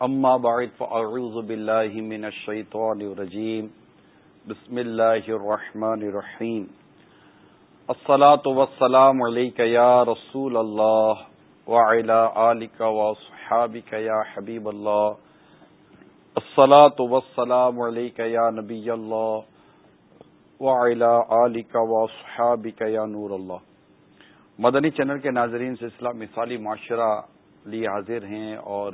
اما بعد فاعوذ باللہ من الشیطان الرجیم بسم اللہ الرحمن الرحیم الصلاة والسلام علیک یا رسول اللہ وعلا آلک وصحابک یا حبیب اللہ الصلاة والسلام علیک یا نبی اللہ وعلا آلک وصحابک یا نور اللہ مدنی چینل کے ناظرین سلسلہ مثالی معاشرہ لیے حاضر ہیں اور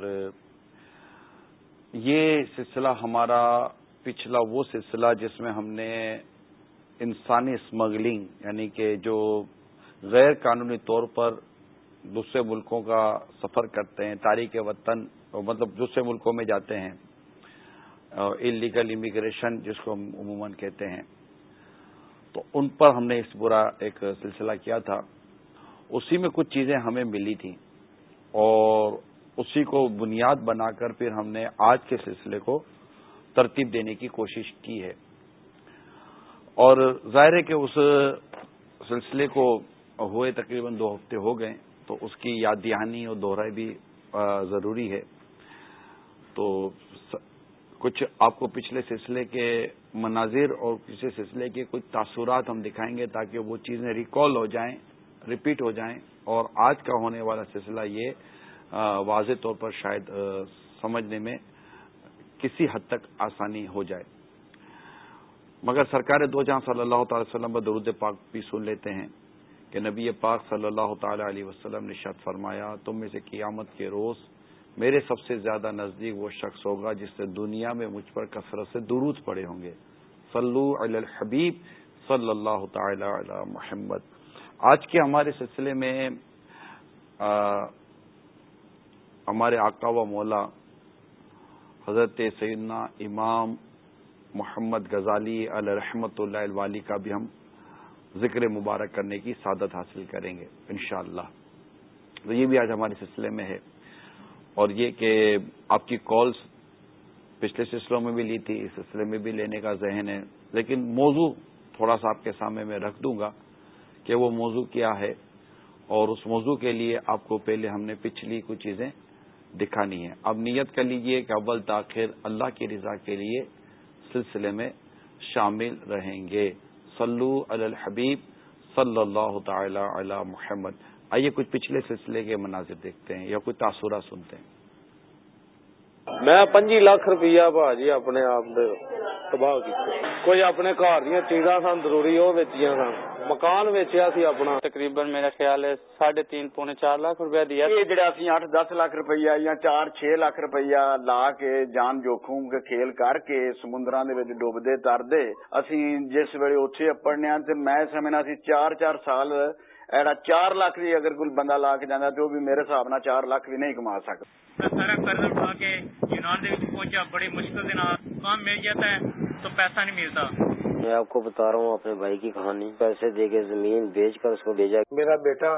یہ سلسلہ ہمارا پچھلا وہ سلسلہ جس میں ہم نے انسانی اسمگلنگ یعنی کہ جو غیر قانونی طور پر دوسرے ملکوں کا سفر کرتے ہیں، تاریخ وطن مطلب دوسرے ملکوں میں جاتے ہیں انلیگل امیگریشن جس کو ہم عموماً کہتے ہیں۔ تو ان پر ہم نے اس برا ایک سلسلہ کیا تھا۔ اسی میں کچھ چیزیں ہمیں ملی تھیں اور اسی کو بنیاد بنا کر پھر ہم نے آج کے سلسلے کو ترتیب دینے کی کوشش کی ہے۔ اور ظاہر ہے کہ اس سلسلے کو ہوئے تقریباً دو ہفتے ہو گئے، تو اس کی یاد دہانی اور دوہرائی بھی ضروری ہے۔ تو کچھ آپ کو پچھلے سلسلے کے مناظر اور پچھلے سلسلے کے کچھ تاثرات ہم دکھائیں گے تاکہ وہ چیزیں ریکال ہو جائیں، ریپیٹ ہو جائیں۔ اور آج کا ہونے والا سلسلہ یہ واضح طور پر شاید سمجھنے میں کسی حد تک آسانی ہو جائے۔ مگر سرکار دو جہاں صلی اللہ تعالی وسلم درود پاک بھی سن لیتے ہیں کہ نبی پاک صلی اللہ تعالی علیہ وسلم نے شد فرمایا، تم میں سے قیامت کے روز میرے سب سے زیادہ نزدیک وہ شخص ہوگا جس سے دنیا میں مجھ پر کثرت سے درود پڑے ہوں گے۔ صلو علی الحبیب صلی اللہ تعالی علی محمد۔ آج کے ہمارے سلسلے میں ہمارے آقا و مولا حضرت سیدنا امام محمد غزالی الرحمۃ اللہ الوالی کا بھی ہم ذکر مبارک کرنے کی سعادت حاصل کریں گے، انشاءاللہ۔ اللہ تو یہ بھی آج ہمارے سلسلے میں ہے۔ اور یہ کہ آپ کی کالز پچھلے سلسلوں میں بھی لی تھی، اس سلسلے میں بھی لینے کا ذہن ہے۔ لیکن موضوع تھوڑا سا آپ کے سامنے میں رکھ دوں گا کہ وہ موضوع کیا ہے۔ اور اس موضوع کے لیے آپ کو پہلے ہم نے پچھلی کچھ چیزیں دکھانی ہے۔ اب نیت کر لیجیے کہ اول تاخیر اللہ کی رضا کے لیے سلسلے میں شامل رہیں گے۔ صلو علی الحبیب صلی اللہ تعالی علی محمد۔ آئیے کچھ پچھلے سلسلے کے مناظر دیکھتے ہیں یا کچھ تاثرہ سنتے ہیں۔ میں پنجی لاکھ روپیہ باجی اپنے آپ تباہ کوئی اپنے گھر دیا چیزاں سن ضروری وہ ویچیاں سن۔ مکان ویچیا سی اپنا تقریباً میرا خیال ہے ساڑھے تین پونے چار لاکھ روپیہ دیا یہ جڑا اسی اٹھ دس لاکھ روپیہ یا چار چھ لاکھ روپیہ لا کے جان جوخم کے کھیل کر کے سمندر ڈوبدے تردے اسی جس ویلے اتنے اپڑنے تے میں سمجھنا سی چار چار سال ایڑا چار لاکھ بھی اگر کوئی بندہ لا کے جانا تو بھی میرے حساب نال چار لاکھ بھی نہیں کما سکتا سارا قرض اٹھا کے یونان پہنچا بڑی مشکل کام مل جاتا ہے تو پیسہ نہیں ملتا میں آپ کو بتا رہا ہوں اپنے بھائی کی کہانی۔ پیسے دے کے زمین بیچ کر اس کو بھیجا۔ میرا بیٹا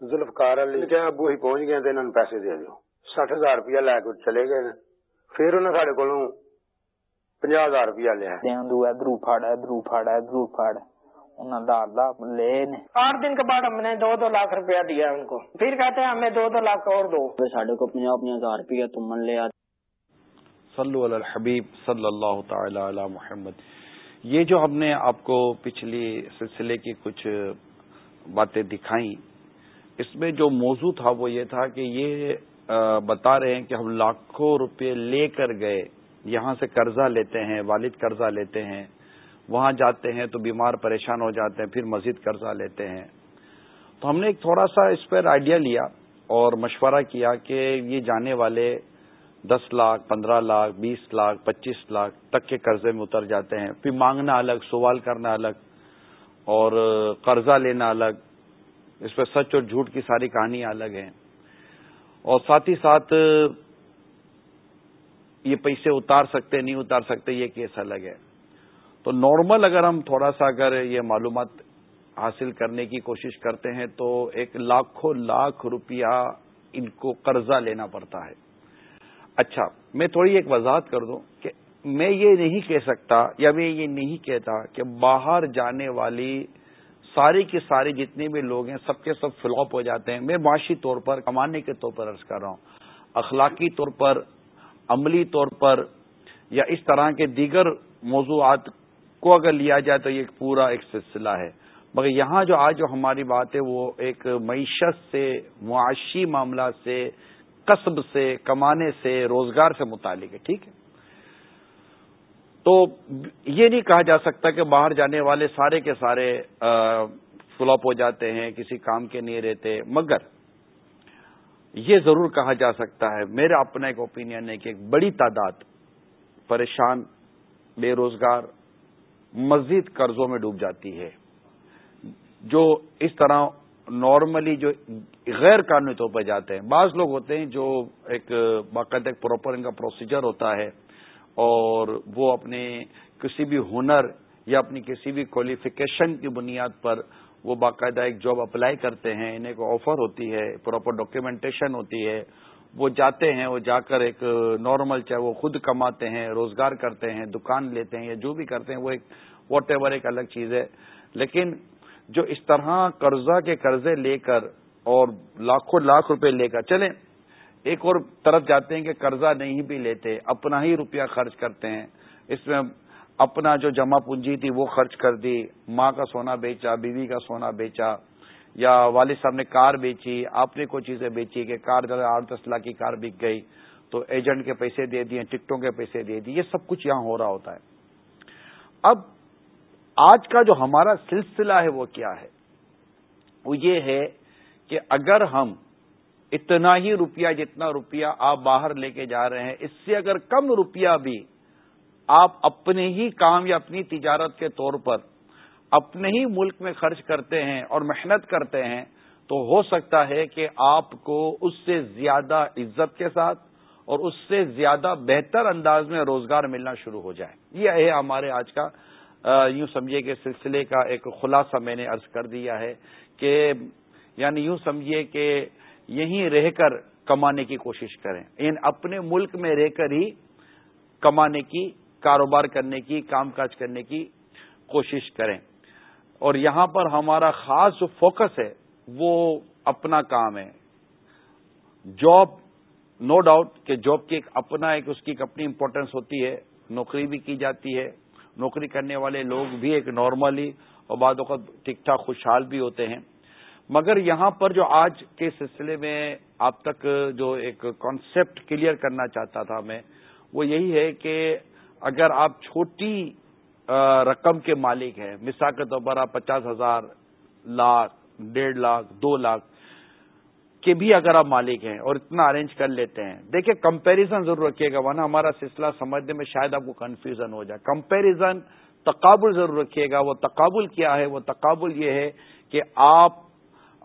ذوالفقار علی کہ ابو ہی پہنچ گئے انہوں نے پیسے دے دو سٹھ ہزار روپیہ لے کے چلے گئے پھر انہیں سارے کو پناہ ہزار روپیہ لیا ادرو فاڑ ادرو فاڑ ادرو فاڑ آٹھ دن کے بعد ہم نے دو دو لاکھ روپیہ دیا ان کو۔ پھر کہتے ہیں ہمیں دو دو لاکھ اور دو۔ ساڑھے کو پناہ پناہ ہزار روپیہ تم لے صلو علی الحبیب صلی اللہ تعالی علی محمد۔ یہ جو ہم نے آپ کو پچھلی سلسلے کی کچھ باتیں دکھائیں، اس میں جو موضوع تھا وہ یہ تھا کہ یہ بتا رہے ہیں کہ ہم لاکھوں روپے لے کر گئے، یہاں سے قرضہ لیتے ہیں، والد قرضہ لیتے ہیں، وہاں جاتے ہیں تو بیمار پریشان ہو جاتے ہیں، پھر مزید قرضہ لیتے ہیں۔ تو ہم نے ایک تھوڑا سا اس پر آئیڈیا لیا اور مشورہ کیا کہ یہ جانے والے دس لاکھ، پندرہ لاکھ، بیس لاکھ، پچیس لاکھ تک کے قرضے میں اتر جاتے ہیں۔ پھر مانگنا الگ، سوال کرنا الگ اور قرضہ لینا الگ۔ اس پہ سچ اور جھوٹ کی ساری کہانی الگ ہیں اور ساتھ ہی ساتھ یہ پیسے اتار سکتے، نہیں اتار سکتے، یہ کیس الگ ہے۔ تو نارمل اگر ہم تھوڑا سا اگر یہ معلومات حاصل کرنے کی کوشش کرتے ہیں تو ایک لاکھوں لاکھ روپیہ ان کو قرضہ لینا پڑتا ہے۔ اچھا میں تھوڑی ایک وضاحت کر دوں کہ میں یہ نہیں کہہ سکتا یا میں یہ نہیں کہتا کہ باہر جانے والی ساری کے سارے جتنے بھی لوگ ہیں، سب کے سب فلاپ ہو جاتے ہیں۔ میں معاشی طور پر، کمانے کے طور پر عرض کر رہا ہوں۔ اخلاقی طور پر، عملی طور پر یا اس طرح کے دیگر موضوعات کو اگر لیا جائے تو یہ پورا ایک سلسلہ ہے۔ مگر یہاں جو آج جو ہماری بات ہے، وہ ایک معیشت سے، معاشی معاملات سے قصب سے، کمانے سے، روزگار سے متعلق ہے، ٹھیک ہے؟ تو یہ نہیں کہا جا سکتا کہ باہر جانے والے سارے کے سارے فلاپ ہو جاتے ہیں، کسی کام کے نہیں رہتے، مگر یہ ضرور کہا جا سکتا ہے، میرا اپنا ایک اوپینین ہے کہ ایک بڑی تعداد پریشان، بے روزگار، مزید قرضوں میں ڈوب جاتی ہے، جو اس طرح نارملی جو غیر قانونی طور پر جاتے ہیں۔ بعض لوگ ہوتے ہیں جو ایک، باقاعدہ ایک پراپر ان کا پروسیجر ہوتا ہے اور وہ اپنے کسی بھی ہنر یا اپنی کسی بھی کوالیفیکیشن کی بنیاد پر وہ باقاعدہ ایک جاب اپلائی کرتے ہیں، انہیں کو آفر ہوتی ہے پراپر ڈاکیومنٹیشن ہوتی ہے۔ وہ جاتے ہیں، وہ جا کر ایک نارمل چاہے وہ خود کماتے ہیں، روزگار کرتے ہیں، دکان لیتے ہیں یا جو بھی کرتے ہیں، وہ ایک واٹ ایور ایک الگ چیز ہے۔ لیکن جو اس طرح قرضہ کے قرضے لے کر اور لاکھوں لاکھ روپے لے کر چلیں، ایک اور طرف جاتے ہیں کہ قرضہ نہیں بھی لیتے، اپنا ہی روپیہ خرچ کرتے ہیں۔ اس میں اپنا جو جمع پونجی تھی وہ خرچ کر دی، ماں کا سونا بیچا، بیوی کا سونا بیچا، یا والد صاحب نے کار بیچی، آپ نے کوئی چیزیں بیچی کہ کار آٹھ دس لاکھ کی کار بک گئی، تو ایجنٹ کے پیسے دے دیے، ٹکٹوں کے پیسے دے دیے، یہ سب کچھ یہاں ہو رہا ہوتا ہے۔ اب آج کا جو ہمارا سلسلہ ہے وہ کیا ہے؟ وہ یہ ہے کہ اگر ہم اتنا ہی روپیہ، جتنا روپیہ آپ باہر لے کے جا رہے ہیں، اس سے اگر کم روپیہ بھی آپ اپنے ہی کام یا اپنی تجارت کے طور پر اپنے ہی ملک میں خرچ کرتے ہیں اور محنت کرتے ہیں، تو ہو سکتا ہے کہ آپ کو اس سے زیادہ عزت کے ساتھ اور اس سے زیادہ بہتر انداز میں روزگار ملنا شروع ہو جائے۔ یہ ہے ہمارے آج کا یوں سمجھیے کہ سلسلے کا ایک خلاصہ میں نے ارض کر دیا ہے کہ یعنی یوں سمجھیے کہ یہیں رہ کر کمانے کی کوشش کریں۔ یعنی اپنے ملک میں رہ کر ہی کمانے کی، کاروبار کرنے کی، کام کاج کرنے کی کوشش کریں۔ اور یہاں پر ہمارا خاص جو فوکس ہے، وہ اپنا کام ہے۔ جاب نو ڈاؤٹ کہ جاب کی ایک اپنا ایک اس کی ایک اپنی امپورٹینس ہوتی ہے، نوکری بھی کی جاتی ہے۔ نوکری کرنے والے لوگ بھی ایک نارملی اور بعد اوقات ٹھیک ٹھاک خوشحال بھی ہوتے ہیں۔ مگر یہاں پر جو آج کے سلسلے میں آپ تک جو ایک کانسیپٹ کلیئر کرنا چاہتا تھا میں، وہ یہی ہے کہ اگر آپ چھوٹی رقم کے مالک ہیں، مثال کے طور پر آپ پچاس ہزار، لاکھ، ڈیڑھ لاکھ، دو لاکھ کے بھی اگر آپ مالک ہیں اور اتنا ارینج کر لیتے ہیں دیکھیں کمپیریزن ضرور رکھیے گا، ورنہ ہمارا سلسلہ سمجھنے میں شاید آپ کو کنفیوژن ہو جائے۔ کمپیریزن تقابل ضرور رکھیے گا، وہ تقابل کیا ہے؟ وہ تقابل یہ ہے کہ آپ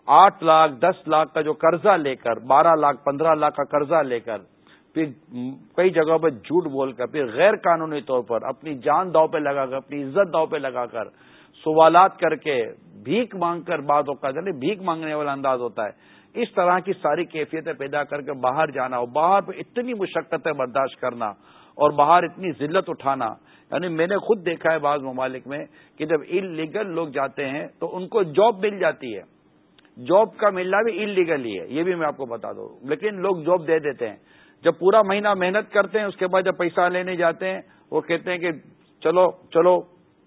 آٹھ لاکھ، دس لاکھ کا جو قرضہ لے کر، بارہ لاکھ، پندرہ لاکھ کا قرضہ لے کر، پھر کئی جگہوں پہ جھوٹ بول کر، پھر غیر قانونی طور پر اپنی جان داؤ پہ لگا کر، اپنی عزت داؤ پہ لگا کر سوالات کر کے بھیک مانگ کر بات ہوتا ہے یعنی بھیک مانگنے والا انداز ہوتا ہے۔ اس طرح کی ساری کیفیتیں پیدا کر کے باہر جانا اور باہر پہ اتنی مشقتیں برداشت کرنا اور باہر اتنی ذلت اٹھانا یعنی میں نے خود دیکھا ہے بعض ممالک میں کہ جب ان لیگل لوگ جاتے ہیں تو ان کو جاب مل جاتی ہے۔ جاب کا ملنا بھی ان لیگل ہی ہے، یہ بھی میں آپ کو بتا دوں۔ لیکن لوگ جاب دے دیتے ہیں۔ جب پورا مہینہ محنت کرتے ہیں، اس کے بعد جب پیسہ لینے جاتے ہیں، وہ کہتے ہیں کہ چلو چلو،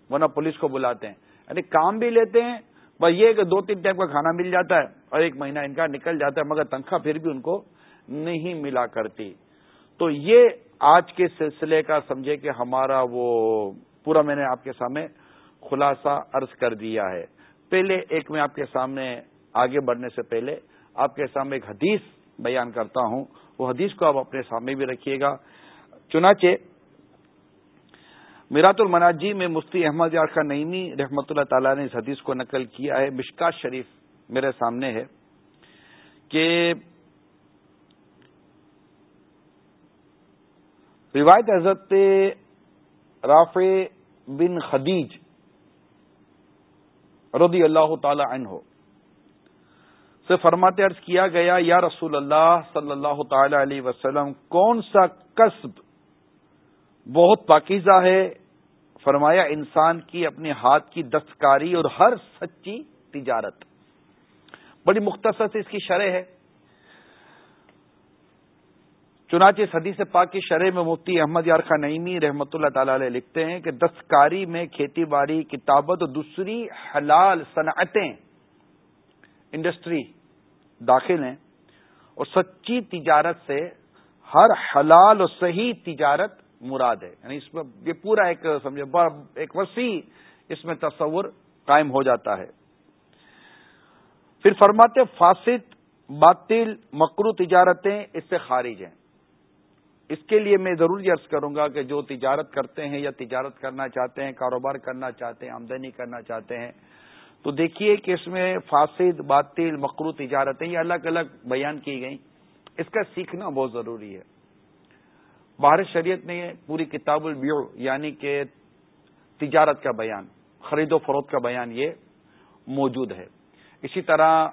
ورنہ پولیس کو بلاتے ہیں۔ یعنی کام بھی لیتے ہیں بس یہ کہ دو تین ٹائم کا کھانا مل جاتا ہے اور ایک مہینہ ان کا نکل جاتا ہے، مگر تنخواہ پھر بھی ان کو نہیں ملا کرتی۔ تو یہ آج کے سلسلے کا سمجھے کہ ہمارا وہ پورا میں نے آپ کے سامنے خلاصہ عرض کر دیا ہے۔ پہلے ایک میں آپ کے سامنے آگے بڑھنے سے پہلے آپ کے سامنے ایک حدیث بیان کرتا ہوں۔ وہ حدیث کو آپ اپنے سامنے بھی رکھیے گا۔ چنانچہ میرات المناجی میں مفتی احمد یارخا نئیمی رحمۃ اللہ تعالی نے اس حدیث کو نقل کیا ہے۔ مشکات شریف میرے سامنے ہے کہ روایت حضرت رافع بن خدیج رضی اللہ تعالی عنہ سے فرماتے عرض کیا گیا، یا رسول اللہ صلی اللہ تعالی علیہ وسلم، کون سا قصب بہت پاکیزہ ہے فرمایا انسان کی اپنے ہاتھ کی دستکاری اور ہر سچی تجارت۔ بڑی مختصر سے اس کی شرح ہے۔ چنانچہ صدی سے پاک کی شرح میں مفتی احمد یارخا نعیمی رحمۃ اللہ تعالی علیہ لکھتے ہیں کہ دستکاری میں کھیتی باڑی، کتابت اور دوسری حلال صنعتیں انڈسٹری داخل ہیں اور سچی تجارت سے ہر حلال اور صحیح تجارت مراد ہے۔ یعنی اس میں یہ پورا ایک سمجھے ایک وسیع اس میں تصور قائم ہو جاتا ہے۔ پھر فرماتے فاسد، باطل مکرو تجارتیں اس سے خارج ہیں۔ اس کے لیے میں ضرور عرض کروں گا کہ جو تجارت کرتے ہیں یا تجارت کرنا چاہتے ہیں، کاروبار کرنا چاہتے ہیں، آمدنی کرنا چاہتے ہیں، تو دیکھیے کہ اس میں فاسد، باطل مکرو تجارتیں یہ الگ الگ بیان کی گئیں۔ اس کا سیکھنا بہت ضروری ہے۔ بھارت شریعت میں پوری کتاب البیو یعنی کہ تجارت کا بیان، خرید و فروخت کا بیان یہ موجود ہے۔ اسی طرح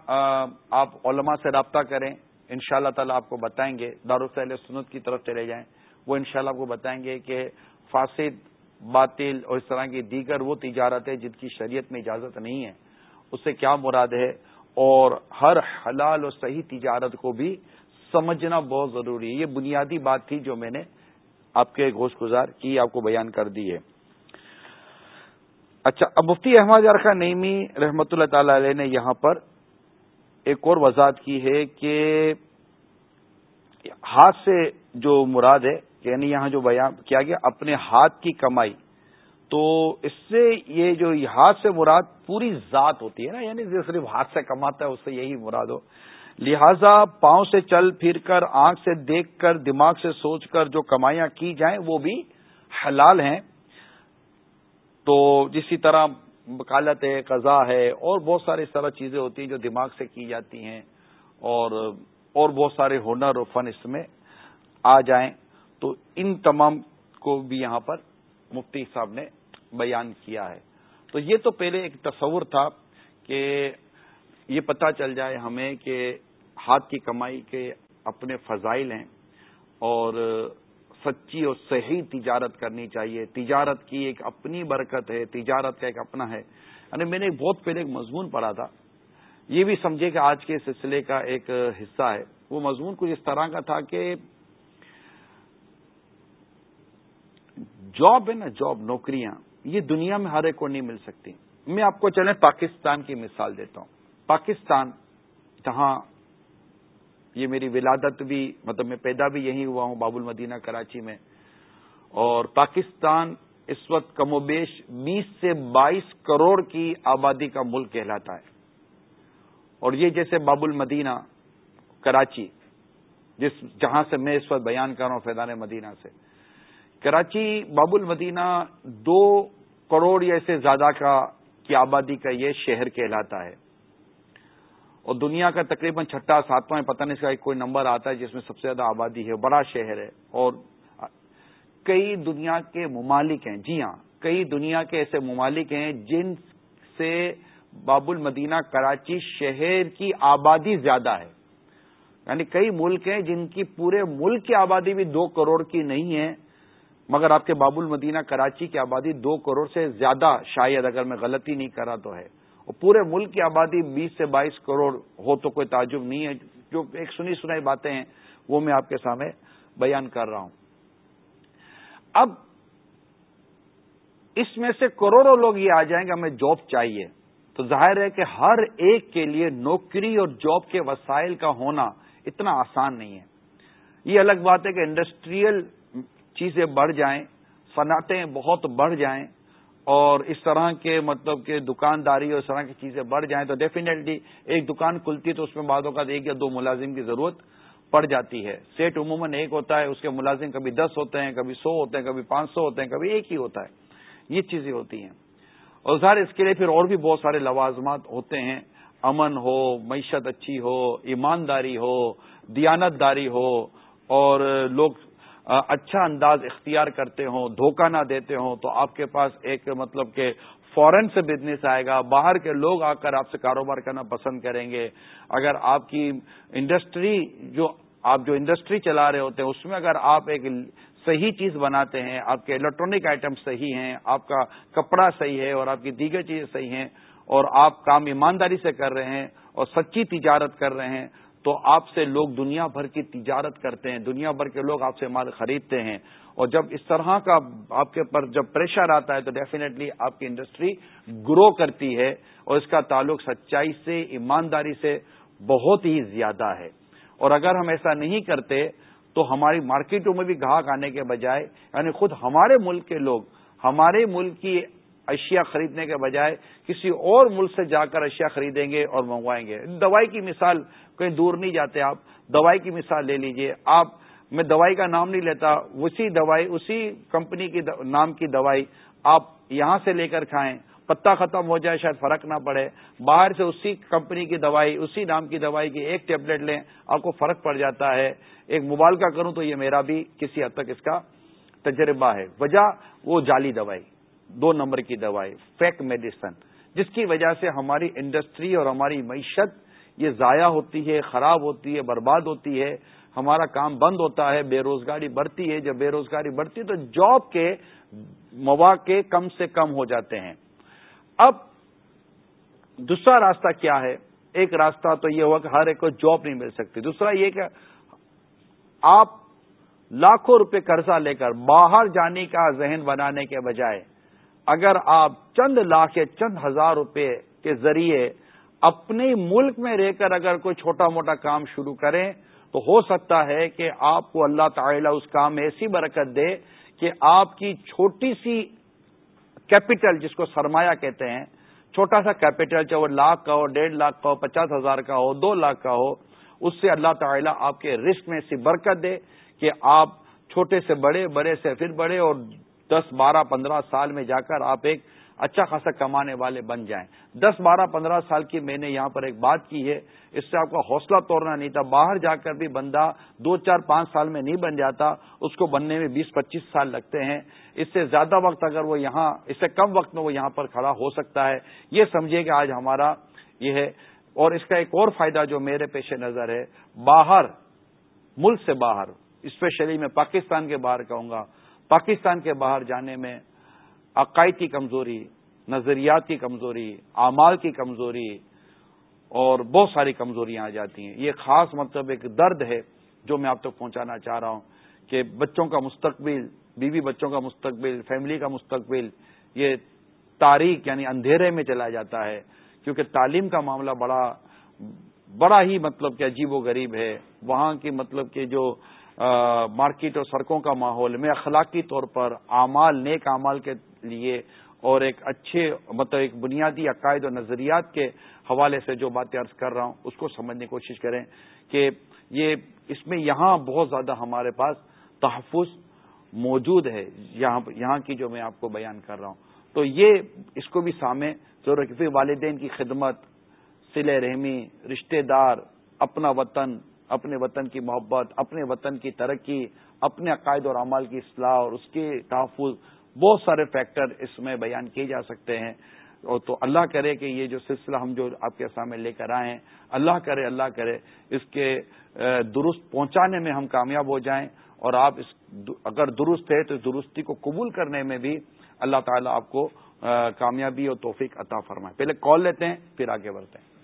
آپ علماء سے رابطہ کریں ان شاء اللہ تعالیٰ آپ کو بتائیں گے دارالفیل سنت کی طرف چلے جائیں، وہ ان شاء اللہ آپ کو بتائیں گے کہ فاسد، باطل اور اس طرح کی دیگر وہ تجارت ہے جن کی شریعت میں اجازت نہیں ہے۔ اس سے کیا مراد ہے؟ اور ہر حلال اور صحیح تجارت کو بھی سمجھنا بہت ضروری ہے۔ یہ بنیادی بات تھی جو میں نے آپ کے گوشت گزار کی آپ کو بیان کر دی ہے۔ اچھا اب مفتی احمد یارخا نعیمی رحمت اللہ تعالی علیہ نے یہاں پر ایک اور وضاحت کی ہے کہ ہاتھ سے جو مراد ہے یعنی یہاں جو بیان کیا گیا، اپنے ہاتھ کی کمائی، تو اس سے یہ جو ہاتھ سے مراد پوری ذات ہوتی ہے نا یعنی جو صرف ہاتھ سے کماتا ہے، اس سے یہی مراد ہو۔ لہذا پاؤں سے چل پھر کر، آنکھ سے دیکھ کر، دماغ سے سوچ کر جو کمائیاں کی جائیں وہ بھی حلال ہیں۔ تو جسی طرح وکالت ہے، قضا ہے، اور بہت ساری اس طرح چیزیں ہوتی ہیں جو دماغ سے کی جاتی ہیں، اور اور بہت سارے ہنر اور فن اس میں آ جائیں۔ تو ان تمام کو بھی یہاں پر مفتی صاحب نے بیان کیا ہے۔ تو یہ تو پہلے ایک تصور تھا کہ یہ پتہ چل جائے ہمیں کہ ہاتھ کی کمائی کے اپنے فضائل ہیں اور سچی اور صحیح تجارت کرنی چاہیے۔ تجارت کی ایک اپنی برکت ہے، تجارت کا ایک اپنا ہے۔ یعنی میں نے بہت پہلے ایک مضمون پڑھا تھا۔ یہ بھی سمجھے کہ آج کے سلسلے کا ایک حصہ ہے۔ وہ مضمون کچھ اس طرح کا تھا کہ جاب ہے نا جاب، نوکریاں، یہ دنیا میں ہر ایک کو نہیں مل سکتی۔ میں آپ کو چلیں پاکستان کی مثال دیتا ہوں۔ پاکستان، جہاں یہ میری ولادت بھی مطلب میں پیدا بھی یہی ہوا ہوں باب المدینہ کراچی میں۔ اور پاکستان اس وقت کم و بیش بیس سے بائیس کروڑ کی آبادی کا ملک کہلاتا ہے۔ اور یہ جیسے باب المدینہ کراچی، جس جہاں سے میں اس وقت بیان کر رہا ہوں، فیضان مدینہ سے۔ کراچی باب المدینہ دو کروڑ یا اس سے زیادہ کا، کی آبادی کا یہ شہر کہلاتا ہے۔ اور دنیا کا تقریباً چھٹا ساتواں پتہ نہیں اس کا کوئی نمبر آتا ہے جس میں سب سے زیادہ آبادی ہے، بڑا شہر ہے۔ اور کئی دنیا کے ممالک ہیں جی ہاں کئی دنیا کے ایسے ممالک ہیں جن سے باب المدینہ، کراچی شہر کی آبادی زیادہ ہے۔ یعنی کئی ملک ہیں جن کی پورے ملک کی آبادی بھی دو کروڑ کی نہیں ہے، مگر آپ کے باب المدینہ، کراچی کی آبادی دو کروڑ سے زیادہ، شاید اگر میں غلطی نہیں کرا تو ہے۔ اور پورے ملک کی آبادی بیس سے بائیس کروڑ ہو تو کوئی تعجب نہیں ہے۔ جو ایک سنی سنائی باتیں ہیں، وہ میں آپ کے سامنے بیان کر رہا ہوں۔ اب اس میں سے کروڑوں لوگ یہ آ جائیں گے، ہمیں جاب چاہیے۔ تو ظاہر ہے کہ ہر ایک کے لیے نوکری اور جاب کے وسائل کا ہونا اتنا آسان نہیں ہے۔ یہ الگ بات ہے کہ انڈسٹریل چیزیں بڑھ جائیں، صنعتیں بہت بڑھ جائیں اور اس طرح کے مطلب کہ دکانداری اور اس طرح کی چیزیں بڑھ جائیں تو ڈیفینیٹلی ایک دکان کھلتی تو اس میں بعدوں کا ایک یا دو ملازم کی ضرورت پڑ جاتی ہے۔ سیٹ عموماً ایک ہوتا ہے، اس کے ملازم کبھی دس ہوتے ہیں، کبھی سو ہوتے ہیں، کبھی پانچ سو ہوتے ہیں، کبھی ایک ہی ہوتا ہے۔ یہ چیزیں ہوتی ہیں۔ اور ظاہر اس کے لیے پھر اور بھی بہت سارے لوازمات ہوتے ہیں۔ امن ہو، معیشت اچھی ہو، ایمانداری ہو دیانت داری ہو اور لوگ اچھا انداز اختیار کرتے ہوں، دھوکہ نہ دیتے ہوں، تو آپ کے پاس ایک مطلب کہ فورن سے بزنس آئے گا، باہر کے لوگ آ کر آپ سے کاروبار کرنا پسند کریں گے۔ اگر آپ کی انڈسٹری جو، آپ جو انڈسٹری چلا رہے ہوتے ہیں، اس میں اگر آپ ایک صحیح چیز بناتے ہیں، آپ کے الیکٹرانک آئٹم صحیح ہیں، آپ کا کپڑا صحیح ہے اور آپ کی دیگر چیزیں صحیح ہیں اور آپ کام ایمانداری سے کر رہے ہیں اور سچی تجارت کر رہے ہیں تو آپ سے لوگ دنیا بھر کی تجارت کرتے ہیں، دنیا بھر کے لوگ آپ سے مال خریدتے ہیں۔ اور جب اس طرح کا آپ کے پر جب پریشر آتا ہے تو ڈیفینیٹلی آپ کی انڈسٹری گرو کرتی ہے اور اس کا تعلق سچائی سے، ایمانداری سے بہت ہی زیادہ ہے۔ اور اگر ہم ایسا نہیں کرتے تو ہماری مارکیٹوں میں بھی گاہک آنے کے بجائے یعنی خود ہمارے ملک کے لوگ، ہمارے ملک کی اشیاء خریدنے کے بجائے کسی اور ملک سے جا کر اشیاء خریدیں گے اور منگوائیں گے۔ دوائی کی مثال، کہیں دور نہیں جاتے آپ، دوائی کی مثال لے لیجیے۔ آپ، میں دوائی کا نام نہیں لیتا، اسی دوائی، اسی کمپنی کی نام کی دوائی آپ یہاں سے لے کر کھائیں۔ پتا ختم ہو جائے، شاید فرق نہ پڑے۔ باہر سے اسی کمپنی کی دوائی، اسی نام کی دوائی کی ایک ٹیبلٹ لیں، آپ کو فرق پڑ جاتا ہے۔ ایک مبالکہ کروں تو یہ میرا بھی کسی حد تک اس کا تجربہ ہے۔ وجہ، وہ جعلی دوائی۔ دو نمبر کی دوائی فیک میڈیسن، جس کی وجہ سے ہماری انڈسٹری اور ہماری معیشت یہ ضائع ہوتی ہے، خراب ہوتی ہے، برباد ہوتی ہے، ہمارا کام بند ہوتا ہے، بے روزگاری بڑھتی ہے، جب بے روزگاری بڑھتی ہے تو جاب کے مواقع کم سے کم ہو جاتے ہیں۔ اب دوسرا راستہ کیا ہے؟ ایک راستہ تو یہ ہوا کہ ہر ایک کو جاب نہیں مل سکتی۔ دوسرا یہ کہ آپ لاکھوں روپے قرضہ لے کر باہر جانے کا ذہن بنانے کے بجائے اگر آپ چند لاکھ یا چند ہزار روپے کے ذریعے اپنے ملک میں رہ کر اگر کوئی چھوٹا موٹا کام شروع کریں، تو ہو سکتا ہے کہ آپ کو اللہ تعالی اس کام میں ایسی برکت دے کہ آپ کی چھوٹی سی کیپٹل جس کو سرمایہ کہتے ہیں، چھوٹا سا کیپٹل چاہے وہ لاکھ کا ہو، ڈیڑھ لاکھ کا ہو، پچاس ہزار کا ہو، دو لاکھ کا ہو، اس سے اللہ تعالیٰ آپ کے رسک میں ایسی برکت دے کہ آپ چھوٹے سے بڑے بڑے سے پھر بڑے اور دس بارہ پندرہ سال میں جا کر آپ ایک اچھا خاصا کمانے والے بن جائیں۔ دس بارہ پندرہ سال کی میں نے یہاں پر ایک بات کی ہے، اس سے آپ کا حوصلہ توڑنا نہیں تھا۔ باہر جا کر بھی بندہ دو چار پانچ سال میں نہیں بن جاتا، اس کو بننے میں بیس پچیس سال لگتے ہیں۔ اس سے زیادہ وقت اگر وہ یہاں، اس سے کم وقت میں وہ یہاں پر کھڑا ہو سکتا ہے۔ یہ سمجھیے کہ آج ہمارا یہ ہے۔ اور اس کا ایک اور فائدہ جو میرے پیش نظر ہے، باہر، ملک سے باہر اسپیشلی میں پاکستان کے باہر کہوں گا پاکستان کے باہر جانے میں عقائد کی کمزوری، نظریات کی کمزوری، اعمال کی کمزوری اور بہت ساری کمزوریاں آ جاتی ہیں۔ یہ خاص مطلب ایک درد ہے جو میں آپ تک پہنچانا چاہ رہا ہوں کہ بچوں کا مستقبل، بیوی بچوں کا مستقبل، فیملی کا مستقبل، یہ تاریخ یعنی اندھیرے میں چلا جاتا ہے۔ کیونکہ تعلیم کا معاملہ بڑا بڑا ہی مطلب کہ عجیب و غریب ہے۔ وہاں کی مطلب کہ جو مارکیٹ اور سڑکوں کا ماحول میں اخلاقی طور پر اعمال، نیک اعمال کے لیے اور ایک اچھے مطلب ایک بنیادی عقائد و نظریات کے حوالے سے جو باتیں عرض کر رہا ہوں، اس کو سمجھنے کی کوشش کریں کہ یہ اس میں یہاں بہت زیادہ ہمارے پاس تحفظ موجود ہے، یہاں کی جو میں آپ کو بیان کر رہا ہوں۔ تو یہ اس کو بھی سامنے ضرورت پھر والدین کی خدمت سل رحمی، رشتہ دار، اپنا وطن اپنے وطن کی محبت، اپنے وطن کی ترقی، اپنے عقائد اور اعمال کی اصلاح اور اس کے تحفظ بہت سارے فیکٹر اس میں بیان کیے جا سکتے ہیں۔ اور تو اللہ کرے کہ یہ جو سلسلہ ہم جو آپ کے سامنے لے کر آئے ہیں، اللہ کرے اللہ کرے، اس کے درست پہنچانے میں ہم کامیاب ہو جائیں۔ اور آپ اس اگر درست ہے تو اس درستی کو قبول کرنے میں بھی اللہ تعالیٰ آپ کو کامیابی اور توفیق عطا فرمائے۔ پہلے کال لیتے ہیں، پھر آگے بڑھتے ہیں۔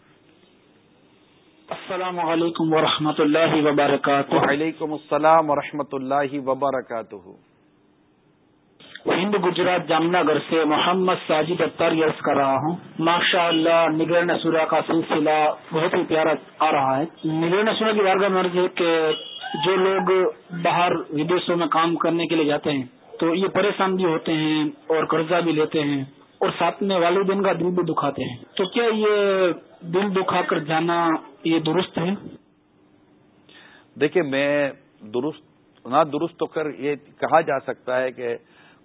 السلام علیکم ورحمۃ اللہ وبرکاتہ۔ وعلیکم السلام ورحمۃ اللہ وبرکاتہ۔ ہند گجرات جامنا گھر سے محمد ساجد اختر یس کر رہا ہوں۔ ماشاء اللہ نگر نسورا کا سلسلہ بہت ہی پیارا آ رہا ہے۔ نگر نسورا کی وارگاہ مرض ہے کہ جو لوگ باہر ودیشوں میں کام کرنے کے لیے جاتے ہیں تو یہ پریشان بھی ہوتے ہیں اور قرضہ بھی لیتے ہیں اور ساتھ میں والدین کا دل بھی دکھاتے ہیں۔ تو کیا یہ دل دکھا کر جانا یہ درست ہے دیکھیے، میں درست، نہ درست تو کر یہ کہا جا سکتا ہے کہ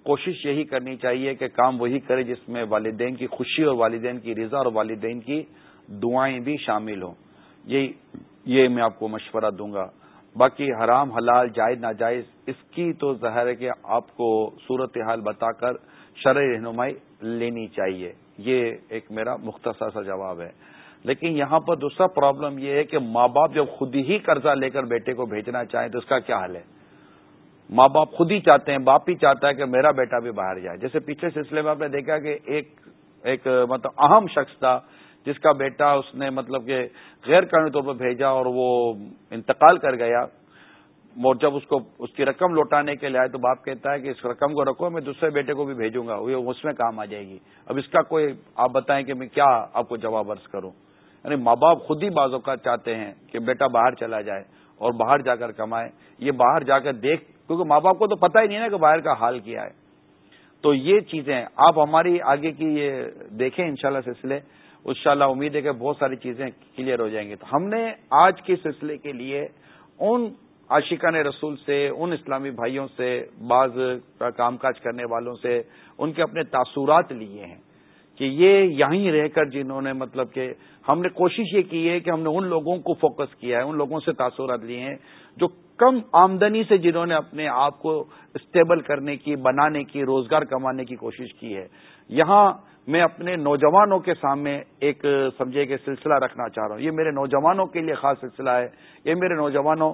کوشش یہی کرنی چاہیے کہ کام وہی کرے جس میں والدین کی خوشی اور والدین کی رضا اور والدین کی دعائیں بھی شامل ہوں۔ یہی، یہ میں آپ کو مشورہ دوں گا۔ باقی حرام، حلال، جائز، ناجائز، اس کی تو ظاہر ہے کہ آپ کو صورتحال بتا کر شرح رہنمائی لینی چاہیے۔ یہ ایک میرا مختصر سا جواب ہے۔ لیکن یہاں پر دوسرا پرابلم یہ ہے کہ ماں باپ جب خود ہی قرضہ لے کر بیٹے کو بھیجنا چاہیں تو اس کا کیا حل ہے؟ ماں باپ خود ہی چاہتے ہیں، باپ ہی چاہتا ہے کہ میرا بیٹا بھی باہر جائے۔ جیسے پچھلے سلسلے میں آپ نے دیکھا کہ ایک ایک مطلب اہم شخص تھا، جس کا بیٹا اس نے مطلب کہ غیر قانونی طور پر بھیجا اور وہ انتقال کر گیا۔ اور جب اس کو، اس کی رقم لوٹانے کے لیے آئے تو باپ کہتا ہے کہ اس رقم کو رکھو، میں دوسرے بیٹے کو بھی بھیجوں گا اس میں کام آ جائے گی۔ اب اس کا کوئی، آپ بتائیں کہ میں کیا آپ کو جواب عرض کروں؟ یعنی ماں باپ خود ہی بعض اوقات چاہتے ہیں کہ بیٹا باہر چلا جائے اور باہر جا کر کمائے۔ یہ باہر جا کر دیکھ، کیونکہ ماں باپ کو تو پتہ ہی نہیں نا کہ باہر کا حال کیا ہے۔ تو یہ چیزیں آپ ہماری آگے کی یہ دیکھیں انشاءاللہ سلسلے۔ ان شاء اللہ امید ہے کہ بہت ساری چیزیں کلیئر ہو جائیں گی۔ تو ہم نے آج کے سلسلے کے لیے ان عاشقان رسول سے، ان اسلامی بھائیوں سے، بعض کام کاج کرنے والوں سے، ان کے اپنے تاثرات لیے ہیں۔ کہ یہ یہیں رہ کر جنہوں نے مطلب کہ ہم نے کوشش یہ کی ہے کہ ہم نے ان لوگوں کو فوکس کیا ہے، ان لوگوں سے تاثرات لیے ہیں، جو کم آمدنی سے جنہوں نے اپنے آپ کو اسٹیبل کرنے کی، بنانے کی، روزگار کمانے کی کوشش کی ہے۔ یہاں میں اپنے نوجوانوں کے سامنے ایک سمجھے کہ سلسلہ رکھنا چاہ رہا ہوں۔ یہ میرے نوجوانوں کے لیے خاص سلسلہ ہے۔ یہ میرے نوجوانوں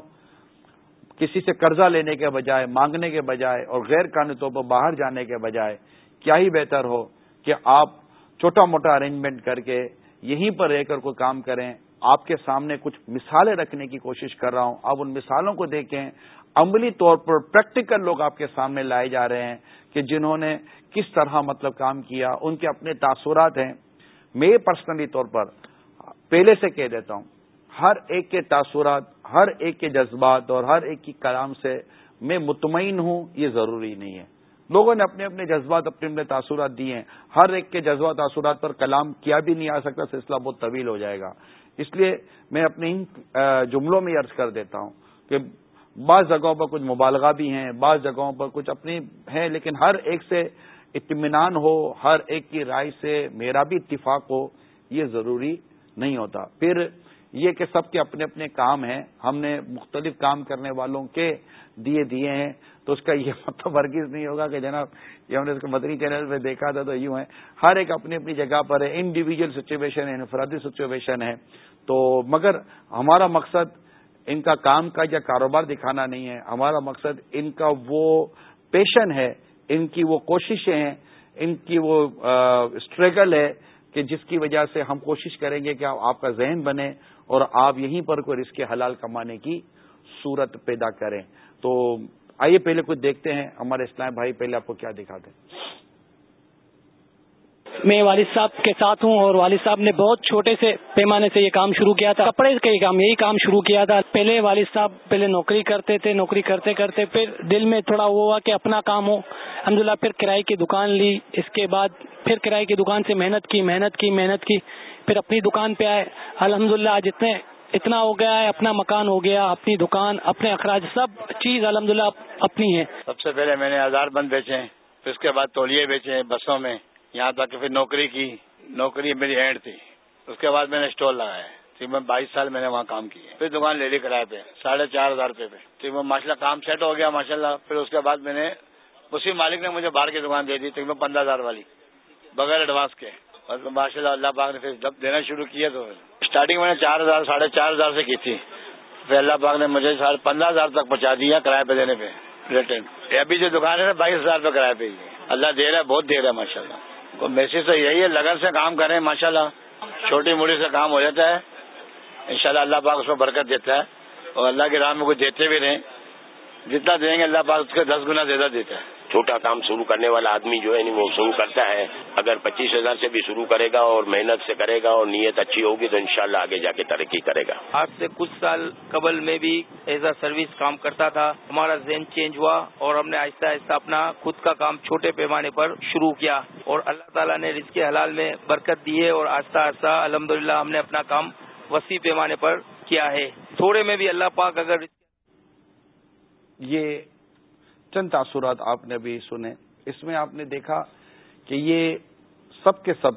کسی سے قرضہ لینے کے بجائے، مانگنے کے بجائے اور غیر قانونی طور پر باہر جانے کے بجائے کیا ہی بہتر ہو کہ آپ چھوٹا موٹا ارینجمنٹ کر کے یہیں پر رہ کر کوئی کام کریں، آپ کے سامنے کچھ مثالیں رکھنے کی کوشش کر رہا ہوں۔ آپ ان مثالوں کو دیکھیں۔ عملی طور پر پریکٹیکل لوگ آپ کے سامنے لائے جا رہے ہیں کہ جنہوں نے کس طرح مطلب کام کیا، ان کے اپنے تاثرات ہیں۔ میں پرسنلی طور پر پہلے سے کہہ دیتا ہوں، ہر ایک کے تاثرات، ہر ایک کے جذبات اور ہر ایک کی کلام سے میں مطمئن ہوں، یہ ضروری نہیں ہے۔ لوگوں نے اپنے اپنے جذبات اپنے اپنے تاثرات دیے ہیں۔ ہر ایک کے جذبات تاثرات پر کلام کیا بھی نہیں آ سکتا، سلسلہ بہت طویل ہو جائے گا۔ اس لیے میں اپنے ان جملوں میں عرض کر دیتا ہوں کہ بعض جگہوں پر کچھ مبالغہ بھی ہیں، بعض جگہوں پر کچھ اپنی ہیں، لیکن ہر ایک سے اطمینان ہو، ہر ایک کی رائے سے میرا بھی اتفاق ہو، یہ ضروری نہیں ہوتا۔ پھر یہ کہ سب کے اپنے اپنے کام ہیں، ہم نے مختلف کام کرنے والوں کے دیے دیے ہیں۔ تو اس کا یہ مطلب ورگیز نہیں ہوگا کہ جناب یہ ہم نے اس کو مدنی چینل پہ دیکھا تھا تو یوں ہے۔ ہر ایک اپنی اپنی جگہ پر ہے انڈیویجل سچویشن ہے، انفرادی سچویشن ہے۔ تو مگر ہمارا مقصد ان کا کام کا یا کاروبار دکھانا نہیں ہے۔ ہمارا مقصد ان کا وہ پیشن ہے، ان کی وہ کوششیں ہیں، ان کی وہ اسٹرگل ہے کہ جس کی وجہ سے ہم کوشش کریں گے کہ آپ کا ذہن بنے اور آپ یہیں پر کوئی رزق حلال کمانے کی صورت پیدا کریں۔ تو آئیے پہلے کچھ دیکھتے ہیں ہمارے اسلام بھائی، پہلے آپ کو کیا دکھاتے ہیں؟ میں والد صاحب کے ساتھ ہوں اور والد صاحب نے بہت چھوٹے سے پیمانے سے یہ کام شروع کیا تھا۔ کپڑے کا یہ کام، یہی کام شروع کیا تھا۔ پہلے والد صاحب پہلے نوکری کرتے تھے، نوکری کرتے کرتے پھر دل میں تھوڑا وہ ہوا کہ اپنا کام ہو۔ الحمد پھر کرائے کی دکان لی۔ اس کے بعد پھر کرائے کی دکان سے محنت کی محنت کی محنت کی۔ پھر اپنی دکان پہ آئے۔ الحمد للہ جتنے اتنا ہو گیا ہے، اپنا مکان ہو گیا، اپنی دکان، اپنے اخراج، سب چیز الحمد اپنی ہے سب سے پہلے میں نے ہزار بند بیچے، پھر اس کے بعد تولیے بیچے بسوں میں، یہاں تک کہ پھر نوکری کی۔ نوکری میری ہینڈ تھی۔ اس کے بعد میں نے اسٹور لگایا۔ پھر میں بائیس سال میں نے وہاں کام کیا پھر دکان لے لی کرایہ پہ ساڑھے چار ہزار روپے پہ۔ پھر میں ماشاء اللہ کام سیٹ ہو گیا ماشاء اللہ پھر اس کے بعد میں نے اسی مالک نے مجھے باہر کی دکان دے دی تو میں پندرہ ہزار والی۔ بغیر ایڈوانس کے۔ ماشاء اللہ اللہ پاک نے پھر جب دینا شروع کیا تو اسٹارٹنگ میں نے چار ہزار، ساڑھے چار ہزار سے کی تھی۔ پھر اللہ پاک نے مجھے ساڑھے پندرہ ہزار تک پہنچا دیا کرایہ پہ دینے پہ ریٹرن ابھی جو دکان ہے نا، بائیس ہزار پہ کرایہ پہ۔ اللہ دے رہا ہے، بہت دے رہا ہے ماشاء اللہ میسج تو یہی ہے، لگن سے کام کریں ماشاء اللہ چھوٹی موٹی سے کام ہو جاتا ہے۔ ان شاء اللہ اللہ پاک اس میں برکت دیتا ہے۔ اور اللہ کے راہ میں کچھ دیتے بھی رہیں جتنا دیں گے، اللہ پاک اس کے دس گنا زیادہ دیتا ہے۔ چھوٹا کام شروع کرنے والا آدمی جو ہے وہ شروع کرتا ہے اگر پچیس ہزار سے بھی شروع کرے گا اور محنت سے کرے گا اور نیت اچھی ہوگی تو انشاءاللہ آگے جا کے ترقی کرے گا۔ آج سے کچھ سال قبل میں بھی ایز اے سروس کام کرتا تھا ہمارا ذہن چینج ہوا اور ہم نے آہستہ آہستہ اپنا خود کا کام چھوٹے پیمانے پر شروع کیا اور اللہ تعالیٰ نے رزق حلال میں برکت دی ہے اور آہستہ آہستہ الحمد ہم نے اپنا کام وسیع پیمانے پر کیا ہے۔ تھوڑے میں بھی اللہ پاک اگر یہ چند تاثرات آپ نے بھی سنے۔ اس میں آپ نے دیکھا کہ یہ سب کے سب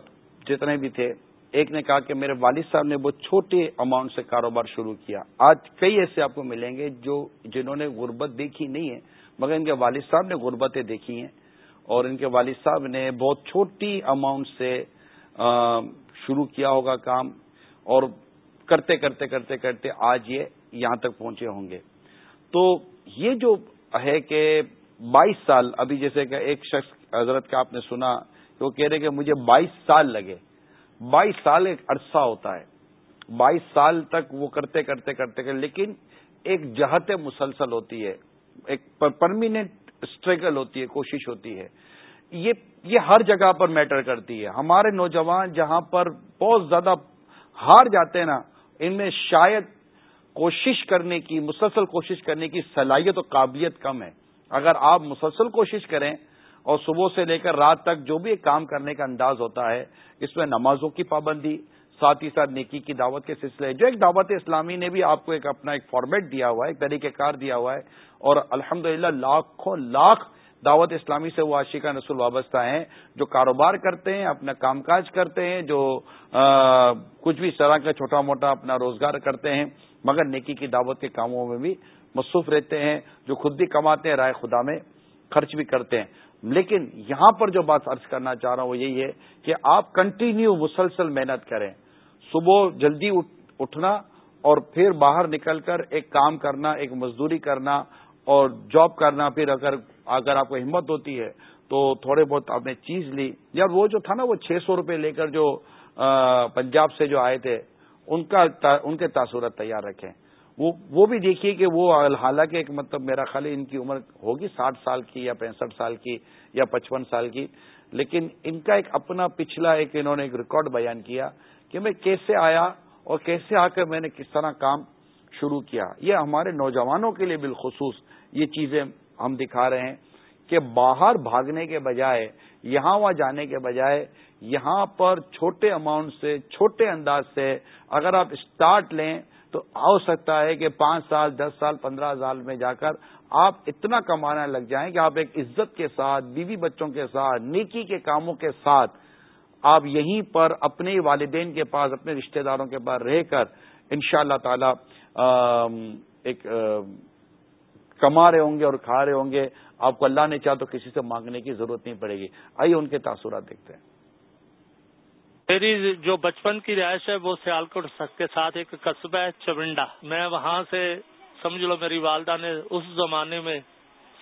جتنے بھی تھے، ایک نے کہا کہ میرے والد صاحب نے بہت چھوٹے اماؤنٹ سے کاروبار شروع کیا۔ آج کئی ایسے آپ کو ملیں گے جو جنہوں نے غربت دیکھی نہیں ہے، مگر ان کے والد صاحب نے غربتیں دیکھی ہیں۔ اور ان کے والد صاحب نے بہت چھوٹی اماؤنٹ سے شروع کیا ہوگا کام۔ اور کرتے کرتے کرتے کرتے آج یہ یہاں تک پہنچے ہوں گے۔ تو یہ جو ہے کہ بائیس سال، ابھی جیسے کہ ایک شخص حضرت کا آپ نے سنا کہ وہ کہہ رہے کہ مجھے بائیس سال لگے۔ بائیس سال ایک عرصہ ہوتا ہے۔ بائیس سال تک وہ کرتے کرتے کرتے کرتے، لیکن ایک جہت مسلسل ہوتی ہے، ایک پرمیننٹ اسٹرگل ہوتی ہے، کوشش ہوتی ہے۔ یہ یہ ہر جگہ پر میٹر کرتی ہے۔ ہمارے نوجوان جہاں پر بہت زیادہ ہار جاتے ہیں نا، ان میں شاید کوشش کرنے کی، مسلسل کوشش کرنے کی صلاحیت و قابلیت کم ہے۔ اگر آپ مسلسل کوشش کریں اور صبح سے لے کر رات تک جو بھی ایک کام کرنے کا انداز ہوتا ہے، اس میں نمازوں کی پابندی، ساتھ ہی ساتھ نیکی کی دعوت کے سلسلے۔ جو ایک دعوت اسلامی نے بھی آپ کو ایک اپنا ایک فارمیٹ دیا ہوا ہے، ایک طریقہ کار دیا ہوا ہے۔ اور الحمد لاکھوں لاکھ دعوت اسلامی سے وہ عاشقہ نسل وابستہ ہیں، جو کاروبار کرتے ہیں، اپنا کام کاج کرتے ہیں، جو کچھ بھی طرح کا چھوٹا موٹا اپنا روزگار کرتے ہیں۔ مگر نیکی کی دعوت کے کاموں میں بھی مصروف رہتے ہیں، جو خود بھی کماتے ہیں، رائے خدا میں خرچ بھی کرتے ہیں۔ لیکن یہاں پر جو بات ارض کرنا چاہ رہا ہوں وہ یہی ہے کہ آپ کنٹینیو مسلسل محنت کریں۔ صبح جلدی اٹھنا اور پھر باہر نکل کر ایک کام کرنا، ایک مزدوری کرنا اور جاب کرنا۔ پھر اگر اگر آپ کو ہمت ہوتی ہے تو تھوڑے بہت آپ نے چیز لی۔ یا وہ جو تھا نا، وہ چھ سو روپے لے کر جو پنجاب سے جو آئے تھے ان کا ان کے تاثرات تیار رکھیں۔ وہ وہ بھی دیکھیے کہ وہ حالانکہ ایک مطلب میرا خیال ان کی عمر ہوگی ساٹھ سال کی یا پینسٹھ سال کی یا پچپن سال کی، لیکن ان کا ایک اپنا پچھلا ایک انہوں نے ایک ریکارڈ بیان کیا کہ میں کیسے آیا اور کیسے آ کر میں نے کس طرح کام شروع کیا۔ یہ ہمارے نوجوانوں کے لیے بالخصوص یہ چیزیں ہم دکھا رہے ہیں کہ باہر بھاگنے کے بجائے یہاں وہاں جانے کے بجائے یہاں پر چھوٹے اماؤنٹ سے، چھوٹے انداز سے اگر آپ اسٹارٹ لیں تو ہو سکتا ہے کہ پانچ سال، دس سال، پندرہ سال میں جا کر آپ اتنا کمانا لگ جائیں کہ آپ ایک عزت کے ساتھ، بیوی بچوں کے ساتھ، نیکی کے کاموں کے ساتھ آپ یہیں پر اپنے والدین کے پاس، اپنے رشتہ داروں کے پاس رہ کر ان شاء اللہ تعالی ایک کما رہے ہوں گے اور کھا رہے ہوں گے، آپ کو اللہ نے چاہ تو کسی سے مانگنے کی ضرورت نہیں پڑے گی۔ آئیے ان کے تاثرات دیکھتے ہیں۔ میری جو بچپن کی رہائش ہے، وہ سیالکوٹ کے ساتھ ایک قصبہ ہے چونڈا میں وہاں سے، سمجھ لو میری والدہ نے اس زمانے میں،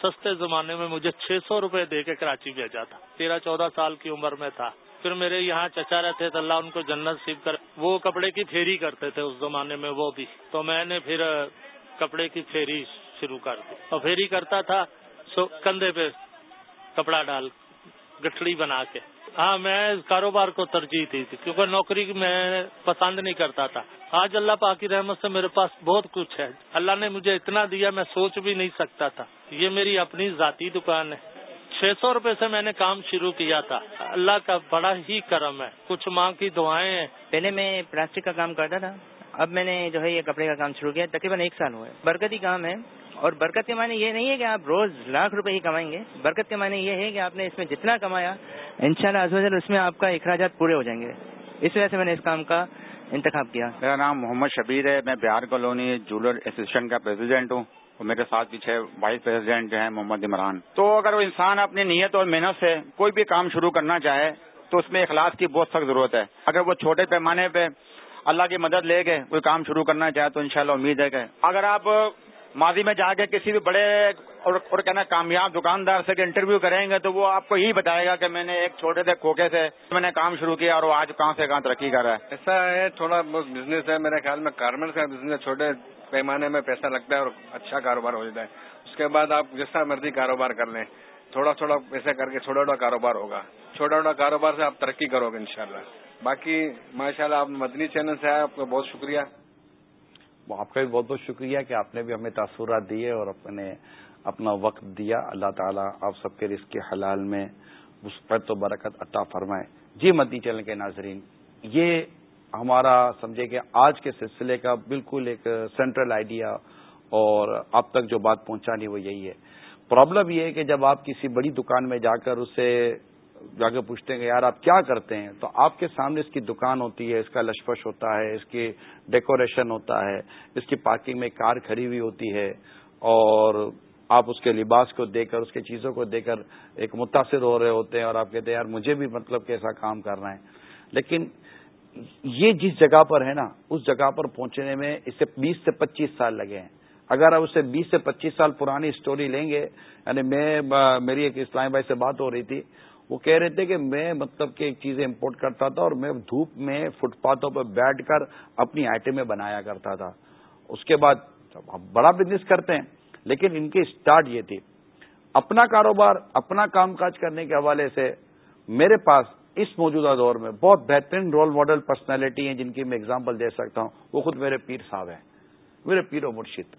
سستے زمانے میں مجھے چھ سو روپے دے کے کراچی بھیجا تھا۔ تیرہ چودہ سال کی عمر میں تھا۔ پھر میرے یہاں چچا رہتے تھے، اللہ ان کو جنت سیب کر۔ وہ کپڑے کی پھیری کرتے تھے اس زمانے میں، وہ بھی۔ تو میں نے پھر کپڑے کی پھیری شروع کر دی۔ اور پھیری کرتا تھا، سو کندھے پہ کپڑا ڈال، گٹھڑی بنا کے۔ ہاں میں کاروبار کو ترجیح دی تھی، کیونکہ نوکری میں پسند نہیں کرتا تھا۔ آج اللہ پاک کی رحمت سے میرے پاس بہت کچھ ہے۔ اللہ نے مجھے اتنا دیا، میں سوچ بھی نہیں سکتا تھا۔ یہ میری اپنی ذاتی دکان ہے۔ چھ سو روپے سے میں نے کام شروع کیا تھا۔ اللہ کا بڑا ہی کرم ہے۔ کچھ ماں کی دعائیں ہیں۔ پہلے میں پلاسٹک کا کام کرتا تھا، اب میں نے جو ہے یہ کپڑے کا کام شروع کیا، تقریباً ایک سال ہوا ہے۔ برکتی کام ہے۔ اور برکت کے معنی یہ نہیں ہے کہ آپ روز لاکھ روپے ہی کمائیں گے۔ برکت کے معنی یہ ہے کہ آپ نے اس میں جتنا کمایا ان شاء اللہ اس میں آپ کا اخراجات پورے ہو جائیں گے۔ اس وجہ سے میں نے اس کام کا انتخاب کیا۔ میرا نام محمد شبیر ہے۔ میں بہار کالونی جولر ایسوسیشن کا پریزیڈنٹ ہوں اور میرے ساتھ پیچھے وائس پریزیڈنٹ جو ہیں محمد عمران۔ تو اگر وہ انسان اپنی نیت اور محنت سے کوئی بھی کام شروع کرنا چاہے، تو اس میں اخلاص کی بہت سخت ضرورت ہے۔ اگر وہ چھوٹے پیمانے پہ اللہ کی مدد لے کے کوئی کام شروع کرنا چاہے، تو انشاءاللہ امید ہے کہ اگر آپ ماضی میں جا کے کسی بھی بڑے اور کہنا کامیاب دکاندار سے انٹرویو کریں گے تو وہ آپ کو یہی بتائے گا کہ میں نے ایک چھوٹے سے کھوکے سے میں نے کام شروع کیا اور وہ آج کہاں سے کہاں ترقی کر رہا ہے۔ ایسا ہے، تھوڑا بہت بزنس ہے، میرے خیال میں گارمنٹ کا بزنس چھوٹے پیمانے میں پیسہ لگتا ہے اور اچھا کاروبار ہو جاتا ہے۔ اس کے بعد آپ جس طرح مرضی کاروبار کر لیں، تھوڑا تھوڑا پیسے کر کے چھوٹا چھوٹا کاروبار ہوگا۔ چھوٹا چھوٹا کاروبار سے آپ ترقی کرو گے انشاءاللہ۔ باقی ماشاء اللہ آپ مدنی چینل سے آئے، آپ کا بہت شکریہ۔ آپ کا بھی بہت بہت شکریہ کہ آپ نے بھی ہمیں تاثرات دیے اور اپنے اپنا وقت دیا۔ اللہ تعالیٰ آپ سب کے رزق کے حلال میں مثبت و برکت عطا فرمائے۔ جی مدنی چینل کے ناظرین، یہ ہمارا سمجھے کہ آج کے سلسلے کا بالکل ایک سینٹرل آئیڈیا اور اب تک جو بات پہنچانی وہ یہی ہے۔ پرابلم یہ ہے کہ جب آپ کسی بڑی دکان میں جا کر اسے جا کے پوچھتے ہیں کہ یار آپ کیا کرتے ہیں؟ تو آپ کے سامنے اس کی دکان ہوتی ہے، اس کا لشپش ہوتا ہے، اس کی ڈیکوریشن ہوتا ہے، اس کی پارکنگ میں کار کھڑی ہوئی ہوتی ہے اور آپ اس کے لباس کو دیکھ کر، اس کے چیزوں کو دیکھ کر ایک متاثر ہو رہے ہوتے ہیں اور آپ کہتے ہیں، یار مجھے بھی مطلب کیسا کام کرنا ہے لیکن یہ جس جگہ پر ہے نا، اس جگہ پر پہنچنے میں اسے بیس سے پچیس سال لگے ہیں۔ اگر آپ اسے بیس سے پچیس سال پرانی اسٹوری لیں گے یعنی میں میری ایک اسلام بھائی سے بات ہو رہی تھی وہ کہہ رہے تھے کہ میں مطلب کہ ایک چیزیں امپورٹ کرتا تھا اور میں دھوپ میں فٹ پاتھوں پہ بیٹھ کر اپنی آئٹمیں بنایا کرتا تھا۔ اس کے بعد بڑا بزنس کرتے ہیں، لیکن ان کی اسٹارٹ یہ تھی۔ اپنا کاروبار، اپنا کام کاج کرنے کے حوالے سے میرے پاس اس موجودہ دور میں بہت بہترین رول ماڈل پرسنالٹی ہیں جن کی میں اگزامپل دے سکتا ہوں۔ وہ خود میرے پیر صاحب ہیں۔ میرے پیر و مرشد۔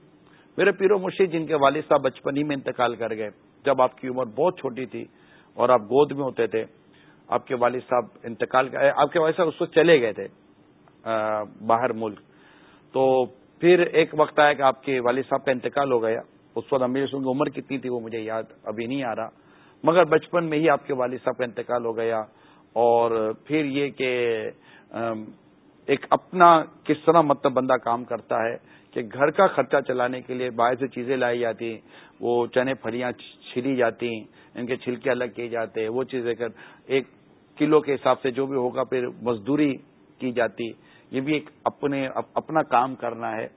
میرے پیر و مرشد جن کے والد صاحب بچپن ہی میں انتقال کر گئے۔ جب آپ کی عمر بہت چھوٹی تھی اور آپ گود میں ہوتے تھے، آپ کے والد صاحب انتقال آپ کے والد صاحب اس وقت چلے گئے تھے باہر ملک۔ تو پھر ایک وقت آیا کہ آپ کے والد صاحب کا انتقال ہو گیا۔ اس وقت امیر رسول کی عمر کتنی تھی وہ مجھے یاد ابھی نہیں آ رہا۔ مگر بچپن میں ہی آپ کے والد صاحب کا انتقال ہو گیا اور پھر یہ کہ ایک اپنا کس طرح مطلب بندہ کام کرتا ہے کہ گھر کا خرچہ چلانے کے لیے باہر سے چیزیں لائی جاتی، وہ چنے پھلیاں چھلی جاتی، ان کے چھلکے الگ کیے جاتے، وہ چیزیں کر، ایک کلو کے حساب سے جو بھی ہوگا پھر مزدوری کی جاتی، یہ بھی ایک اپنے، اپنا کام کرنا ہے۔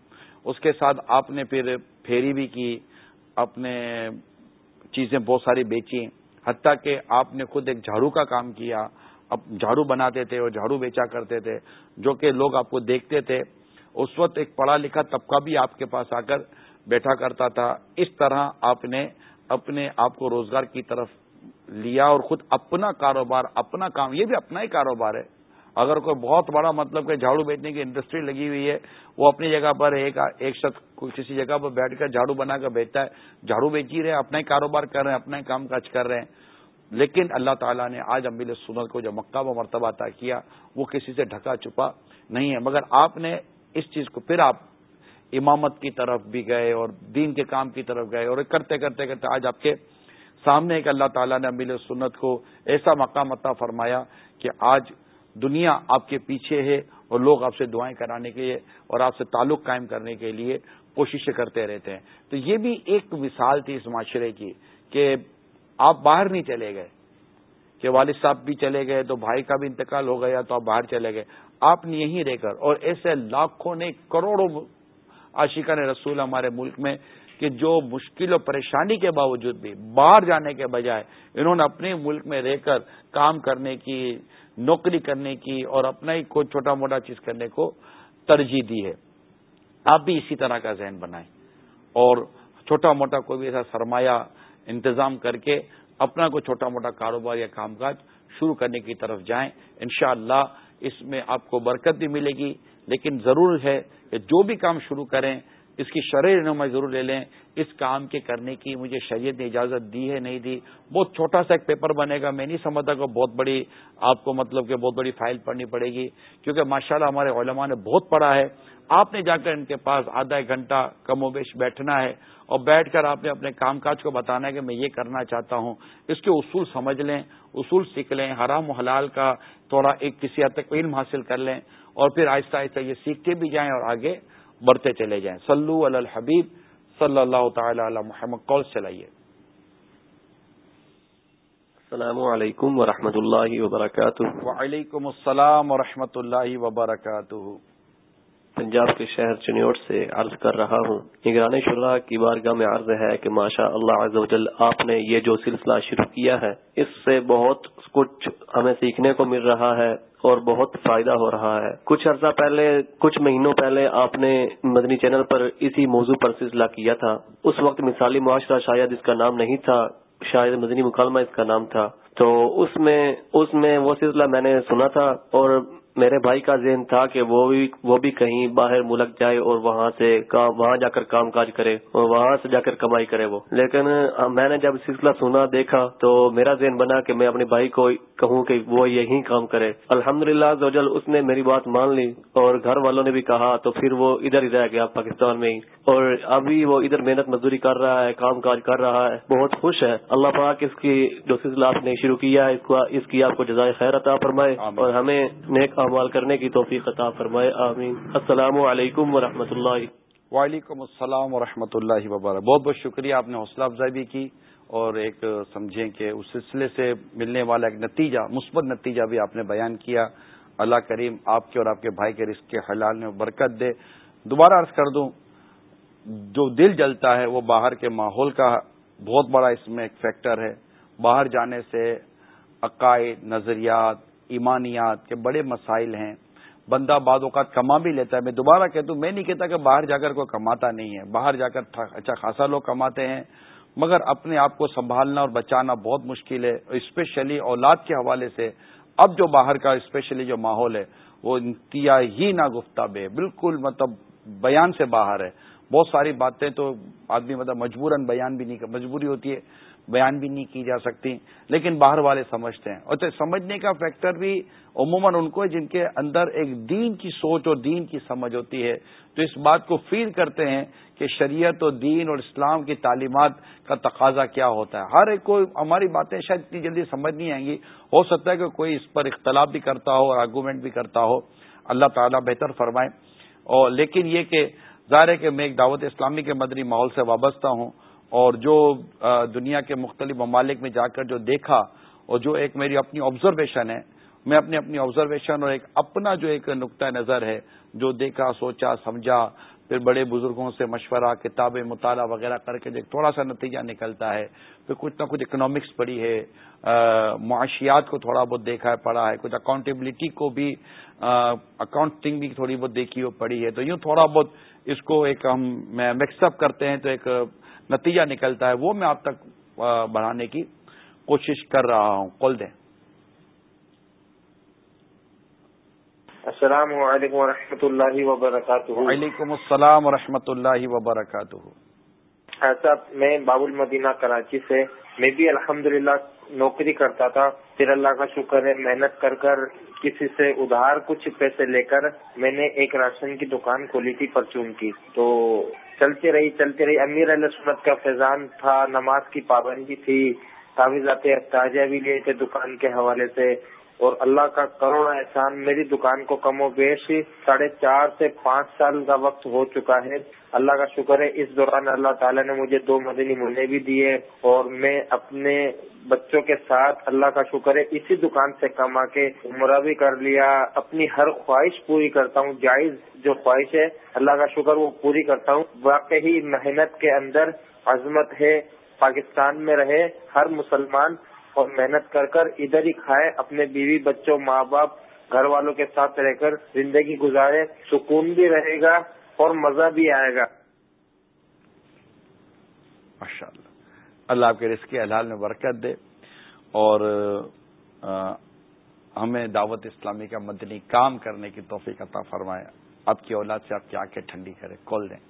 اس کے ساتھ آپ نے پھر پھیری بھی کی، اپنے چیزیں بہت ساری بیچی حتیٰ کہ آپ نے خود ایک جھاڑو کا کام کیا اب جھاڑو بناتے تھے اور جھاڑو بیچا کرتے تھے، جو کہ لوگ آپ کو دیکھتے تھے، اس وقت ایک پڑھا لکھا طبقہ بھی آپ کے پاس آ کر بیٹھا کرتا تھا۔ اس طرح آپ نے اپنے آپ کو روزگار کی طرف لیا اور خود اپنا کاروبار، اپنا کام، یہ بھی اپنا ہی کاروبار ہے۔ اگر کوئی بہت بڑا مطلب کہ جھاڑو بیچنے کی انڈسٹری لگی ہوئی ہے، وہ اپنی جگہ پر ایک ایک شخص کسی جگہ پر بیٹھ کر جھاڑو بنا کر بیچتا ہے۔ جھاڑو بیچ ہی رہے، اپنا ہی کاروبار کر رہے ہیں، اپنا ہی کام کاج کر رہے ہیں۔ لیکن اللہ تعالیٰ نے آج امبل سنت کو جو مکہ و مرتبہ عطا کیا، وہ کسی سے ڈھکا چھپا نہیں ہے۔ مگر آپ نے اس چیز کو، پھر آپ امامت کی طرف بھی گئے اور دین کے کام کی طرف گئے اور کرتے کرتے کرتے آج آپ کے سامنے ایک اللہ تعالیٰ نے امبل سنت کو ایسا مقام عطا فرمایا کہ آج دنیا آپ کے پیچھے ہے اور لوگ آپ سے دعائیں کرانے کے لیے اور آپ سے تعلق قائم کرنے کے لیے کوششیں کرتے رہتے ہیں۔ تو یہ بھی ایک مثال تھی اس معاشرے کی کہ آپ باہر نہیں چلے گئے۔ کہ والد صاحب بھی چلے گئے، تو بھائی کا بھی انتقال ہو گیا تو آپ باہر چلے گئے۔ آپ نے یہیں رہ کر، اور ایسے لاکھوں نے کروڑوں عاشقہ نے رسول ہمارے ملک میں، کہ جو مشکل اور پریشانی کے باوجود بھی، باہر جانے کے بجائے انہوں نے اپنے ملک میں رہ کر کام کرنے کی، نوکری کرنے کی، اور اپنا ہی کوئی چھوٹا موٹا چیز کرنے کو ترجیح دی ہے۔ آپ بھی اسی طرح کا ذہن بنائیں۔ اور چھوٹا موٹا کوئی بھی ایسا سرمایہ انتظام کر کے اپنا کوئی چھوٹا موٹا کاروبار یا کام کاج شروع کرنے کی طرف جائیں۔ انشاءاللہ اللہ اس میں آپ کو برکت بھی ملے گی۔ لیکن ضرور ہے کہ جو بھی کام شروع کریں، اس کی شرح رہنمائی ضرور لے لیں۔ اس کام کے کرنے کی مجھے شریعت نے اجازت دی ہے، نہیں دی۔ بہت چھوٹا سا ایک پیپر بنے گا۔ میں نہیں سمجھتا کہ بہت بڑی، آپ کو مطلب کہ بہت بڑی فائل پڑھنی پڑے گی۔ کیونکہ ماشاءاللہ ہمارے علماء نے بہت پڑھا ہے۔ آپ نے جا کر ان کے پاس آدھا ایک گھنٹہ کم و بیش بیٹھنا ہے اور بیٹھ کر آپ نے اپنے کام کاج کو بتانا ہے کہ میں یہ کرنا چاہتا ہوں۔ اس کے اصول سمجھ لیں اصول سیکھ لیں حرام و حلال کا تھوڑا ایک کسی حد تک علم حاصل کر لیں اور پھر آہستہ آہستہ یہ سیکھتے بھی جائیں اور آگے بڑھتے چلے جائیں۔ سلو الحبیب صلی اللہ تعالی علی محمد۔ کال چلائیے۔ السلام علیکم ورحمۃ اللہ وبرکاتہ۔ وعلیکم السلام و اللہ وبرکاتہ۔ پنجاب کے شہر چنیوٹ سے عرض کر رہا ہوں۔ نگران شرح کی بارگاہ میں عرض ہے کہ ماشاء اللہ عز و جل آپ نے یہ جو سلسلہ شروع کیا ہے، اس سے بہت کچھ ہمیں سیکھنے کو مل رہا ہے اور بہت فائدہ ہو رہا ہے۔ کچھ عرصہ پہلے، کچھ مہینوں پہلے آپ نے مدنی چینل پر اسی موضوع پر سلسلہ کیا تھا۔ اس وقت مثالی معاشرہ شاید اس کا نام نہیں تھا، شاید مدنی مکالمہ اس کا نام تھا۔ تو اس میں اس میں وہ سلسلہ میں نے سنا تھا اور میرے بھائی کا ذہن تھا کہ وہ بھی وہ بھی کہیں باہر ملک جائے اور وہاں سے وہاں جا کر کام کاج کرے اور وہاں سے جا کر کمائی کرے وہ۔ لیکن میں نے جب سلسلہ سنا دیکھا تو میرا ذہن بنا کہ میں اپنے بھائی کو کہوں کہ وہ یہی کام کرے۔ الحمد للہ اس نے میری بات مان لی اور گھر والوں نے بھی کہا تو پھر وہ ادھر ہی رہ گیا پاکستان میں ہی۔ اور ابھی وہ ادھر محنت مزدوری کر رہا ہے کام کاج کر رہا ہے بہت خوش ہے۔ اللہ پاک اس کی جو سلسلہ آپ نے شروع کیا ہے اس کی آپ کو جزائے خیر عطا فرمائے اور ہمیں نیک اعمال کرنے کی توفیق عطا فرمائے، آمین۔ السلام علیکم و اللہ وعلیکم السلام و اللہ وبرکاتہ۔ بہت بہت شکریہ، آپ نے حوصلہ افزائی بھی کی اور ایک سمجھیں کہ اس سلسلے سے ملنے والا ایک نتیجہ، مثبت نتیجہ بھی آپ نے بیان کیا۔ اللہ کریم آپ کے اور آپ کے بھائی کے رزق کے حلال میں برکت دے۔ دوبارہ عرض کر دوں، جو دل جلتا ہے وہ باہر کے ماحول کا بہت بڑا اس میں ایک فیکٹر ہے۔ باہر جانے سے عقائد، نظریات ایمانیات کے بڑے مسائل ہیں۔ بندہ بعد اوقات کما بھی لیتا ہے۔ میں دوبارہ کہتا ہوں، میں نہیں کہتا کہ باہر جا کر کوئی کماتا نہیں ہے۔ باہر جا کر اچھا خاصا لوگ کماتے ہیں، مگر اپنے آپ کو سنبھالنا اور بچانا بہت مشکل ہے۔ اسپیشلی اولاد کے حوالے سے، اب جو باہر کا اسپیشلی جو ماحول ہے، وہ انتہا ہی نہ گفتاب ہے بالکل مطلب بیان سے باہر ہے۔ بہت ساری باتیں تو آدمی مطلب مجبوراً بیان بھی نہیں مجبوری ہوتی ہے۔ بیان بھی نہیں کی جا سکتی، لیکن باہر والے سمجھتے ہیں۔ اور سمجھنے کا فیکٹر بھی عموماً ان کو جن کے اندر ایک دین کی سوچ اور دین کی سمجھ ہوتی ہے۔ تو اس بات کو فیل کرتے ہیں کہ شریعت و دین اور اسلام کی تعلیمات کا تقاضا کیا ہوتا ہے۔ ہر ایک کو ہماری باتیں شاید اتنی جلدی سمجھ نہیں آئیں گی۔ ہو سکتا ہے کہ کوئی اس پر اختلاف بھی کرتا ہو اور آرگومنٹ بھی کرتا ہو۔ اللہ تعالیٰ بہتر فرمائے۔ اور لیکن یہ کہ ظاہر ہے کہ میں ایک دعوت اسلامی کے مدنی ماحول سے وابستہ ہوں۔ اور جو دنیا کے مختلف ممالک میں جا کر جو دیکھا اور جو ایک میری اپنی آبزرویشن ہے، میں اپنی اپنی آبزرویشن اور ایک اپنا جو ایک نقطۂ نظر ہے، جو دیکھا، سوچا، سمجھا، پھر بڑے بزرگوں سے مشورہ کتاب مطالعہ وغیرہ کر کے جو تھوڑا سا نتیجہ نکلتا ہے، پھر کچھ نہ کچھ اکنامکس پڑھی ہے معاشیات کو تھوڑا بہت دیکھا ہے پڑھا ہے، کچھ اکاؤنٹیبلٹی کو بھی اکاؤنٹنگ بھی تھوڑی بہت دیکھی ہو پڑھی ہے۔ تو یوں تھوڑا بہت اس کو ایک ہم مکس اپ کرتے ہیں، تو ایک نتیجہ نکلتا ہے وہ میں آپ تک بڑھانے کی کوشش کر رہا ہوں۔ کل دیں۔ السلام علیکم و رحمۃ اللہ وبرکاتہ۔ وعلیکم السلام و اللہ وبرکاتہ۔ ایسا میں باب المدینہ کراچی سے میں بھی الحمد نوکری کرتا تھا۔ پھر اللہ کا شکر ہے محنت کر کر کسی سے ادھار کچھ پیسے لے کر میں نے ایک راشن کی دکان کھولی تھی پرچون کی۔ تو چلتی رہی چلتی رہی۔ امیر علیہ سنت کا فیضان تھا، نماز کی پابندی تھی۔ تعویذات تازہ بھی لیے تھے دکان کے حوالے سے۔ اور اللہ کا کروڑ احسان میری دکان کو کم و بیش ساڑھے چار سے پانچ سال کا وقت ہو چکا ہے۔ اللہ کا شکر ہے، اس دوران اللہ تعالیٰ نے مجھے دو مدنی ملنے بھی دیے اور میں اپنے بچوں کے ساتھ اللہ کا شکر ہے، اسی دکان سے کما کے عمرہ بھی کر لیا۔ اپنی ہر خواہش پوری کرتا ہوں، جائز جو خواہش ہے، اللہ کا شکر وہ پوری کرتا ہوں۔ واقعی محنت کے اندر عظمت ہے، پاکستان میں رہے ہر مسلمان اور محنت کر کر ادھر ہی کھائے، اپنے بیوی، بچوں، ماں باپ، گھر والوں کے ساتھ رہ کر زندگی گزارے۔ سکون بھی رہے گا اور مزہ بھی آئے گا۔ ماشاء اللہ اللہ آپ کے رزق حلال میں برکت دے۔ اور ہمیں دعوت اسلامی کا مدنی کام کرنے کی توفیق عطا فرمائے۔ آپ کی اولاد سے آپ کی آنکھیں ٹھنڈی کرے کھول دیں۔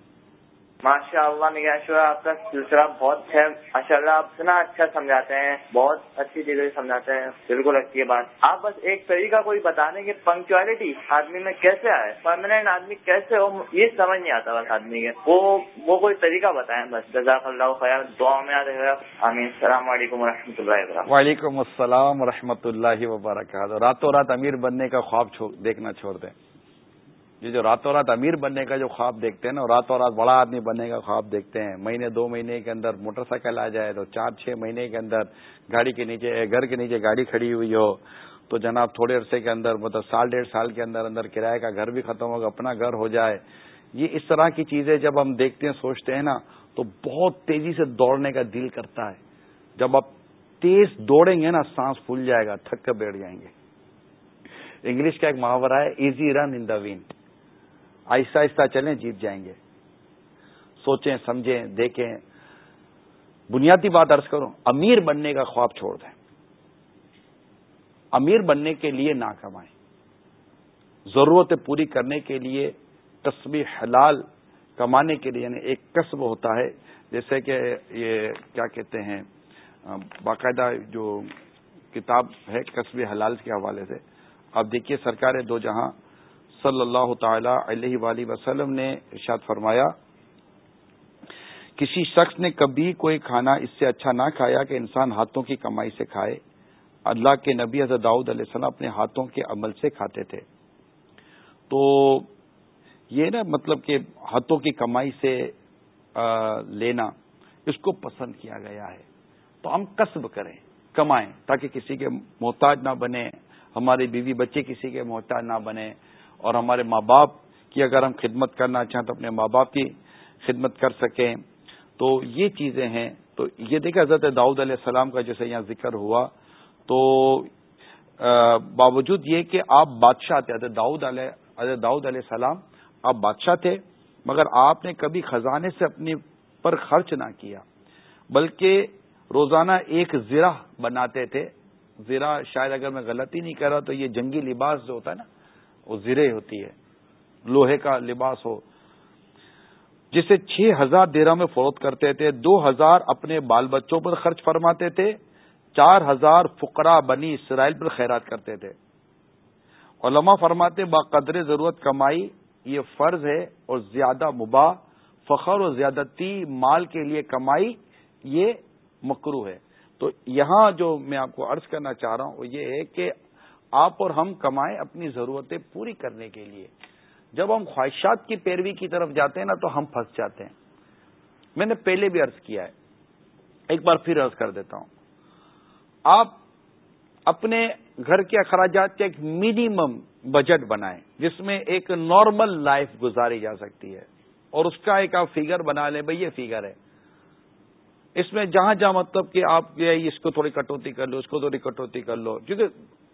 ماشاء اللہ نگاہ آپ کا سلسلہ بہت ہے۔ ماشاء اللہ آپ اتنا اچھا سمجھاتے ہیں، بہت اچھی چیزیں سمجھاتے ہیں۔ بالکل اچھی ہے بات۔ آپ بس ایک طریقہ کوئی بتا دیں کہ پنکچوالٹی آدمی میں کیسے آئے؟ پرماننٹ آدمی کیسے ہو؟ یہ سمجھ نہیں آتا بس آدمی کے۔ وہ وہ کوئی طریقہ بتائیں بس۔ جزاک اللہ خیر۔ دعا میں آ گا آمین۔ السلام علیکم و رحمۃ اللہ وبرکاتہ۔ وعلیکم السلام و رحمۃ اللہ وبرکاتہ۔ راتوں رات امیر بننے کا خواب دیکھنا چھوڑ دیں یہ جو راتوں رات امیر بننے کا جو خواب دیکھتے ہیں نا راتوں رات بڑا آدمی بننے کا خواب دیکھتے ہیں۔ مہینے، دو مہینے کے اندر موٹر سائیکل آ جائے تو چار، چھ مہینے کے اندر گاڑی کے نیچے گھر کے نیچے گاڑی کھڑی ہوئی ہو تو جناب تھوڑے عرصے کے اندر مطلب سال، ڈیڑھ سال کے اندر اندر کرایہ کا گھر بھی ختم ہوگا، اپنا گھر ہو جائے۔ یہ اس طرح کی چیزیں جب ہم دیکھتے ہیں، سوچتے ہیں نا، تو بہت تیزی سے دوڑنے کا دل کرتا ہے۔ جب آپ تیز دوڑیں گے نا، سانس پھول جائے گا، تھک کر بیٹھ جائیں گے۔ انگلش کا ایک محاورہ ہے ایزی رن ان دا ونڈ آہستہ آہستہ چلیں، جیت جائیں گے۔ سوچیں، سمجھیں، دیکھیں۔ بنیادی بات ارض کروں، امیر بننے کا خواب چھوڑ دیں۔ امیر بننے کے لیے نہ کمائیں۔ ضرورتیں پوری کرنے کے لیے قصب حلال کمانے کے لیے یعنی ایک قصب ہوتا ہے۔ جیسے کہ یہ کیا کہتے ہیں، باقاعدہ جو کتاب ہے قصب حلال کے حوالے سے۔ اب دیکھیے، سرکار دو جہاں صلی اللہ تعالی علیہ وآلہ وسلم نے ارشاد فرمایا، کسی شخص نے کبھی کوئی کھانا اس سے اچھا نہ کھایا کہ انسان ہاتھوں کی کمائی سے کھائے۔ اللہ کے نبی حضرت داؤد علیہ السلام اپنے ہاتھوں کے عمل سے کھاتے تھے۔ تو یہ نا مطلب کہ ہاتھوں کی کمائی سے لینا اس کو پسند کیا گیا ہے۔ تو ہم قصب کریں، کمائیں تاکہ کسی کے محتاج نہ بنے، ہماری بیوی بچے کسی کے محتاج نہ بنے۔ اور ہمارے ماں باپ کہ اگر ہم خدمت کرنا چاہیں تو اپنے ماں باپ کی خدمت کر سکیں۔ تو یہ چیزیں ہیں۔ تو یہ دیکھیں حضرت داؤد علیہ السلام کا جیسے یہاں ذکر ہوا۔ تو باوجود یہ کہ آپ بادشاہ تھے، حضرت داؤد علیہ، حضرت داؤد علیہ السلام، آپ بادشاہ تھے، مگر آپ نے کبھی خزانے سے اپنی پر خرچ نہ کیا، بلکہ روزانہ ایک زرہ بناتے تھے۔ زرہ شاید اگر میں غلطی نہیں کر رہا تو یہ جنگی لباس جو ہوتا ہے نا وہ زرے ہوتی ہے، لوہے کا لباس ہو۔ جسے چھ ہزار دیرہ میں فروخت کرتے تھے، دو ہزار اپنے بال بچوں پر خرچ فرماتے تھے، چار ہزار فقرا بنی اسرائیل پر خیرات کرتے تھے۔ علماء فرماتے با قدر ضرورت کمائی یہ فرض ہے اور زیادہ مباح، فخر و زیادتی مال کے لیے کمائی یہ مکرو ہے۔ تو یہاں جو میں آپ کو عرض کرنا چاہ رہا ہوں وہ یہ ہے کہ آپ اور ہم کمائیں اپنی ضرورتیں پوری کرنے کے لیے۔ جب ہم خواہشات کی پیروی کی طرف جاتے ہیں نا تو ہم پھنس جاتے ہیں۔ میں نے پہلے بھی عرض کیا ہے۔ ایک بار پھر عرض کر دیتا ہوں۔ آپ اپنے گھر کے اخراجات کا ایک منیمم بجٹ بنائیں، جس میں ایک نارمل لائف گزاری جا سکتی ہے۔ اور اس کا ایک آپ فیگر بنا لیں، بھائی یہ فیگر ہے۔ اس میں جہاں جہاں مطلب کہ آپ اس کو تھوڑی کٹوتی کر لو، اس کو تھوڑی کٹوتی کر لو۔ کیونکہ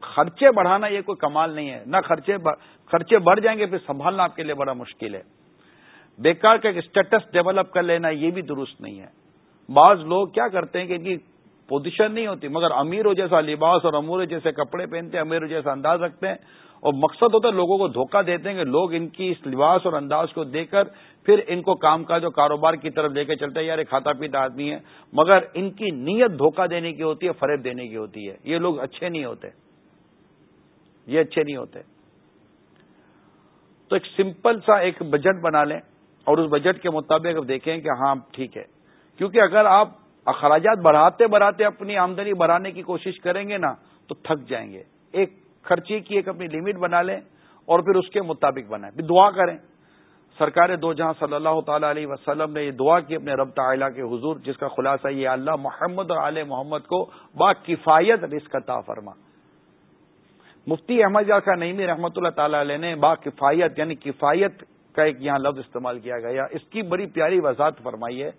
خرچے بڑھانا یہ کوئی کمال نہیں ہے۔ نہ خرچے خرچے بڑھ جائیں گے، پھر سنبھالنا آپ کے لیے بڑا مشکل ہے۔ بیکار کا ایک اسٹیٹس ڈیولپ کر لینا یہ بھی درست نہیں ہے۔ بعض لوگ کیا کرتے ہیں کہ ان کی پوزیشن نہیں ہوتی، مگر امیروں جیسا لباس اور امور جیسے کپڑے پہنتے ہیں امیروں جیسا انداز رکھتے ہیں، اور مقصد ہوتا ہے لوگوں کو دھوکہ دیتے ہیں کہ لوگ ان کی اس لباس اور انداز کو دیکھ کر پھر ان کو کام کاج اور کاروبار کی طرف لے کے چلتے ہیں۔ یار کھاتا پیتا آدمی ہے، مگر ان کی نیت دھوکہ دینے کی ہوتی ہے، فریب دینے کی ہوتی ہے۔ یہ لوگ اچھے نہیں ہوتے۔ یہ اچھے نہیں ہوتے۔ تو ایک سمپل سا ایک بجٹ بنا لیں اور اس بجٹ کے مطابق دیکھیں کہ ہاں ٹھیک ہے۔ کیونکہ اگر آپ اخراجات بڑھاتے بڑھاتے اپنی آمدنی بڑھانے کی کوشش کریں گے نا، تو تھک جائیں گے۔ ایک خرچی کی ایک اپنی لمٹ بنا لیں اور پھر اس کے مطابق بنائیں۔ پھر دعا کریں۔ سرکار دو جہاں صلی اللہ تعالی علیہ وسلم نے یہ دعا کی اپنے رب تعالیٰ کے حضور، جس کا خلاصہ یہ اللہ محمد اور علیہ محمد کو با کفایت رزق عطا فرما۔ مفتی احمد کا نئی رحمۃ اللہ تعالی علیہ نے با کفایت یعنی کفایت کا ایک یہاں لفظ استعمال کیا گیا۔ اس کی بڑی پیاری وضاحت فرمائی ہے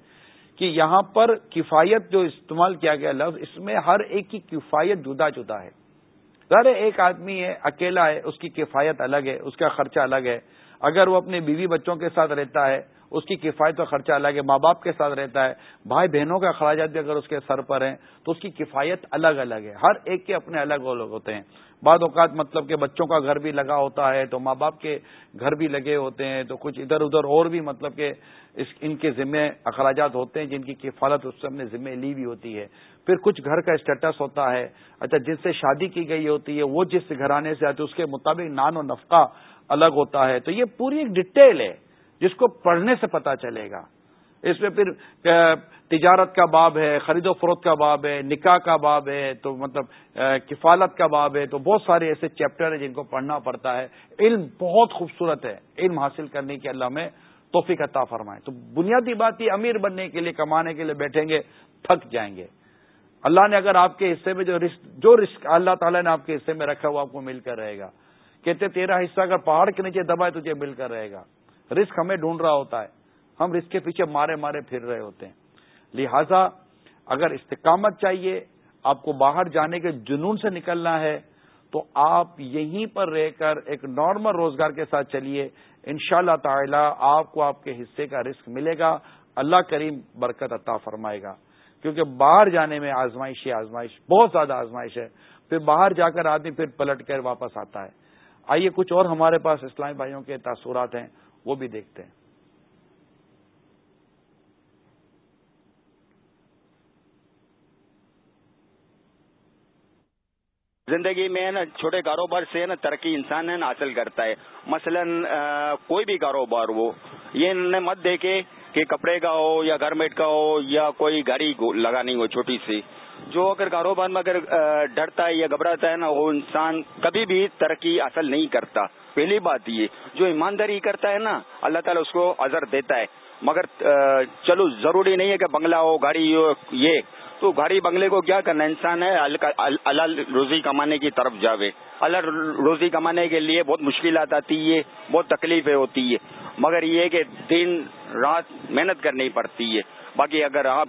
کہ یہاں پر کفایت جو استعمال کیا گیا لفظ، اس میں ہر ایک کی کفایت جدا جدا ہے۔ ظاہر ایک آدمی ہے، اکیلا ہے، اس کی کفایت الگ ہے، اس کا خرچہ الگ ہے۔ اگر وہ اپنے بیوی بچوں کے ساتھ رہتا ہے، اس کی کفایت و خرچہ الگ ہے، ماں باپ کے ساتھ رہتا ہے، بھائی بہنوں کے اخراجات بھی اگر اس کے سر پر ہیں، تو اس کی کفایت الگ الگ ہے۔ ہر ایک کے اپنے الگ الگ ہوتے ہیں۔ بعض اوقات مطلب کہ بچوں کا گھر بھی لگا ہوتا ہے تو ماں باپ کے گھر بھی لگے ہوتے ہیں تو کچھ ادھر ادھر اور بھی مطلب کہ اس ان کے ذمے اخراجات ہوتے ہیں جن کی کفالت اس سے ہم نے ذمہ لی بھی ہوتی ہے۔ پھر کچھ گھر کا اسٹیٹس ہوتا ہے۔ اچھا جس سے شادی کی گئی ہوتی ہے، وہ جس گھرانے سے آتے اس کے مطابق نان و نفقہ الگ ہوتا ہے۔ تو یہ پوری ایک ڈیٹیل ہے جس کو پڑھنے سے پتا چلے گا۔ اس میں پھر تجارت کا باب ہے، خرید و فروخت کا باب ہے، نکاح کا باب ہے، تو مطلب کفالت کا باب ہے، تو بہت سارے ایسے چیپٹر ہیں جن کو پڑھنا پڑتا ہے۔ علم بہت خوبصورت ہے۔ علم حاصل کرنے کے اللہ میں توفیق عطا فرمائے۔ تو بنیادی بات یہ امیر بننے کے لیے، کمانے کے لیے بیٹھیں گے، تھک جائیں گے۔ اللہ نے اگر آپ کے حصے میں جو رسک جو رسک اللہ تعالیٰ نے آپ کے حصے میں رکھا وہ آپ کو مل کر رہے گا۔ کہتے تیرا حصہ اگر پہاڑ کے نیچے دبائے تجھے مل کر رہے گا۔ رسک ہمیں ڈھونڈ رہا ہوتا ہے۔ ہم رسک کے پیچھے مارے مارے پھر رہے ہوتے ہیں۔ لہذا اگر استقامت چاہیے، آپ کو باہر جانے کے جنون سے نکلنا ہے، تو آپ یہیں پر رہ کر ایک نارمل روزگار کے ساتھ چلیے۔ ان شاء اللہ تعالی آپ کو آپ کے حصے کا رسک ملے گا۔ اللہ کریم برکت عطا فرمائے گا۔ کیونکہ باہر جانے میں آزمائش ہی آزمائش، بہت زیادہ آزمائش ہے۔ پھر باہر جا کر آدمی پھر پلٹ کر واپس آتا ہے۔ آئیے کچھ اور ہمارے پاس اسلامی بھائیوں کے تاثرات ہیں، وہ بھی دیکھتے ہیں۔ زندگی میں نا، چھوٹے کاروبار سے نا، ترقی انسان ہے نا، حاصل کرتا ہے۔ مثلا کوئی بھی کاروبار ہو، یہ مت دیکھے کہ کپڑے کا ہو یا گارمنٹ کا ہو یا کوئی گاڑی لگانی ہو چھوٹی سی۔ جو اگر کاروبار میں اگر ڈرتا ہے یا گھبراتا ہے نا، وہ انسان کبھی بھی ترقی حاصل نہیں کرتا۔ پہلی بات یہ، جو ایمانداری کرتا ہے نا، اللہ تعالیٰ اس کو اظہر دیتا ہے۔ مگر چلو، ضروری نہیں ہے کہ بنگلہ ہو، گاڑی ہو، یہ۔ تو گھری بنگلے کو کیا کرنا انسان ہے اللہ روزی کمانے کی طرف جاوے۔ اللہ روزی کمانے کے لیے بہت مشکلات آتی ہے بہت تکلیفیں ہوتی ہے مگر یہ کہ دن، رات محنت کرنی پڑتی ہے۔ باقی اگر آپ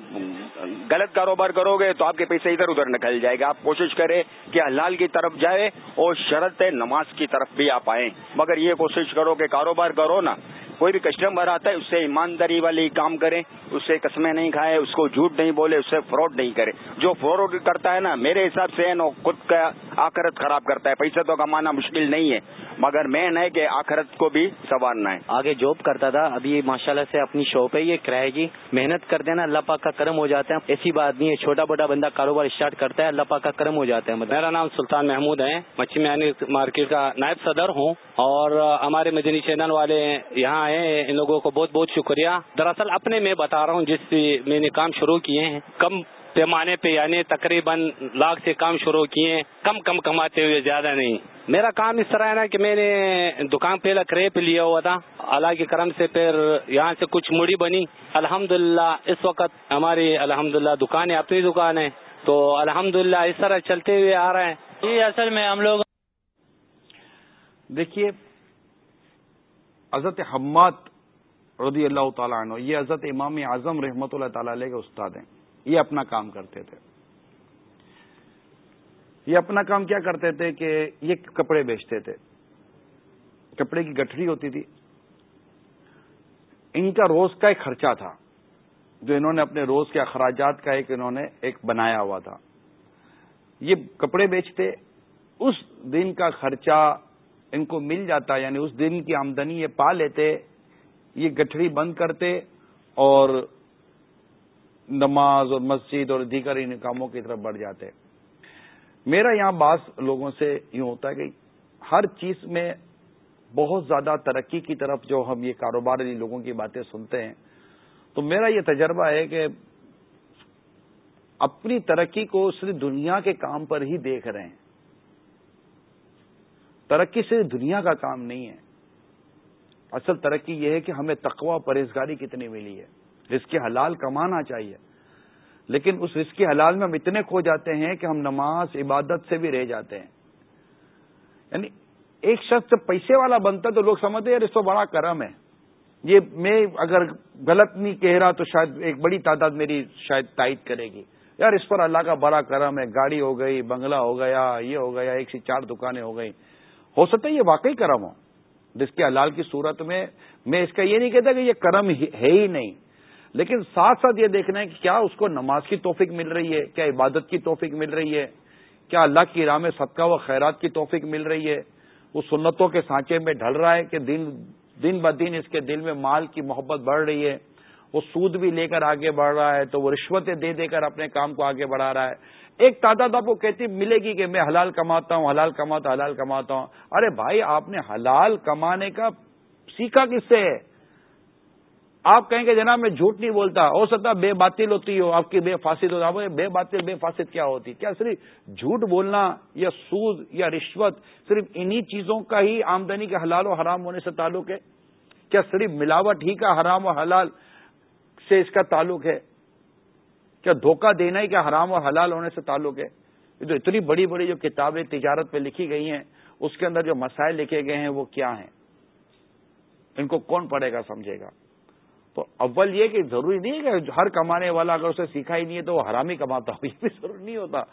غلط کاروبار کرو گے تو آپ کے پیسے ادھر ادھر نکل جائے گا آپ کوشش کریں کہ حلال کی طرف جائے اور شرط نماز کی طرف بھی آپ آئیں۔ مگر یہ کوشش کرو کہ کاروبار کرو نا۔ کوئی بھی کسٹمر آتا ہے اس سے ایمانداری والی کام کریں اس سے قسمیں نہیں کھائے اس کو جھوٹ نہیں بولے اس سے فراڈ نہیں کرے۔ جو فراڈ کرتا ہے نا میرے حساب سے نا خود کا آخرت خراب کرتا ہے۔ پیسہ تو کمانا مشکل نہیں ہے مگر مین ہے کہ آخرت کو بھی سنوارنا ہے۔ آگے جاب کرتا تھا ابھی ماشاء اللہ سے اپنی شاپ ہے یہ کرائے کی۔ محنت کرتے ہیں نا اللہ پاک کا کرم ہو جاتا ہے۔ ایسی بات نہیں ہے چھوٹا بڑا بندہ کاروبار اسٹارٹ کرتا ہے اللہ پاک کا کرم ہو جاتا ہے۔ میرا نام سلطان محمود ہے مچھی میانی مارکیٹ کا نائب صدر ہوں۔ اور ہمارے مدنی چینل والے یہاں آئے ان لوگوں کو بہت بہت شکریہ۔ دراصل اپنے میں بتا رہا ہوں جس میں نے کام شروع کیے ہیں۔ کم پیمانے پہ یعنی تقریباً لاکھ سے کام شروع کیے کم کم کماتے ہوئے زیادہ نہیں۔ میرا کام اس طرح ہے نا کہ میں نے دکان پہلا کریپ لیا ہوا تھا۔ اللہ کے کرم سے پھر یہاں سے کچھ مڑی بنی۔ الحمد اس وقت ہماری الحمد للہ دکان ہے اپنی دکان ہے۔ تو الحمد اس طرح چلتے ہوئے آ رہے ہیں۔ جی اصل میں ہم لوگ دیکھیے حضرت حماد رضی اللہ تعالیٰ عنہ، یہ حضرت امام اعظم رحمۃ اللہ تعالی علیہ کے استاد ہیں۔ یہ اپنا کام کرتے تھے۔ یہ اپنا کام کیا کرتے تھے کہ یہ کپڑے بیچتے تھے۔ کپڑے کی گٹھڑی ہوتی تھی۔ ان کا روز کا ایک خرچہ تھا۔ جو انہوں نے اپنے روز کے اخراجات کا ایک انہوں نے ایک بنایا ہوا تھا۔ یہ کپڑے بیچتے، اس دن کا خرچہ ان کو مل جاتا یعنی اس دن کی آمدنی یہ پا لیتے، یہ گٹھڑی بند کرتے اور نماز اور مسجد اور دیگر ان کاموں کی طرف بڑھ جاتے۔ میرا یہاں بعض لوگوں سے یوں ہوتا ہے کہ ہر چیز میں بہت زیادہ ترقی کی طرف جو ہم یہ کاروباری لوگوں کی باتیں سنتے ہیں، تو میرا یہ تجربہ ہے کہ اپنی ترقی کو صرف دنیا کے کام پر ہی دیکھ رہے ہیں۔ ترقی صرف دنیا کا کام نہیں ہے۔ اصل ترقی یہ ہے کہ ہمیں تقوا پرہیزگاری کتنی ملی ہے۔ رزق حلال کمانا چاہیے۔ لیکن اس رزق حلال میں ہم اتنے کھو جاتے ہیں کہ ہم نماز، عبادت سے بھی رہ جاتے ہیں۔ یعنی ایک شخص پیسے والا بنتا تو لوگ سمجھتے یار اس کو بڑا کرم ہے۔ یہ میں اگر غلط نہیں کہہ رہا تو شاید ایک بڑی تعداد میری شاید تائید کرے گی۔ یار اس پر اللہ کا بڑا کرم ہے، گاڑی ہو گئی، بنگلہ ہو گیا، یہ ہو گیا، ایک سے چار دکانیں ہو گئی ہو سکتا ہے یہ واقعی کرم ہو۔ جس کے حلال کی صورت میں میں اس کا یہ نہیں کہتا کہ یہ کرم ہے ہی نہیں۔ لیکن ساتھ ساتھ یہ دیکھنا ہے کہ کیا اس کو نماز کی توفیق مل رہی ہے، کیا عبادت کی توفیق مل رہی ہے، کیا اللہ کی راہ میں صدقہ و خیرات کی توفیق مل رہی ہے۔ وہ سنتوں کے سانچے میں ڈھل رہا ہے کہ دن دن ب دن اس کے دل میں مال کی محبت بڑھ رہی ہے۔ وہ سود بھی لے کر آگے بڑھ رہا ہے تو وہ رشوتیں دے دے کر اپنے کام کو آگے بڑھا رہا ہے۔ ایک تعداد آپ کو کہتی ملے گی کہ میں حلال کماتا ہوں، حلال کماتا حلال کماتا ہوں۔ ارے بھائی، آپ نے حلال کمانے کا سیکھا کس سے؟ ہے آپ کہیں گے جناب میں جھوٹ نہیں بولتا، ہو سکتا بے باطل ہوتی ہو، آپ کی بے فاصل ہوتا بے باطل، بے فاصل کیا ہوتی؟ کیا صرف جھوٹ بولنا یا سود یا رشوت صرف انہی چیزوں کا ہی آمدنی کے حلال و حرام ہونے سے تعلق ہے؟ کیا صرف ملاوٹ ہی کا حرام و حلال سے اس کا تعلق ہے؟ کیا دھوکہ دینا ہی کیا حرام و حلال ہونے سے تعلق ہے؟ یہ تو اتنی بڑی بڑی جو کتابیں تجارت پہ لکھی گئی ہیں، اس کے اندر جو مسائل لکھے گئے ہیں، وہ کیا ہیں؟ ان کو کون پڑھے گا، سمجھے گا؟ تو اول یہ کہ ضروری نہیں ہے کہ ہر کمانے والا اگر اسے سیکھا ہی نہیں ہے تو وہ حرامی کماتا ہو یہ بھی ضروری نہیں ہوتا۔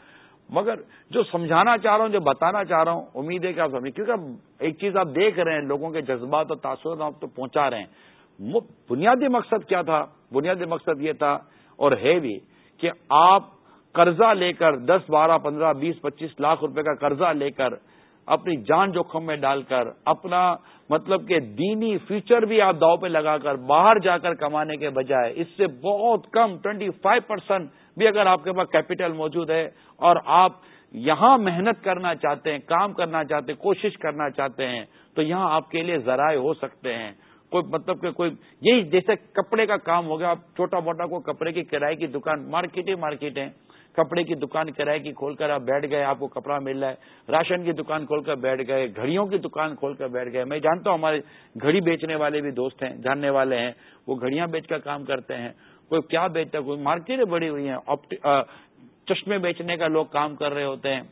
مگر جو سمجھانا چاہ رہا ہوں، جو بتانا چاہ رہا ہوں، امید ہے کہ آپ سمجھیں۔ کیونکہ ایک چیز آپ دیکھ رہے ہیں، لوگوں کے جذبات اور تاثرات آپ تو پہنچا رہے ہیں۔ بنیادی مقصد کیا تھا؟ بنیادی مقصد یہ تھا اور ہے بھی کہ آپ قرضہ لے کر دس، بارہ، پندرہ، بیس، پچیس لاکھ روپے کا قرضہ لے کر اپنی جان جوخم میں ڈال کر اپنا مطلب کہ دینی فیوچر بھی آپ داؤ پہ لگا کر باہر جا کر کمانے کے بجائے اس سے بہت کم ٹوینٹی فائیو پرسینٹ بھی اگر آپ کے پاس کیپٹل موجود ہے اور آپ یہاں محنت کرنا چاہتے ہیں، کام کرنا چاہتے ہیں، کوشش کرنا چاہتے ہیں، تو یہاں آپ کے لیے ذرائع ہو سکتے ہیں۔ کوئی مطلب کہ کوئی یہی جیسے کپڑے کا کام ہو گیا، آپ چھوٹا موٹا کو کپڑے کی کرائے کی دکان مارکیٹ ہی مارکیٹ ہے کپڑے کی دکان کرائے کی کھول کر آپ بیٹھ گئے، آپ کو کپڑا مل رہا ہے، راشن کی دکان کھول کر بیٹھ گئے، گھڑیوں کی دکان کھول کر بیٹھ گئے۔ میں جانتا ہوں ہمارے گھڑی بیچنے والے بھی دوست ہیں، جاننے والے ہیں، وہ گھڑیاں بیچ کر کام کرتے ہیں، کوئی کیا بیچتا ہے، کوئی مارکیٹیں بڑی ہوئی ہیں چشمے بیچنے کا لوگ کام کر رہے ہوتے ہیں۔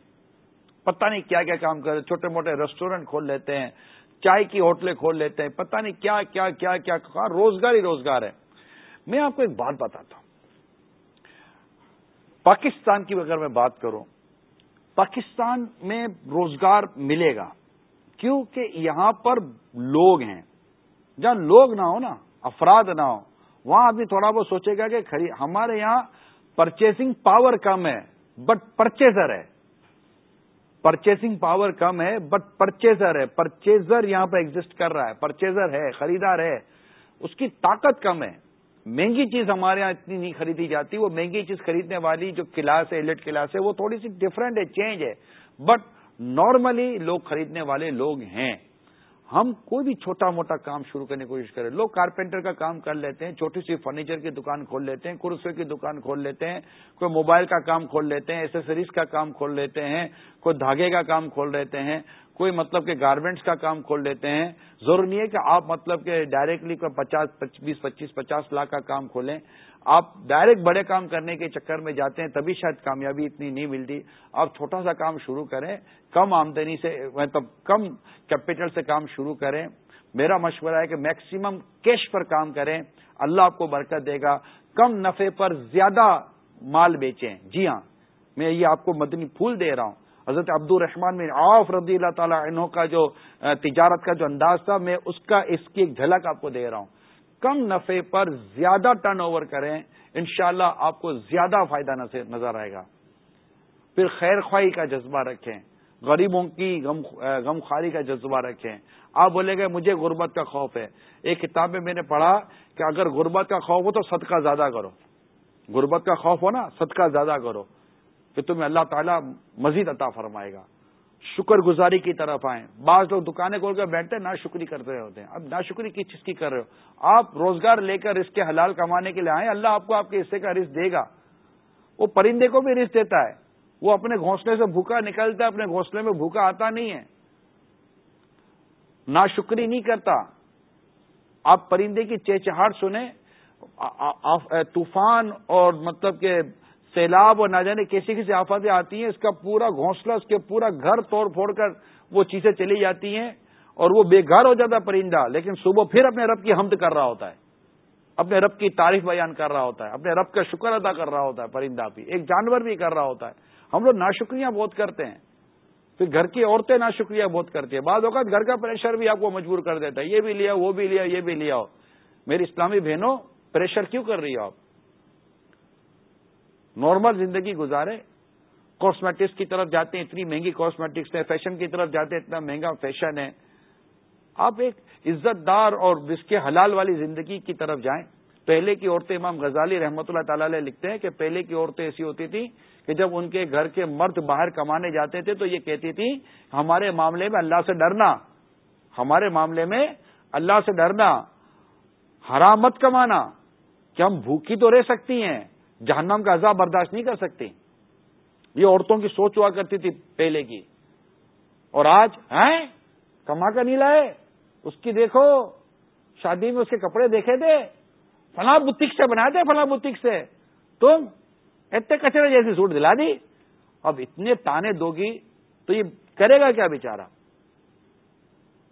پتہ نہیں کیا کیا کام کر رہے، چھوٹے موٹے ریسٹورینٹ کھول لیتے ہیں چائے کی ہوٹلیں کھول لیتے ہیں، پتہ نہیں کیا کیا کیا کیا روزگار ہی روزگار ہے۔ میں آپ کو ایک بات بتاتا ہوں۔ پاکستان کی اگر میں بات کروں، پاکستان میں روزگار ملے گا، کیونکہ یہاں پر لوگ ہیں۔ جہاں لوگ نہ ہو نا، افراد نہ ہو وہاں آدمی تھوڑا بہت سوچے گا کہ ہمارے یہاں پرچیزنگ پاور کم ہے بٹ پرچیزر ہے۔ پرچیسنگ پاور کم ہے بٹ پرچیزر ہے. پرچیزر یہاں پہ ایگزٹ کر رہا ہے. پرچیزر ہے، خریدار ہے. اس کی طاقت کم ہے. مہنگی چیز ہمارے یہاں اتنی نہیں خریدی جاتی. وہ مہنگی چیز خریدنے والی جو کلاس ہے ایلٹ کلاس ہے، وہ تھوڑی سی ڈفرینٹ ہے چینج ہے. بٹ نارملی لوگ خریدنے والے لوگ ہیں. ہم کوئی بھی چھوٹا موٹا کام شروع کرنے کی کوشش کریں۔ لوگ کارپینٹر کا کام کر لیتے ہیں، چھوٹی سی فرنیچر کی دکان کھول لیتے ہیں کرسے کی دکان کھول لیتے ہیں، کوئی موبائل کا کام کھول لیتے ہیں ایسیسریز کا کام کھول لیتے ہیں، کوئی دھاگے کا کام کھول لیتے ہیں۔ کوئی مطلب کہ گارمنٹس کا کام کھول لیتے ہیں۔ ضرور نہیں ہے کہ آپ مطلب کہ ڈائریکٹلی کوئی پچاس بیس پچیس، پچاس لاکھ کا کام کھولیں۔ آپ ڈائریکٹ بڑے کام کرنے کے چکر میں جاتے ہیں، تبھی شاید کامیابی اتنی نہیں ملتی۔ آپ چھوٹا سا کام شروع کریں، کم آمدنی سے مطلب کم کیپٹل سے کام شروع کریں۔ میرا مشورہ ہے کہ میکسیمم کیش پر کام کریں۔ اللہ آپ کو برکت دے گا۔ کم نفے پر زیادہ مال بیچیں۔ جی ہاں میں یہ آپ کو مدنی پھول دے رہا ہوں۔ حضرت عبد الرحمان میں آف رضی اللہ تعالیٰ عنہ کا جو تجارت کا جو انداز تھا، میں اس کا اس کی ایک جھلک آپ کو دے رہا ہوں۔ کم نفے پر زیادہ ٹرن اوور کریں، انشاءاللہ اللہ آپ کو زیادہ فائدہ نظر آئے گا۔ پھر خیر خواہی کا جذبہ رکھیں، غریبوں کی غم خواری کا جذبہ رکھیں۔ آپ بولے گے مجھے غربت کا خوف ہے۔ ایک کتاب میں میں نے پڑھا کہ اگر غربت کا خوف ہو تو صدقہ زیادہ کرو۔ غربت کا خوف ہو نا، صدقہ زیادہ کرو۔ کہ تمہیں اللہ تعالیٰ مزید عطا فرمائے گا۔ شکر گزاری کی طرف آئیں۔ بعض لوگ دکانیں کھول کر بیٹھتے نا شکری کرتے رہے ہوتے ہیں۔ اب نا شکری کس چیز کی کر رہے ہو؟ آپ روزگار لے کر اس کے حلال کمانے کے لیے آئیں، اللہ آپ کو آپ کے حصے کا رزق دے گا۔ وہ پرندے کو بھی رزق دیتا ہے۔ وہ اپنے گھونسلے سے بھوکا نکلتا ہے، اپنے گھونسلے میں بھوکا آتا نہیں ہے۔ نا شکری نہیں کرتا۔ آپ پرندے کی چہچہاٹ سنیں۔ طوفان اور مطلب کہ سیلاب اور نہ جانے کیسی کیسی آفاتیں آتی ہیں، اس کا پورا گھونسلہ، اس کے پورا گھر توڑ پھوڑ کر وہ چیزیں چلی جاتی ہیں اور وہ بے گھر ہو جاتا ہے پرندہ۔ لیکن صبح پھر اپنے رب کی حمد کر رہا ہوتا ہے۔ اپنے رب کی تعریف بیان کر رہا ہوتا ہے۔ اپنے رب کا شکر ادا کر رہا ہوتا ہے پرندہ بھی۔ ایک جانور بھی کر رہا ہوتا ہے۔ ہم لوگ ناشکریاں بہت کرتے ہیں۔ پھر گھر کی عورتیں ناشکریاں بہت کرتی ہیں۔ بعض اوقات گھر کا پریشر بھی آپ کو مجبور کر دیتا ہے۔ یہ بھی لیا، وہ بھی لیا، یہ بھی لیا۔ ہو میری اسلامی بہنوں، پریشر کیوں کر رہی ہو آپ؟ نارمل زندگی گزارے کاسمیٹکس کی طرف جاتے ہیں، اتنی مہنگی کاسمیٹکس ہے فیشن کی طرف جاتے ہیں، اتنا مہنگا فیشن ہے۔ آپ ایک عزت دار اور جس کے حلال والی زندگی کی طرف جائیں۔ پہلے کی عورتیں امام غزالی رحمۃ اللہ تعالی علیہ لکھتے ہیں کہ پہلے کی عورتیں ایسی ہوتی تھیں کہ جب ان کے گھر کے مرد باہر کمانے جاتے تھے تو یہ کہتی تھی ہمارے معاملے میں اللہ سے ڈرنا، ہمارے معاملے میں اللہ سے ڈرنا حرامت کمانا۔ کہ ہم بھوکی تو رہ سکتی ہیں؟ جہنم کا عذاب برداشت نہیں کر سکتی۔ یہ عورتوں کی سوچ ہوا کرتی تھی پہلے کی۔ اور آج، ہیں؟ کما کر نہیں لائے؟ اس کی دیکھو، شادی میں اس کے کپڑے دیکھے تھے۔ فلاں بتک سے بنا دے، فلاں بتک سے۔ تم اتنے کچرے جیسی سوٹ دلا دی۔ اب اتنے تانے دو گی تو یہ کرے گا کیا بیچارہ؟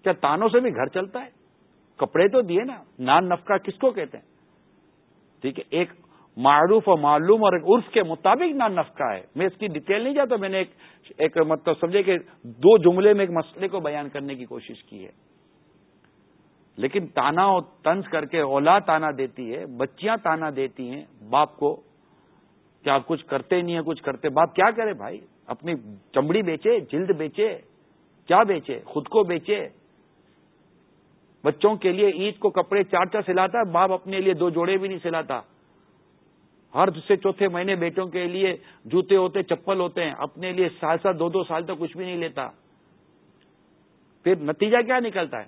کیا تانوں سے بھی گھر چلتا ہے؟ کپڑے تو دیے نا۔ نان نفقہ کس کو کہتے ہیں؟ ٹھیک ہے، ایک معروف و معلوم اور ایک عرف کے مطابق نہ نفقہ ہے۔ میں اس کی ڈیٹیل نہیں جاتا، میں نے ایک ایک مطلب سمجھے کہ دو جملے میں ایک مسئلے کو بیان کرنے کی کوشش کی ہے۔ لیکن تانا اور طنز کر کے اولا تانا دیتی ہے، بچیاں تانا دیتی ہیں، باپ کو کہ آپ کچھ کرتے نہیں ہیں، کچھ کرتے باپ کیا کرے بھائی؟ اپنی چمڑی بیچے، جلد بیچے، کیا بیچے؟ خود کو بیچے۔ بچوں کے لیے عید کو کپڑے چار چار سلاتا باپ اپنے لیے دو جوڑے بھی نہیں سلاتا۔ ہر سے چوتھے مہینے بیٹوں کے لیے جوتے ہوتے، چپل ہوتے ہیں، اپنے لیے سال سال دو دو سال تک کچھ بھی نہیں لیتا۔ پھر نتیجہ کیا نکلتا ہے؟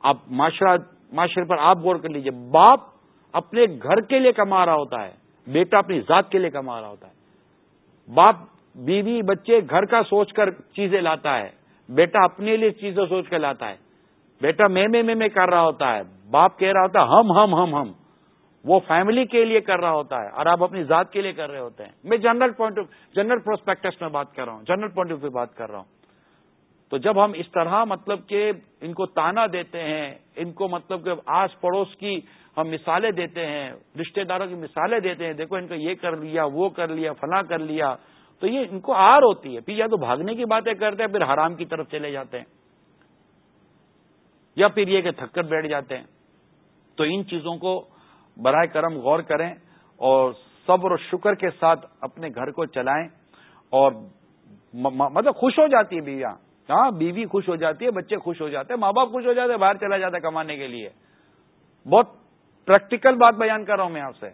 آپ معاشرہ، معاشرے پر آپ غور کر لیجیے، باپ اپنے گھر کے لیے کما رہا ہوتا ہے، بیٹا اپنی ذات کے لیے کما رہا ہوتا ہے۔ باپ بیوی، بچے گھر کا سوچ کر چیزیں لاتا ہے، بیٹا اپنے لیے چیزیں سوچ کر لاتا ہے۔ بیٹا میں میں میں کر رہا ہوتا ہے، باپ کہہ رہا ہوتا ہے، ہم ہم ہم ہم۔ وہ فیملی کے لیے کر رہا ہوتا ہے اور آپ اپنی ذات کے لیے کر رہے ہوتے ہیں۔ میں general point of general prospects میں بات کر رہا ہوں۔ جنرل پوائنٹ آف ویو بات کر رہا ہوں۔ تو جب ہم اس طرح مطلب کہ ان کو تانا دیتے ہیں، ان کو مطلب کہ آس پڑوس کی ہم مثالیں دیتے ہیں، رشتہ داروں کی مثالیں دیتے ہیں، دیکھو ان کو یہ کر لیا، وہ کر لیا، فلاں کر لیا۔ تو یہ ان کو آر ہوتی ہے۔ پھر یا تو بھاگنے کی باتیں کرتے ہیں، پھر حرام کی طرف چلے جاتے ہیں۔ یا پھر یہ کہ تھک کر بیٹھ جاتے ہیں۔ تو ان چیزوں کو برائے کرم غور کریں اور صبر و شکر کے ساتھ اپنے گھر کو چلائیں اور مطلب خوش ہو جاتی ہے بیویاں۔ ہاں بیوی خوش ہو جاتی ہے، بچے خوش ہو جاتے ہیں، ماں باپ خوش ہو جاتے ہیں، باہر چلا جاتا ہے کمانے کے لیے۔ بہت پریکٹیکل بات بیان کر رہا ہوں میں آپ سے۔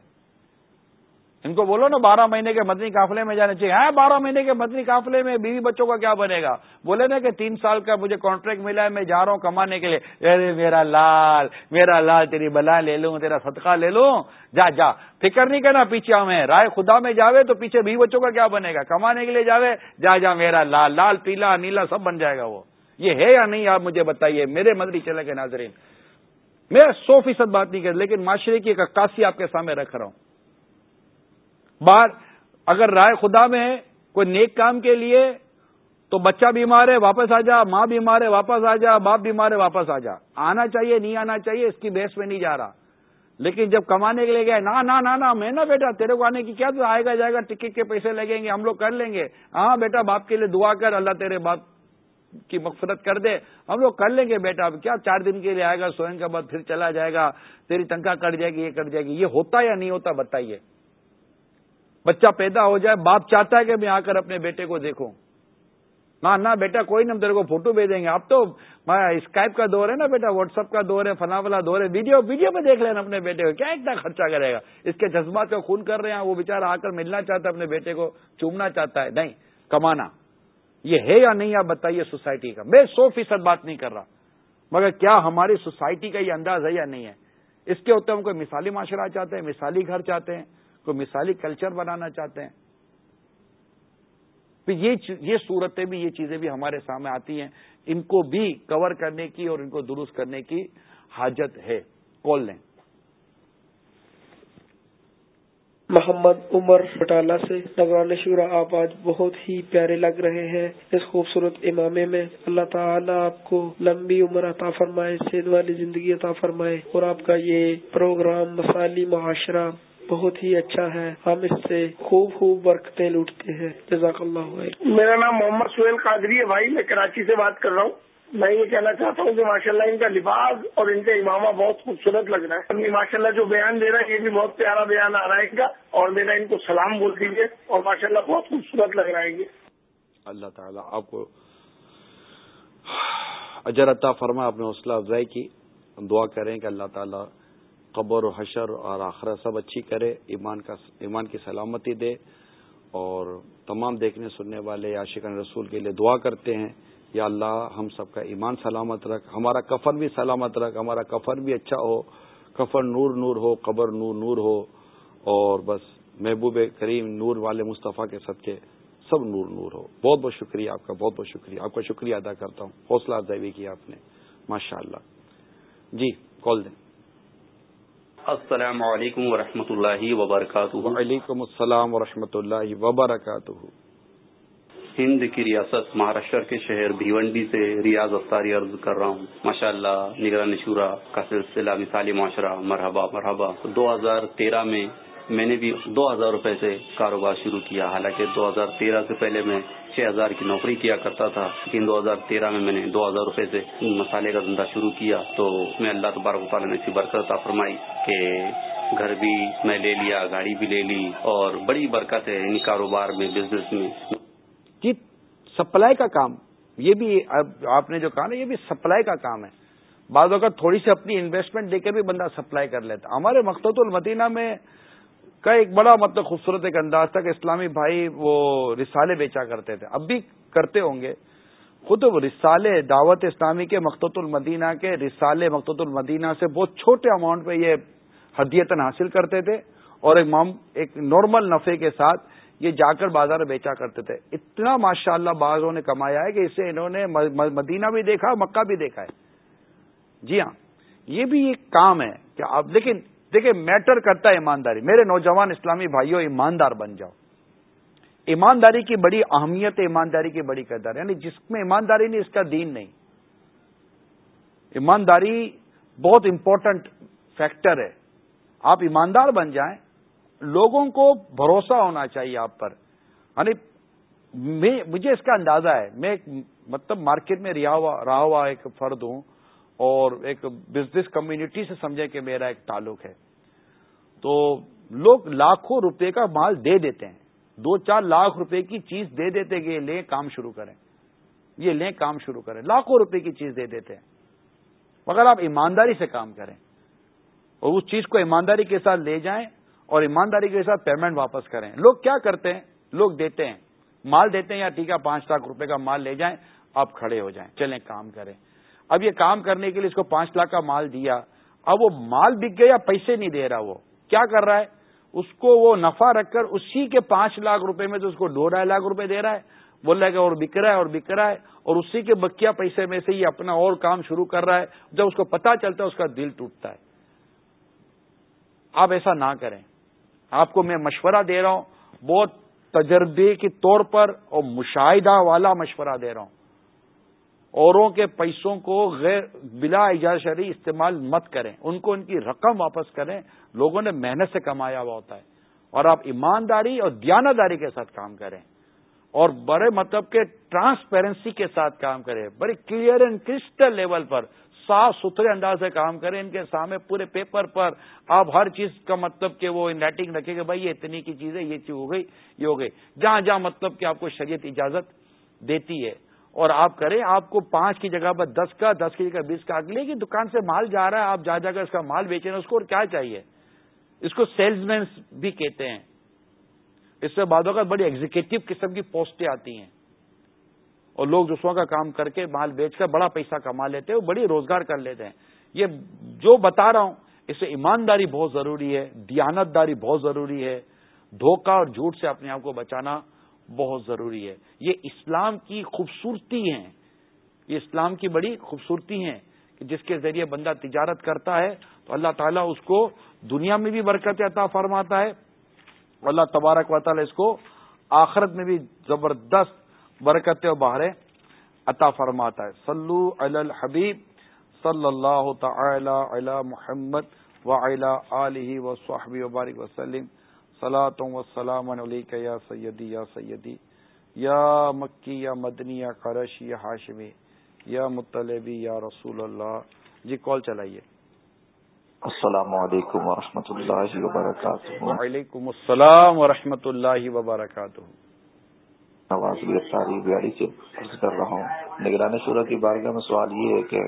ان کو بولو نا بارہ مہینے کے مدنی قافلے میں جانے چاہیے۔ ہاں بارہ مہینے کے مدنی قافلے میں بیوی بچوں کا کیا بنے گا؟ بولے نا کہ تین سال کا مجھے کانٹریکٹ ملا ہے، میں جا رہا ہوں کمانے کے لیے۔ ارے میرا لال میرا لال، تیری بلا لے لوں، تیرا صدقہ لے لوں۔ جا جا۔ فکر نہیں کرنا پیچھے ہمیں رائے خدا میں جاوے تو پیچھے بیوی بچوں کا کیا بنے گا؟ کمانے کے لیے جاوے۔ جا جا، میرا لال لال، پیلا، نیلا، سب بن جائے گا وہ۔ یہ ہے یا نہیں؟ آپ مجھے بتائیے۔ میرے مدری چلے کے ناظرین، میں سو فیصد بات نہیں کر، لیکن معاشرے کی ایک عکاسی آپ کے سامنے رکھ رہا ہوں۔ بار اگر رائے خدا میں ہے، کوئی نیک کام کے لیے تو بچہ بیمار ہے، واپس آ جا، ماں بیمار ہے، واپس آ جا، باپ بیمار ہے، واپس آ جا۔ آنا چاہیے، نہیں آنا چاہیے، اس کی بیس میں نہیں جا رہا۔ لیکن جب کمانے کے لیے گئے نہ نہ نہ میں نا بیٹا، تیرے کو آنے کی کیا تو آئے گا، جائے گا ٹکٹ کے پیسے لگیں گے، ہم لوگ کر لیں گے۔ ہاں بیٹا، باپ کے لیے دعا کر، اللہ تیرے باپ کی مغفرت کر دے۔ ہم لوگ کر لیں گے بیٹا کیا چار دن کے لیے آئے گا سوئن کے بعد پھر چلا جائے گا، تیری تنخواہ کٹ جائے گی، یہ کٹ جائے گی۔ یہ ہوتا یا نہیں ہوتا بتائیے؟ بچہ پیدا ہو جائے، باپ چاہتا ہے کہ میں آ کر اپنے بیٹے کو دیکھوں۔ نہ نہ بیٹا، کوئی نہیں، ہم تیرے کو فوٹو بھیجیں گے۔ اب تو اسکائپ کا دور ہے نا بیٹا واٹس ایپ کا دور ہے، فلاں فلاں دور ہے۔ ویڈیو ویڈیو میں دیکھ لینا اپنے بیٹے کو۔ کیا اتنا خرچہ کرے گا؟ اس کے جذبات کا خون کر رہے ہیں۔ وہ بےچارا آ کر ملنا چاہتا ہے اپنے بیٹے کو، چومنا چاہتا ہے۔ نہیں، کمانا۔ یہ ہے یا نہیں، آپ بتائیے سوسائٹی کا۔ میں سو فیصد بات نہیں کر رہا۔ مگر کیا ہماری سوسائٹی کا یہ انداز ہے یا نہیں ہے؟ اس کے ہوتے ہم کوئی مثالی معاشرہ چاہتے ہیں، مثالی گھر چاہتے ہیں۔ کوئی مثالی کلچر بنانا چاہتے ہیں۔ یہ صورتیں بھی، یہ چیزیں بھی ہمارے سامنے آتی ہیں۔ ان کو بھی کور کرنے کی اور ان کو درست کرنے کی حاجت ہے۔ کال لیں۔ محمد عمر بٹالہ سے نگران شورا، آپ آج بہت ہی پیارے لگ رہے ہیں۔ اس خوبصورت امامے میں اللہ تعالیٰ آپ کو لمبی عمر عطا فرمائے صحت والی زندگی عطا فرمائے اور آپ کا یہ پروگرام مسالی معاشرہ بہت ہی اچھا ہے۔ ہم اس سے خوب خوب برکتیں لوٹتے ہیں۔ جزاک اللہ میرا نام محمد سہیل قادری ہے بھائی میں کراچی سے بات کر رہا ہوں۔ میں یہ کہنا چاہتا ہوں کہ ماشاء اللہ ان کا لباس اور ان کا امامہ بہت خوبصورت لگ رہا ہے۔ ماشاء اللہ جو بیان دے رہا ہے یہ بھی بہت پیارا بیان آ رہا ہے ان کا۔ اور میرا ان کو سلام بول دیجیے اور ماشاء اللہ بہت خوبصورت لگ رہا ہے یہ۔ اللہ تعالیٰ آپ کو اجر عطا فرما اپنے حوصلہ افزائی کی۔ دعا کریں کہ اللہ تعالیٰ قبر و حشر اور آخرہ سب اچھی کرے، ایمان کا ایمان کی سلامتی دے اور تمام دیکھنے سننے والے، عاشقان رسول کے لیے دعا کرتے ہیں، یا اللہ ہم سب کا ایمان سلامت رکھ، ہمارا کفن بھی سلامت رکھ، ہمارا کفن بھی اچھا ہو، کفن نور نور ہو، قبر نور نور ہو، اور بس محبوب کریم نور والے مصطفیٰ کے صدقے سب نور نور ہو۔ بہت بہت شکریہ آپ کا، بہت بہت شکریہ۔ آپ کا شکریہ ادا کرتا ہوں۔ حوصلہ افزائی بھی کیا آپ نے۔ ماشاء اللہ جی کال دیں۔ السلام علیکم ورحمۃ اللہ وبرکاتہ۔ وعلیکم السلام ورحمۃ اللہ وبرکاتہ۔ ہند کی ریاست مہاراشٹر کے شہر بھیونڈی سے ریاض افطاری عرض کر رہا ہوں۔ ماشاء اللہ نگران شورا کا سلسلہ مثالی معاشرہ مرحبا مرحبا۔ دو ہزار تیرہ میں میں نے بھی دو ہزار روپے سے کاروبار شروع کیا۔ حالانکہ دو ہزار تیرہ سے پہلے میں چھ ہزار کی نوکری کیا کرتا تھا، لیکن دو ہزار تیرہ میں میں نے دو ہزار روپے سے مسالے کا دھندا شروع کیا۔ تو اس میں اللہ تبارک تعالیٰ نے برکت فرمائی کہ گھر بھی میں لے لیا، گاڑی بھی لے لی اور بڑی برکت ہے ان کاروبار میں بزنس میں۔ جی سپلائی کا کام۔ یہ بھی آپ نے جو کہا نا، یہ بھی سپلائی کا کام ہے۔ بعض اوقات تھوڑی سی اپنی انویسٹمنٹ دے کر بھی بندہ سپلائی کر لیتا۔ ہمارے مقصد المدینہ میں کا ایک بڑا مطلب خوبصورت ایک انداز تھا کہ اسلامی بھائی وہ رسالے بیچا کرتے تھے۔ اب بھی کرتے ہوں گے۔ خود رسالے دعوت اسلامی کے مقت المدینہ کے رسالے مقت المدینہ سے بہت چھوٹے اماؤنٹ پہ یہ ہدیتن حاصل کرتے تھے اور ایک ایک نارمل نفے کے ساتھ یہ جا کر بازار میں بیچا کرتے تھے۔ اتنا ماشاء اللہ بعضوں نے کمایا ہے کہ اسے انہوں نے مدینہ بھی دیکھا، مکہ بھی دیکھا ہے۔ جی ہاں یہ بھی ایک کام ہے کہ اب لیکن دیکھیں میٹر کرتا ہے ایمانداری۔ میرے نوجوان اسلامی بھائیوں ایماندار بن جاؤ۔ ایمانداری کی بڑی اہمیت، ایمانداری کی بڑی قدر یعنی جس میں ایمانداری نہیں، اس کا دین نہیں۔ ایمانداری بہت امپورٹنٹ فیکٹر ہے۔ آپ ایماندار بن جائیں، لوگوں کو بھروسہ ہونا چاہیے آپ پر۔ یعنی مجھے اس کا اندازہ ہے۔ میں ایک مطلب مارکیٹ میں رہا ہوا ایک فرد ہوں۔ اور ایک بزنس کمیونٹی سے سمجھے کہ میرا ایک تعلق ہے۔ تو لوگ لاکھوں روپے کا مال دے دیتے ہیں۔ دو چار لاکھ روپے کی چیز دے دیتے کہ یہ لیں، کام شروع کریں۔ یہ لیں، کام شروع کریں۔ لاکھوں روپے کی چیز دے دیتے ہیں۔ مگر آپ ایمانداری سے کام کریں۔ اور اس چیز کو ایمانداری کے ساتھ لے جائیں اور ایمانداری کے ساتھ پیمنٹ واپس کریں۔ لوگ کیا کرتے ہیں؟ لوگ دیتے ہیں۔ مال دیتے ہیں یا ٹھیک ہے پانچ لاکھ روپے کا مال لے جائیں، آپ کھڑے ہو جائیں۔ چلیں، کام کریں۔ اب یہ کام کرنے کے لیے اس کو پانچ لاکھ کا مال دیا، اب وہ مال بک گیا، پیسے نہیں دے رہا وہ۔ کیا کر رہا ہے؟ اس کو وہ نفع رکھ کر اسی کے پانچ لاکھ روپے میں تو اس کو دو ڈھائی لاکھ روپے دے رہا ہے۔ بول رہا ہے کہ اور بک رہا ہے، اور بک رہا ہے، اور اسی کے بکیا پیسے میں سے ہی اپنا اور کام شروع کر رہا ہے۔ جب اس کو پتا چلتا ہے، اس کا دل ٹوٹتا ہے۔ آپ ایسا نہ کریں۔ آپ کو میں مشورہ دے رہا ہوں، بہت تجربے کے طور پر اور مشاہدہ والا مشورہ دے رہا ہوں۔ اوروں کے پیسوں کو غیر بلا اجازت شرعی استعمال مت کریں۔ ان کو ان کی رقم واپس کریں۔ لوگوں نے محنت سے کمایا ہوا ہوتا ہے۔ اور آپ ایمانداری اور دیانتداری کے ساتھ کام کریں۔ اور بڑے مطلب کے ٹرانسپیرنسی کے ساتھ کام کریں۔ بڑے کلیئر اینڈ کرسٹل لیول پر صاف ستھرے انداز سے کام کریں۔ ان کے سامنے پورے پیپر پر آپ ہر چیز کا مطلب کہ وہ ان رائٹنگ رکھیں کہ بھائی یہ اتنی کی چیز ہے، یہ چیز ہو گئی، یہ ہو گئی۔ جہاں جہاں مطلب کہ آپ کو شریعت اجازت دیتی ہے۔ اور آپ کریں، آپ کو پانچ کی جگہ پر دس کا، دس کی جگہ بیس کا اگلے کی دکان سے مال جا رہا ہے، آپ جا جا کر اس کا مال بیچ رہے ہیں اس کو اور کیا چاہیے؟ اس کو سیلز مین بھی کہتے ہیں۔ اس سے بعدوں کا بڑی ایگزیکٹو قسم کی پوسٹیں آتی ہیں۔ اور لوگ دوسروں کا کام کر کے مال بیچ کر بڑا پیسہ کما لیتے ہیں بڑی روزگار کر لیتے ہیں۔ یہ جو بتا رہا ہوں، اس سے ایمانداری بہت ضروری ہے دیانت داری بہت ضروری ہے۔ دھوکہ اور جھوٹ سے اپنے آپ کو بچانا بہت ضروری ہے۔ یہ اسلام کی خوبصورتی ہیں۔ یہ اسلام کی بڑی خوبصورتی ہیں کہ جس کے ذریعے بندہ تجارت کرتا ہے تو اللہ تعالیٰ اس کو دنیا میں بھی برکت عطا فرماتا ہے اللہ تبارک و تعالیٰ اس کو آخرت میں بھی زبردست برکت و بہرے عطا فرماتا ہے۔ صلو علی الحبیب صلی اللہ تعالی علی محمد و علی و صحبی وبارک وسلم صلاح و سلام علیہ یا سیدی یا سیدی یا مکی یا مدنی یا قرش یا ہاشمی یا مطلبی یا رسول اللہ۔ جی کال چلائیے۔ السلام علیکم ورحمۃ اللہ وبرکاتہ۔ وعلیکم السلام ورحمۃ اللہ وبرکاتہ۔ نواز گرفتاری بیاڑی سے کر رہا ہوں۔ نگرانی شورا کی بارگاہ میں سوال یہ ہے کہ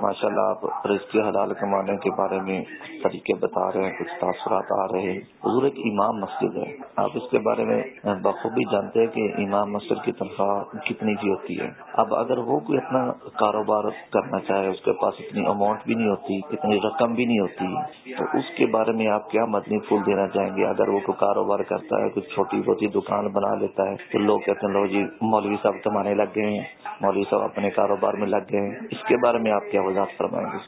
ماشاء اللہ آپ رزق حلال کمانے کے بارے میں طریقے بتا رہے ہیں، کچھ تاثرات آ رہے ہیں۔ حضور ایک امام مسجد ہے۔ آپ اس کے بارے میں بخوبی جانتے ہیں کہ امام مسجد کی تنخواہ کتنی کی ہوتی ہے۔ اب اگر وہ کوئی اپنا کاروبار کرنا چاہے، اس کے پاس اتنی اماؤنٹ بھی نہیں ہوتی، اتنی رقم بھی نہیں ہوتی، تو اس کے بارے میں آپ کیا مدنی پھول دینا چاہیں گے؟ اگر وہ کوئی کاروبار کرتا ہے کچھ چھوٹی بوٹی دکان بنا لیتا ہے، تو لوگ کہتے ہیں، لو جی مولوی صاحب کمانے لگ گئے ہیں، مولوی صاحب اپنے کاروبار میں لگ گئے ہیں۔ اس کے بارے میں آپ کیا وضاحت فرمائیں گے۔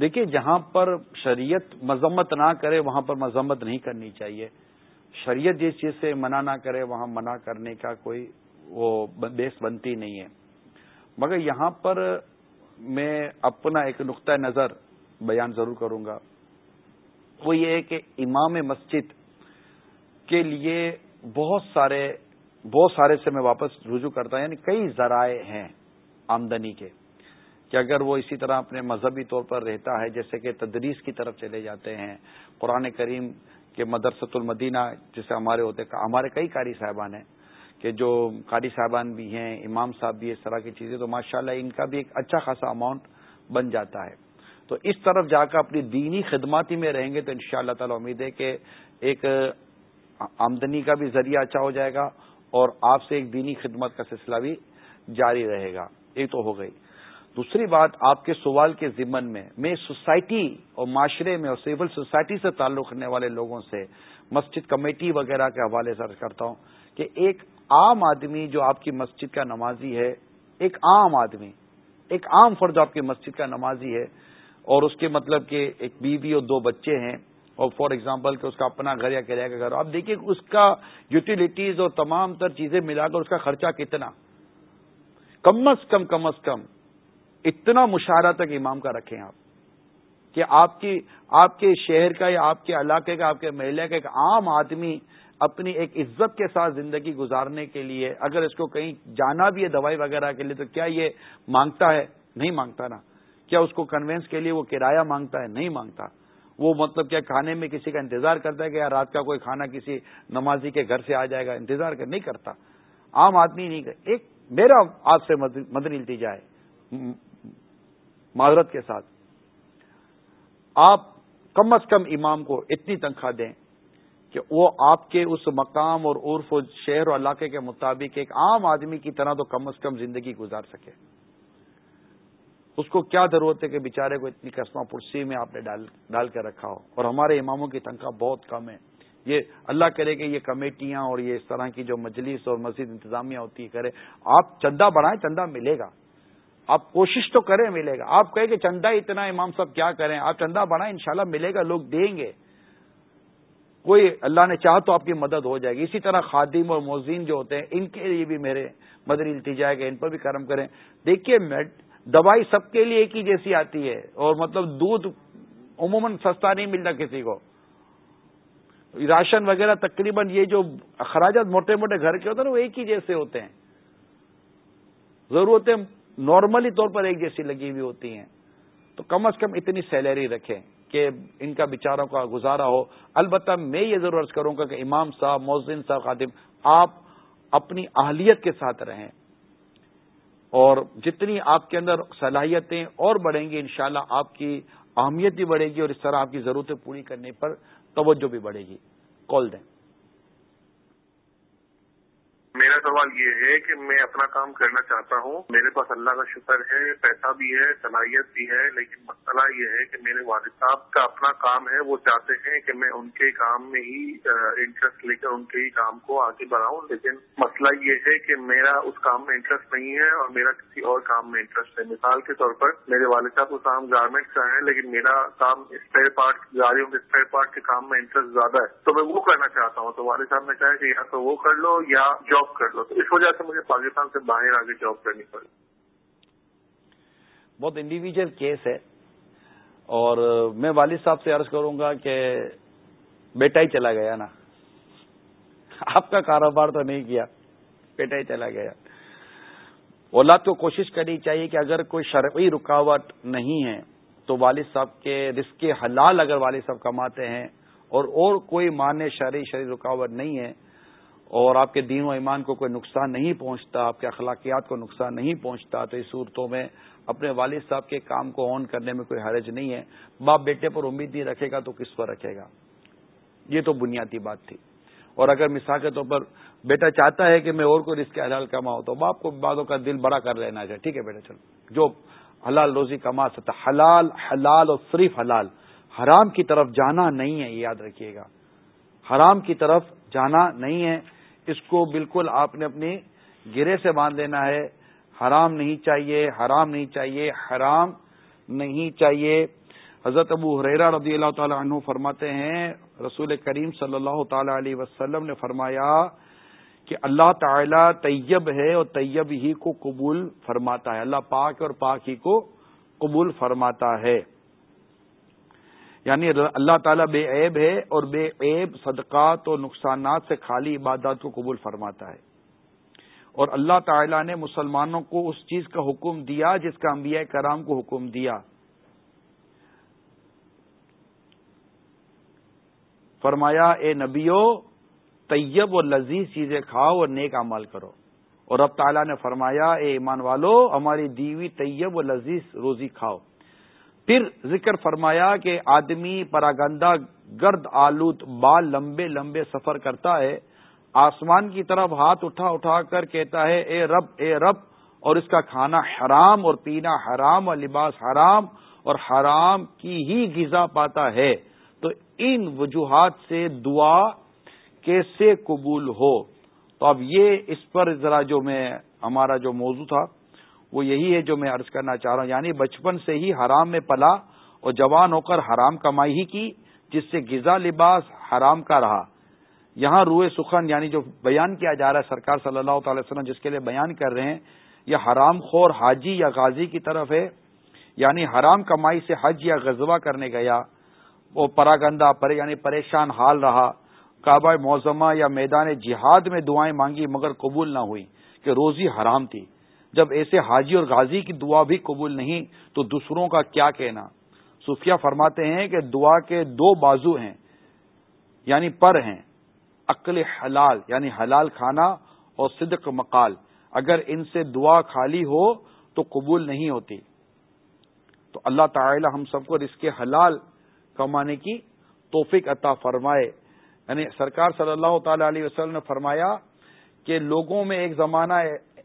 دیکھیے، جہاں پر شریعت مذمت نہ کرے، وہاں پر مذمت نہیں کرنی چاہیے۔ شریعت جس چیز سے منع نہ کرے، وہاں منع کرنے کا کوئی وہ بیس بنتی نہیں ہے۔ مگر یہاں پر میں اپنا ایک نقطۂ نظر بیان ضرور کروں گا۔ وہ یہ ہے کہ امام مسجد کے لیے بہت سارے بہت سارے سے میں واپس رجوع کرتا ہوں یعنی کئی ذرائع ہیں۔ آمدنی کے، کہ اگر وہ اسی طرح اپنے مذہبی طور پر رہتا ہے، جیسے کہ تدریس کی طرف چلے جاتے ہیں، قرآن کریم کے مدرسۃ المدینہ جیسے ہمارے ہوتے ہمارے کئی قاری صاحبان ہیں، کہ جو قاری صاحبان بھی ہیں، امام صاحب بھی اس طرح کی چیزیں، تو ماشاءاللہ ان کا بھی ایک اچھا خاصا اماؤنٹ بن جاتا ہے۔ تو اس طرف جا کر اپنی دینی خدماتی میں رہیں گے، تو ان شاء اللہ تعالی امید ہے کہ ایک آمدنی کا بھی ذریعہ اچھا ہو جائے گا اور آپ سے ایک دینی خدمت کا سلسلہ بھی جاری رہے گا۔ یہ تو ہو گئی۔ دوسری بات، آپ کے سوال کے ضمن میں میں سوسائٹی اور معاشرے میں اور سول سوسائٹی سے تعلق رکھنے والے لوگوں سے مسجد کمیٹی وغیرہ کے حوالے سے کرتا ہوں کہ ایک عام آدمی جو آپ کی مسجد کا نمازی ہے، ایک عام آدمی، ایک عام فرد آپ کی مسجد کا نمازی ہے اور اس کے مطلب کہ ایک بیوی اور دو بچے ہیں اور فار ایگزامپل کہ اس کا اپنا گھر یا کرایہ کا گھر، آپ دیکھیے اس کا یوٹیلیٹیز اور تمام تر چیزیں ملا کر اس کا خرچہ کتنا۔ کم از کم کم از کم اتنا مشاہرہ تک امام کا رکھیں آپ کہ آپ کی، آپ کے شہر کا یا آپ کے علاقے کا، آپ کے محلے کا ایک عام آدمی اپنی ایک عزت کے ساتھ زندگی گزارنے کے لیے اگر اس کو کہیں جانا بھی ہے دوائی وغیرہ کے لیے تو کیا یہ مانگتا ہے؟ نہیں مانگتا نا۔ کیا اس کو کنوینس کے لیے وہ کرایہ مانگتا ہے؟ نہیں مانگتا۔ وہ مطلب کیا کھانے میں کسی کا انتظار کرتا ہے کہ یار رات کا کوئی کھانا کسی نمازی کے گھر سے آ جائے گا؟ انتظار کر، نہیں کرتا۔ عام آدمی نہیں کر، ایک میرا آپ سے مدنی التیجا ہے معذرت کے ساتھ۔ آپ کم از کم امام کو اتنی تنخواہ دیں کہ وہ آپ کے اس مقام اور عرف و شہر و علاقے کے مطابق ایک عام آدمی کی طرح تو کم از کم زندگی گزار سکے۔ اس کو کیا ضرورت ہے کہ بیچارے کو اتنی قسمہ پرسی میں آپ نے ڈال ڈال کے رکھا ہو؟ اور ہمارے اماموں کی تنخواہ بہت کم ہے۔ یہ اللہ کرے کہ یہ کمیٹیاں اور یہ اس طرح کی جو مجلس اور مسجد انتظامیہ ہوتی ہے کرے، آپ چندہ بڑھائیں، چندہ ملے گا۔ آپ کوشش تو کریں، ملے گا۔ آپ کہیں کہ چندہ اتنا امام صاحب کیا کریں؟ آپ چندہ بڑھائیں، انشاءاللہ ملے گا، لوگ دیں گے۔ کوئی اللہ نے چاہ تو آپ کی مدد ہو جائے گی۔ اسی طرح خادم اور موزین جو ہوتے ہیں، ان کے لیے بھی میرے مدر التجا ہے کہ ان پر بھی کرم کریں۔ دیکھیے دوائی سب کے لیے ایک ہی جیسی آتی ہے اور مطلب دودھ عموماً سستا نہیں ملتا کسی کو۔ راشن وغیرہ تقریباً یہ جو اخراجات موٹے موٹے گھر کے ہوتے ہیں وہ ایک ہی جیسے ہوتے ہیں۔ ضرورتیں نارملی طور پر ایک جیسی لگی ہوئی ہوتی ہیں۔ تو کم از کم اتنی سیلری رکھیں کہ ان کا بیچاروں کا گزارا ہو۔ البتہ میں یہ ضرور عرض کروں گا کہ امام صاحب موزن صاحب، خادم، آپ اپنی اہلیت کے ساتھ رہیں۔ اور جتنی آپ کے اندر صلاحیتیں اور بڑھیں گی، انشاءاللہ شاء آپ کی اہمیت بھی بڑھے گی اور اس طرح آپ کی ضرورتیں پوری کرنے پر توجہ بھی بڑھے گی۔ کال دیں میرا سوال یہ ہے کہ میں اپنا کام کرنا چاہتا ہوں۔ میرے پاس اللہ کا شکر ہے، پیسہ بھی ہے، صلاحیت بھی ہے، لیکن مسئلہ یہ ہے کہ میرے والد صاحب کا اپنا کام ہے۔ وہ چاہتے ہیں کہ میں ان کے کام میں ہی انٹرسٹ لے کر ان کے ہی کام کو آگے بڑھاؤں۔ لیکن مسئلہ یہ ہے کہ میرا اس کام میں انٹرسٹ نہیں ہے اور میرا کسی اور کام میں انٹرسٹ ہے۔ مثال کے طور پر میرے والد صاحب کو کام گارمنٹ کا ہے لیکن میرا کام اسپیئر پارٹ گاڑیوں کے اسپیئر پارٹ کے کام میں انٹرسٹ زیادہ ہے۔ تو میں وہ کرنا چاہتا ہوں۔ تو والد صاحب نے کہا کہ یا تو وہ کر لو یا جاب جاب کر لو تو اس وجہ سے مجھے پاکستان سے باہر آگے جاب کرنی پڑی۔ بہت انڈیویجل کیس ہے اور میں والد صاحب سے عرض کروں گا کہ بیٹا ہی چلا گیا نا۔ آپ کا کاروبار تو نہیں کیا، بیٹا ہی چلا گیا۔ اولاد کو کوشش کرنی چاہیے کہ اگر کوئی شرعی رکاوٹ نہیں ہے تو والد صاحب کے رزق حلال اگر والد صاحب کماتے ہیں اور اور کوئی مانے شرعی شرعی رکاوٹ نہیں ہے اور آپ کے دین و ایمان کو کوئی نقصان نہیں پہنچتا، آپ کے اخلاقیات کو نقصان نہیں پہنچتا، تو اس صورتوں میں اپنے والد صاحب کے کام کو آن کرنے میں کوئی حرج نہیں ہے۔ باپ بیٹے پر امید نہیں رکھے گا تو کس پر رکھے گا؟ یہ تو بنیادی بات تھی۔ اور اگر مثال کے طور پر بیٹا چاہتا ہے کہ میں اور کوئی رزق حلال کماؤں، تو باپ کو بعدوں کا دل بڑا کر لینا چاہیے۔ ٹھیک ہے بیٹا، چلو۔ جو حلال روزی کما سکتا حلال حلال اور صرف حلال۔ حرام کی طرف جانا نہیں ہے، یہ یاد رکھیے گا۔ حرام کی طرف جانا نہیں ہے۔ اس کو بالکل آپ نے اپنی گرے سے باندھ لینا ہے۔ حرام نہیں چاہیے، حرام نہیں چاہیے، حرام نہیں چاہیے۔ حضرت ابو حریرا رضی اللہ تعالی عنہ فرماتے ہیں، رسول کریم صلی اللہ تعالی علیہ وسلم نے فرمایا کہ اللہ تعالی طیب ہے اور طیب ہی کو قبول فرماتا ہے۔ اللہ پاک اور پاک ہی کو قبول فرماتا ہے۔ یعنی اللہ تعالیٰ بے عیب ہے اور بے عیب صدقات اور نقصانات سے خالی عبادات کو قبول فرماتا ہے۔ اور اللہ تعالیٰ نے مسلمانوں کو اس چیز کا حکم دیا جس کا انبیاء کرام کو حکم دیا۔ فرمایا، اے نبیو، طیب اور لذیذ چیزیں کھاؤ اور نیک عمل کرو۔ اور اب تعالیٰ نے فرمایا، اے ایمان والو، ہماری دیوی طیب و لذیذ روزی کھاؤ۔ پھر ذکر فرمایا کہ آدمی پراگندہ گرد آلود بال لمبے لمبے سفر کرتا ہے، آسمان کی طرف ہاتھ اٹھا اٹھا کر کہتا ہے، اے رب اے رب، اور اس کا کھانا حرام اور پینا حرام اور لباس حرام اور حرام کی ہی غذا پاتا ہے۔ تو ان وجوہات سے دعا کیسے قبول ہو؟ تو اب یہ اس پر ذرا جو میں، ہمارا جو موضوع تھا وہ یہی ہے جو میں عرض کرنا چاہ رہا ہوں۔ یعنی بچپن سے ہی حرام میں پلا اور جوان ہو کر حرام کمائی ہی کی، جس سے غذا لباس حرام کا رہا۔ یہاں روئے سخن یعنی جو بیان کیا جا رہا ہے، سرکار صلی اللہ تعالی وسلم جس کے لیے بیان کر رہے ہیں، یہ حرام خور حاجی یا غازی کی طرف ہے۔ یعنی حرام کمائی سے حج یا غزوہ کرنے گیا، وہ پراگندہ پرے یعنی پریشان حال رہا۔ کعبہ موزمہ یا میدان جہاد میں دعائیں مانگی مگر قبول نہ ہوئی کہ روزی حرام تھی۔ جب ایسے حاجی اور غازی کی دعا بھی قبول نہیں تو دوسروں کا کیا کہنا؟ صوفیہ فرماتے ہیں کہ دعا کے دو بازو ہیں یعنی پر ہیں، عقل حلال یعنی حلال کھانا اور صدق مقال۔ اگر ان سے دعا خالی ہو تو قبول نہیں ہوتی۔ تو اللہ تعالی ہم سب کو رزق حلال کمانے کی توفیق عطا فرمائے۔ یعنی سرکار صلی اللہ تعالی علیہ وسلم نے فرمایا کہ لوگوں میں ایک زمانہ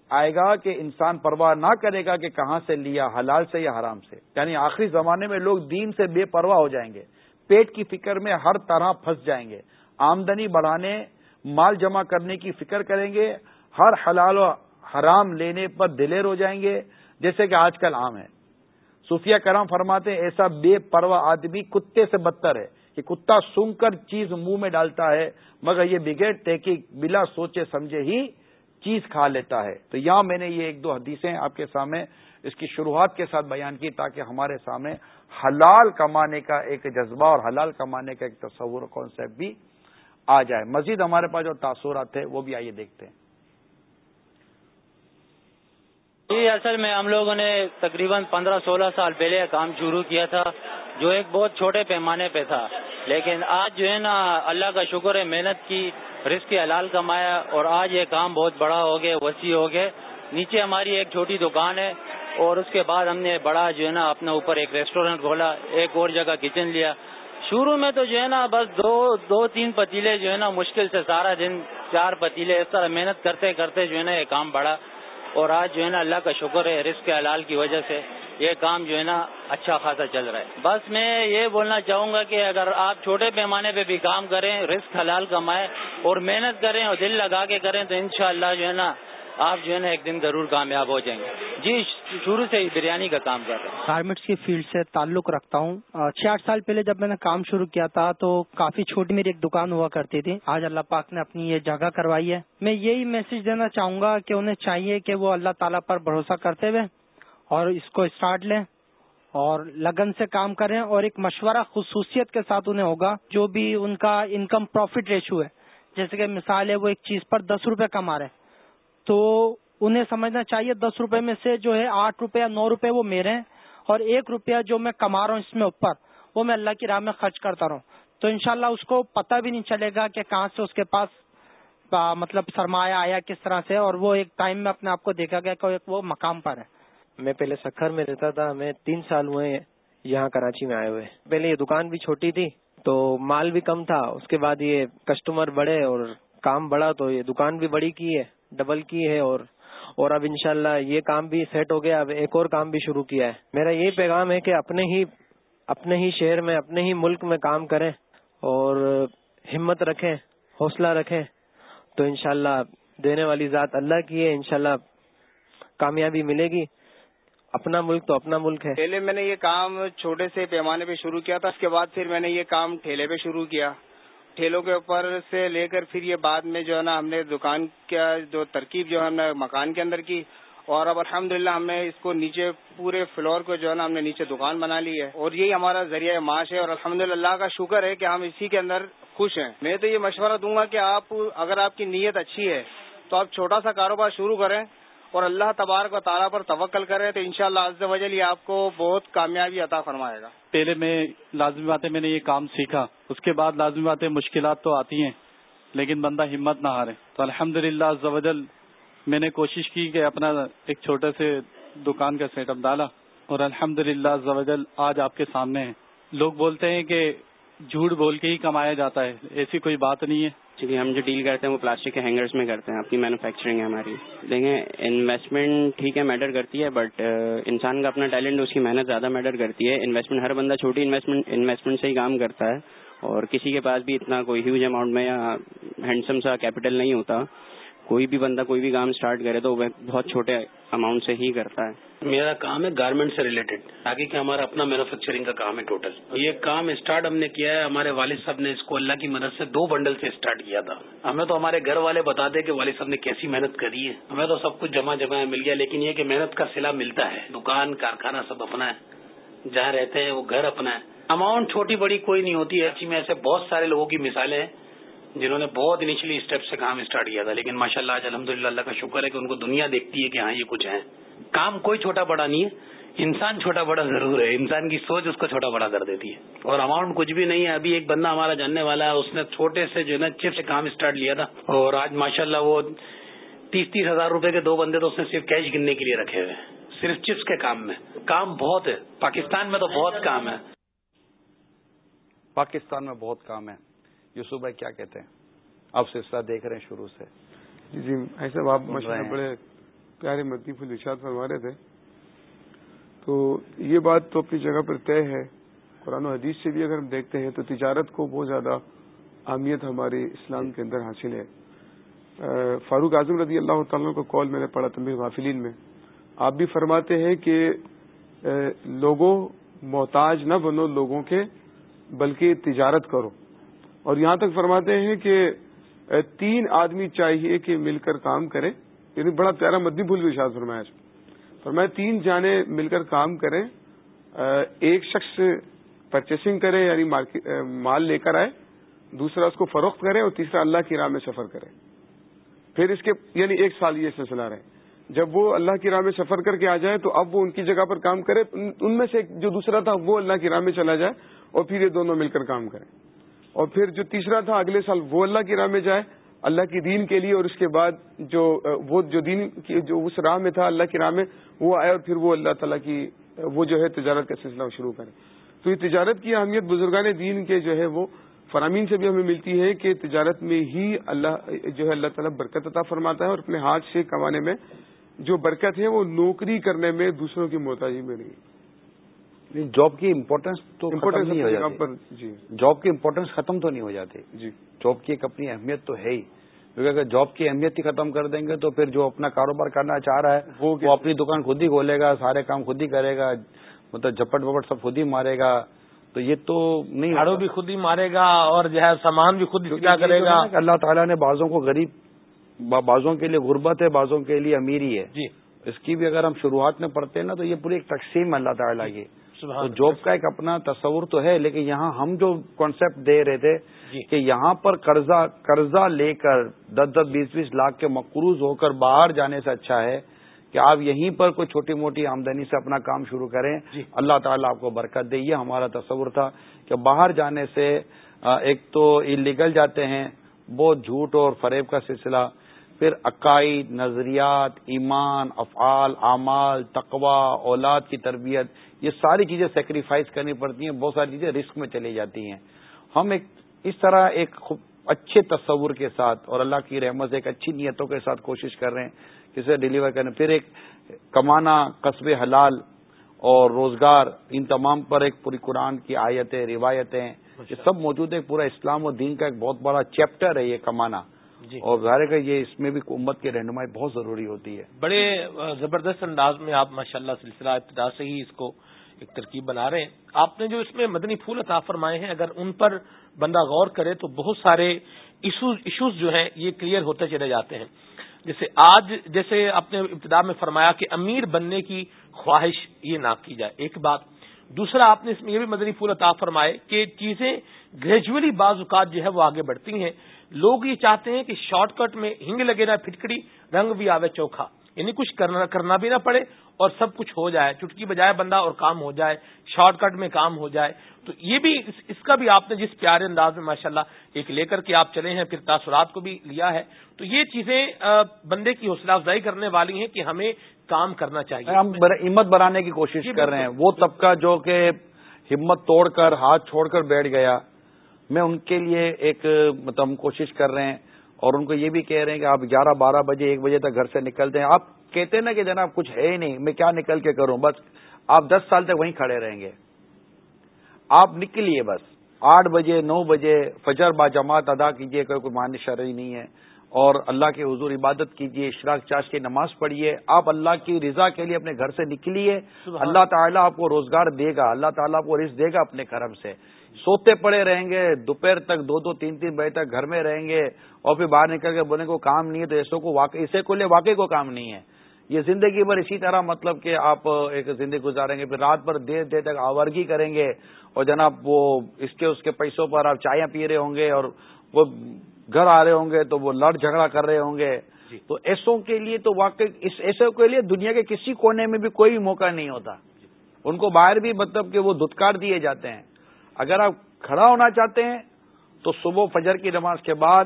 آئے گا کہ انسان پرواہ نہ کرے گا کہ کہاں سے لیا، حلال سے یا حرام سے۔ یعنی آخری زمانے میں لوگ دین سے بے پرواہ ہو جائیں گے۔ پیٹ کی فکر میں ہر طرح پھنس جائیں گے۔ آمدنی بڑھانے، مال جمع کرنے کی فکر کریں گے۔ ہر حلال و حرام لینے پر دلیر ہو جائیں گے۔ جیسے کہ آج کل عام ہے۔ صوفیہ کرام فرماتے ہیں، ایسا بے پرواہ آدمی کتے سے بدتر ہے کہ کتا سن کر چیز منہ میں ڈالتا ہے، مگر یہ بگیڑ تحقیق بلا سوچے، سمجھے ہی چیز کھا لیتا ہے۔ تو یہاں میں نے یہ ایک دو حدیثیں آپ کے سامنے اس کی شروعات کے ساتھ بیان کی تاکہ ہمارے سامنے حلال کمانے کا ایک جذبہ اور حلال کمانے کا ایک تصور کانسیپٹ بھی آ جائے۔ مزید ہمارے پاس جو تاثرات تھے وہ بھی آئیے دیکھتے ہیں۔ جی اصل میں ہم لوگوں نے تقریباً پندرہ سولہ سال پہلے کام شروع کیا تھا، جو ایک بہت چھوٹے پیمانے پہ تھا۔ لیکن آج جو ہے نا، اللہ کا شکر ہے، محنت کی رزق حلال کمایا اور آج یہ کام بہت بڑا ہو گیا، وسیع ہو گیا۔ نیچے ہماری ایک چھوٹی دکان ہے اور اس کے بعد ہم نے بڑا جو ہے نا اپنے اوپر ایک ریسٹورینٹ کھولا، ایک اور جگہ کچن لیا۔ شروع میں تو جو ہے نا بس دو دو، تین پتیلے جو ہے نا مشکل سے سارا دن، چار پتیلے اس طرح محنت کرتے کرتے جو ہے نا یہ کام بڑھا۔ اور آج جو ہے نا اللہ کا شکر ہے رزق حلال کی وجہ سے یہ کام جو ہے نا اچھا خاصا چل رہا ہے۔ بس میں یہ بولنا چاہوں گا کہ اگر آپ چھوٹے پیمانے پہ بھی کام کریں رسک حلال کمائیں اور محنت کریں اور دل لگا کے کریں تو انشاءاللہ جو ہے نا آپ جو ہے نا ایک دن ضرور کامیاب ہو جائیں گے۔ جی شروع سے ہی بریانی کا کام کر رہا ہوں۔ گارمنٹس کی فیلڈ سے تعلق رکھتا ہوں۔ چھ آٹھ سال پہلے جب میں نے کام شروع کیا تھا تو کافی چھوٹی میری ایک دکان ہوا کرتی تھی۔ آج اللہ پاک نے اپنی یہ جگہ کروائی ہے۔ میں یہی میسج دینا چاہوں گا کہ انہیں چاہیے کہ وہ اللہ تعالیٰ پر بھروسہ کرتے ہوئے اور اس کو اسٹارٹ لیں اور لگن سے کام کریں اور ایک مشورہ خصوصیت کے ساتھ انہیں ہوگا۔ جو بھی ان کا انکم پروفٹ ریشو ہے، جیسے کہ مثال ہے، وہ ایک چیز پر دس روپے کما رہے ہیں۔ تو انہیں سمجھنا چاہیے دس روپے میں سے جو ہے آٹھ روپے یا نو روپے وہ میرے ہیں اور ایک روپیہ جو میں کما رہا ہوں اس میں اوپر وہ میں اللہ کی راہ میں خرچ کرتا رہا ہوں۔ تو انشاءاللہ اس کو پتہ بھی نہیں چلے گا کہ کہاں سے اس کے پاس مطلب سرمایہ آیا کس طرح سے اور وہ ایک ٹائم میں اپنے آپ کو دیکھا گیا کہ وہ مقام پر ہے۔ میں پہلے سکھر میں رہتا تھا میں تین سال ہوئے یہاں کراچی میں آئے ہوئے۔ پہلے یہ دکان بھی چھوٹی تھی تو مال بھی کم تھا، اس کے بعد یہ کسٹمر بڑھے اور کام بڑھا تو یہ دکان بھی بڑی کی ہے۔ ڈبل کی ہے اور اور اب انشاءاللہ یہ کام بھی سیٹ ہو گیا، اب ایک اور کام بھی شروع کیا ہے۔ میرا یہی پیغام ہے کہ اپنے ہی اپنے ہی شہر میں، اپنے ہی ملک میں کام کریں اور ہمت رکھیں، حوصلہ رکھیں۔ تو انشاءاللہ دینے والی ذات اللہ کی ہے، انشاءاللہ کامیابی ملے گی۔ اپنا ملک تو اپنا ملک ہے۔ پہلے میں نے یہ کام چھوٹے سے پیمانے پہ شروع کیا تھا، اس کے بعد پھر میں نے یہ کام ٹھیلے پہ شروع کیا۔ ٹھیلوں کے اوپر سے لے کر پھر یہ بعد میں جو ہے نا ہم نے دکان کا جو ترکیب جو ہے ہم نے مکان کے اندر کی۔ اور اب الحمد ہم نے اس کو نیچے پورے فلور کو جو ہے نا ہم نے نیچے دکان بنا لی ہے۔ اور یہی ہمارا ذریعہ معاش ہے۔ اور الحمد کا شکر ہے کہ ہم اسی کے اندر خوش ہیں۔ میں تو یہ مشورہ دوں گا کہ آپ، اگر آپ کی نیت اچھی ہے تو آپ چھوٹا سا کاروبار شروع کریں۔ اور اللہ تبارک و تعالیٰ پر توکل کرے تو انشاءاللہ شاء اللہ وجل یہ آپ کو بہت کامیابی عطا فرمائے گا۔ پہلے میں لازمی باتیں میں نے یہ کام سیکھا، اس کے بعد لازمی باتیں مشکلات تو آتی ہیں، لیکن بندہ ہمت نہ ہارے۔ تو الحمد للہ وجل میں نے کوشش کی کہ اپنا ایک چھوٹے سے دکان کا سیٹ اپ ڈالا اور الحمد للہ زوجل آج آپ کے سامنے ہے۔ لوگ بولتے ہیں کہ جھوٹ بول کے ہی کمایا جاتا ہے، ایسی کوئی بات نہیں ہے۔ چونکہ ہم جو ڈیل کرتے ہیں وہ پلاسٹک کے ہینگرز میں کرتے ہیں، اپنی مینوفیکچرنگ ہے ہماری۔ دیکھیں انویسٹمنٹ ٹھیک ہے میٹر کرتی ہے بٹ انسان کا اپنا ٹیلنٹ اس کی محنت زیادہ میٹر کرتی ہے۔ انویسٹمنٹ ہر بندہ چھوٹی انویسٹمنٹ انویسٹمنٹ سے ہی کام کرتا ہے۔ اور کسی کے پاس بھی اتنا کوئی ہیوج اماؤنٹ میں یا ہینڈسم سا کیپٹل نہیں ہوتا۔ کوئی بھی بندہ کوئی بھی کام اسٹارٹ کرے تو وہ بہت چھوٹے اماؤنٹ سے ہی کرتا ہے۔ میرا کام ہے گارمنٹ سے ریلیٹڈ آگے کہ ہمارا اپنا مینوفیکچرنگ کا کام ہے ٹوٹل یہ کام اسٹارٹ ہم نے کیا ہے، ہمارے والد صاحب نے اس کو اللہ کی مدد سے دو بنڈل سے اسٹارٹ کیا تھا۔ ہمیں تو ہمارے گھر والے بتاتے کہ والد صاحب نے کیسی محنت کری ہے۔ ہمیں تو سب کچھ جمع جمع مل گیا، لیکن یہ کہ محنت کا سلا ملتا ہے۔ دکان، کارخانہ سب اپنا ہے۔ جہاں رہتے ہیں وہ گھر اپنا ہے۔ اماؤنٹ چھوٹی بڑی کوئی نہیں ہوتی ہے میں ایسے بہت سارے لوگوں کی مثالیں ہیں۔ جنہوں نے بہت انیشلی اسٹیپ سے کام اسٹارٹ کیا تھا، لیکن ماشاء اللہ آج الحمد اللہ کا شکر ہے کہ ان کو دنیا دیکھتی ہے کہ ہاں یہ کچھ ہے کام کوئی چھوٹا بڑا نہیں ہے، انسان چھوٹا بڑا ضرور ہے۔ انسان کی سوچ اس کو چھوٹا بڑا کر دیتی ہے۔ اور اماؤنٹ کچھ بھی نہیں ہے، ابھی ایک بندہ ہمارا جاننے والا ہے، اس نے چھوٹے سے جو ہے نا چپ سے کام اسٹارٹ لیا تھا۔ اور آج ماشاء اللہ وہ تیس تیس ہزار روپے کے دو بندے تو اس نے صرف کیش گننے کے لیے رکھے ہوئے صرف چپس کے کام میں۔ کام بہت ہے۔ پاکستان میں تو بہت کام ہے۔ پاکستان میں بہت کام ہے۔ یوسف بھائی کیا کہتے ہیں؟ آپ سلسلہ دیکھ رہے ہیں شروع سے۔ جی جی ایسے آپ بڑے پیارے مدی پھول ارشاد فرما رہے تھے۔ تو یہ بات تو اپنی جگہ پر طے ہے۔ قرآن و حدیث سے بھی اگر ہم دیکھتے ہیں تو تجارت کو بہت زیادہ اہمیت ہمارے اسلام کے اندر حاصل ہے۔ فاروق اعظم رضی اللہ تعالیٰ کو کال میں نے پڑھا تمہیں غافلین میں۔ آپ بھی فرماتے ہیں کہ لوگوں محتاج نہ بنو لوگوں کے بلکہ تجارت کرو۔ اور یہاں تک فرماتے ہیں کہ تین آدمی چاہیے کہ مل کر کام کریں۔ یعنی بڑا پیارا مدی بھول بھی شاید فرمایا فرمایا تین جانے مل کر کام کریں ایک شخص پرچیسنگ کرے یعنی مال لے کر آئے، دوسرا اس کو فروخت کرے اور تیسرا اللہ کی راہ میں سفر کرے پھر اس کے یعنی ایک سال یہ سلسلہ رہے۔ جب وہ اللہ کی راہ میں سفر کر کے آ جائے تو اب وہ ان کی جگہ پر کام کرے۔ ان میں سے جو دوسرا تھا وہ اللہ کی راہ میں چلا جائے اور پھر یہ دونوں مل کر کام کریں۔ اور پھر جو تیسرا تھا اگلے سال، وہ اللہ کی راہ میں جائے، اللہ کی دین کے لیے، اور اس کے بعد جو وہ جو دین کی، جو اس راہ میں تھا، اللہ کی راہ میں، وہ آئے اور پھر وہ اللہ تعالیٰ کی وہ جو ہے تجارت کا سلسلہ شروع کرے۔ تو یہ تجارت کی اہمیت بزرگان دین کے جو ہے، وہ فرامین سے بھی ہمیں ملتی ہے کہ تجارت میں ہی اللہ، جو ہے اللہ تعالیٰ برکت عطا فرماتا ہے اور اپنے ہاتھ سے کمانے میں جو برکت ہے، وہ نوکری کرنے میں دوسروں کی محتاجی میں نہیں جاب کی امپورٹینس تو جی جاب کی امپورٹینس ختم تو نہیں ہو جاتی جاب کی ایک اپنی اہمیت تو ہے ہی کیونکہ اگر جاب کی اہمیت ہی ختم کر دیں گے تو پھر جو اپنا کاروبار کرنا چاہ رہا ہے وہ اپنی دکان خود ہی کھولے گا سارے کام خود ہی کرے گا مطلب جپٹ وپٹ سب خود ہی مارے گا تو یہ تو نہیں جھاڑو بھی خود ہی مارے گا اور جو ہے سامان بھی خود کیا کرے گا اللہ تعالیٰ نے بازوں کو غریب بازوں کے لیے غربت ہے بازوں کے لیے امیری ہے جی اس کی بھی اگر ہم شروعات میں پڑھتے ہیں نا تو یہ پوری ایک تقسیم اللہ تعالیٰ کی تو جاب کا ایک اپنا تصور تو ہے لیکن یہاں ہم جو کانسیپٹ دے رہے تھے جی۔ کہ یہاں پر قرضہ قرضہ لے کر دس دس بیس بیس لاکھ کے مقروض ہو کر باہر جانے سے اچھا ہے کہ آپ یہیں پر کوئی چھوٹی موٹی آمدنی سے اپنا کام شروع کریں جی۔ اللہ تعالیٰ آپ کو برکت دے یہ ہمارا تصور تھا کہ باہر جانے سے ایک تو لیگل جاتے ہیں بہت جھوٹ اور فریب کا سلسلہ پھر عقائد نظریات ایمان افعال اعمال تقوا اولاد کی تربیت یہ ساری چیزیں سیکریفائز کرنی پڑتی ہیں بہت ساری چیزیں رسک میں چلی جاتی ہیں۔ ہم ایک اس طرح ایک اچھے تصور کے ساتھ اور اللہ کی رحمت ایک اچھی نیتوں کے ساتھ کوشش کر رہے ہیں کسے ڈلیور کرنے۔ پھر ایک کمانا قصب حلال اور روزگار ان تمام پر ایک پوری قرآن کی آیتیں روایتیں یہ سب موجود ہے پورا اسلام اور دین کا ایک بہت بڑا چیپٹر ہے یہ کمانا۔ اور ظاہر کا یہ اس میں بھی امت کی رہنمائی بہت ضروری ہوتی ہے۔ بڑے زبردست انداز میں آپ ماشاءاللہ سلسلہ ابتدا سے ہی اس کو ایک ترکیب بنا رہے ہیں۔ آپ نے جو اس میں مدنی پھول عطا فرمائے ہیں اگر ان پر بندہ غور کرے تو بہت سارے ایشوز جو ہیں یہ کلیئر ہوتے چلے جاتے ہیں۔ جیسے آج جیسے آپ نے ابتدا میں فرمایا کہ امیر بننے کی خواہش یہ نہ کی جائے ایک بات۔ دوسرا آپ نے اس میں یہ بھی مدنی پھول عطا فرمائے کہ چیزیں گریجولی بعض اوقات جو ہے وہ آگے بڑھتی ہیں۔ لوگ یہ چاہتے ہیں کہ شارٹ کٹ میں ہنگ لگے نہ پھٹکڑی رنگ بھی آوے چوکھا۔ یعنی کچھ کرنا کرنا بھی نہ پڑے اور سب کچھ ہو جائے۔ چٹکی بجائے بندہ اور کام ہو جائے شارٹ کٹ میں کام ہو جائے۔ تو یہ بھی اس کا بھی آپ نے جس پیارے انداز میں ماشاءاللہ ایک لے کر کے آپ چلے ہیں پھر تاثرات کو بھی لیا ہے۔ تو یہ چیزیں بندے کی حوصلہ افزائی کرنے والی ہیں کہ ہمیں کام کرنا چاہیے۔ ہم ہمت بنانے کی کوشش کر رہے ہیں۔ وہ طبقہ جو کہ ہمت توڑ کر ہاتھ چھوڑ کر بیٹھ گیا میں ان کے لیے ایک مطلب ہم کوشش کر رہے ہیں اور ان کو یہ بھی کہہ رہے ہیں کہ آپ گیارہ بارہ بجے ایک بجے تک گھر سے نکلتے ہیں آپ کہتے ہیں نا کہ جناب کچھ ہے ہی نہیں میں کیا نکل کے کروں؟ بس آپ دس سال تک وہیں کھڑے رہیں گے۔ آپ نکلیے بس۔ آٹھ بجے نو بجے فجر با جماعت ادا کیجیے کوئی مان شرعی نہیں ہے۔ اور اللہ کے حضور عبادت کیجیے اشراق چاش کی نماز پڑھیے آپ اللہ کی رضا کے لیے اپنے گھر سے نکلیے۔ اللہ تعالیٰ آپ کو روزگار دے گا۔ اللہ تعالیٰ آپ کو رزق دے گا اپنے کرم سے۔ سوتے پڑے رہیں گے دوپہر تک دو دو تین تین بجے تک گھر میں رہیں گے اور پھر باہر نکل کے بولیں کو کام نہیں ہے تو ایسوں کو اسے کو لے واقعی کو کام نہیں ہے۔ یہ زندگی بھر اسی طرح مطلب کہ آپ ایک زندگی گزاریں گے پھر رات بھر دیر دیر تک آورگی کریں گے اور جناب وہ اس کے اس کے پیسوں پر آپ چائے پی رہے ہوں گے اور وہ گھر آ رہے ہوں گے تو وہ لڑ جھگڑا کر رہے ہوں گے۔ جی۔ تو ایسوں کے لیے تو واقعی اس ایسوں کے لیے دنیا کے کسی کونے میں بھی کوئی موقع نہیں ہوتا۔ ان کو باہر بھی مطلب کہ وہ دھتکار دیے جاتے ہیں۔ اگر آپ کھڑا ہونا چاہتے ہیں، تو صبح فجر کی نماز کے بعد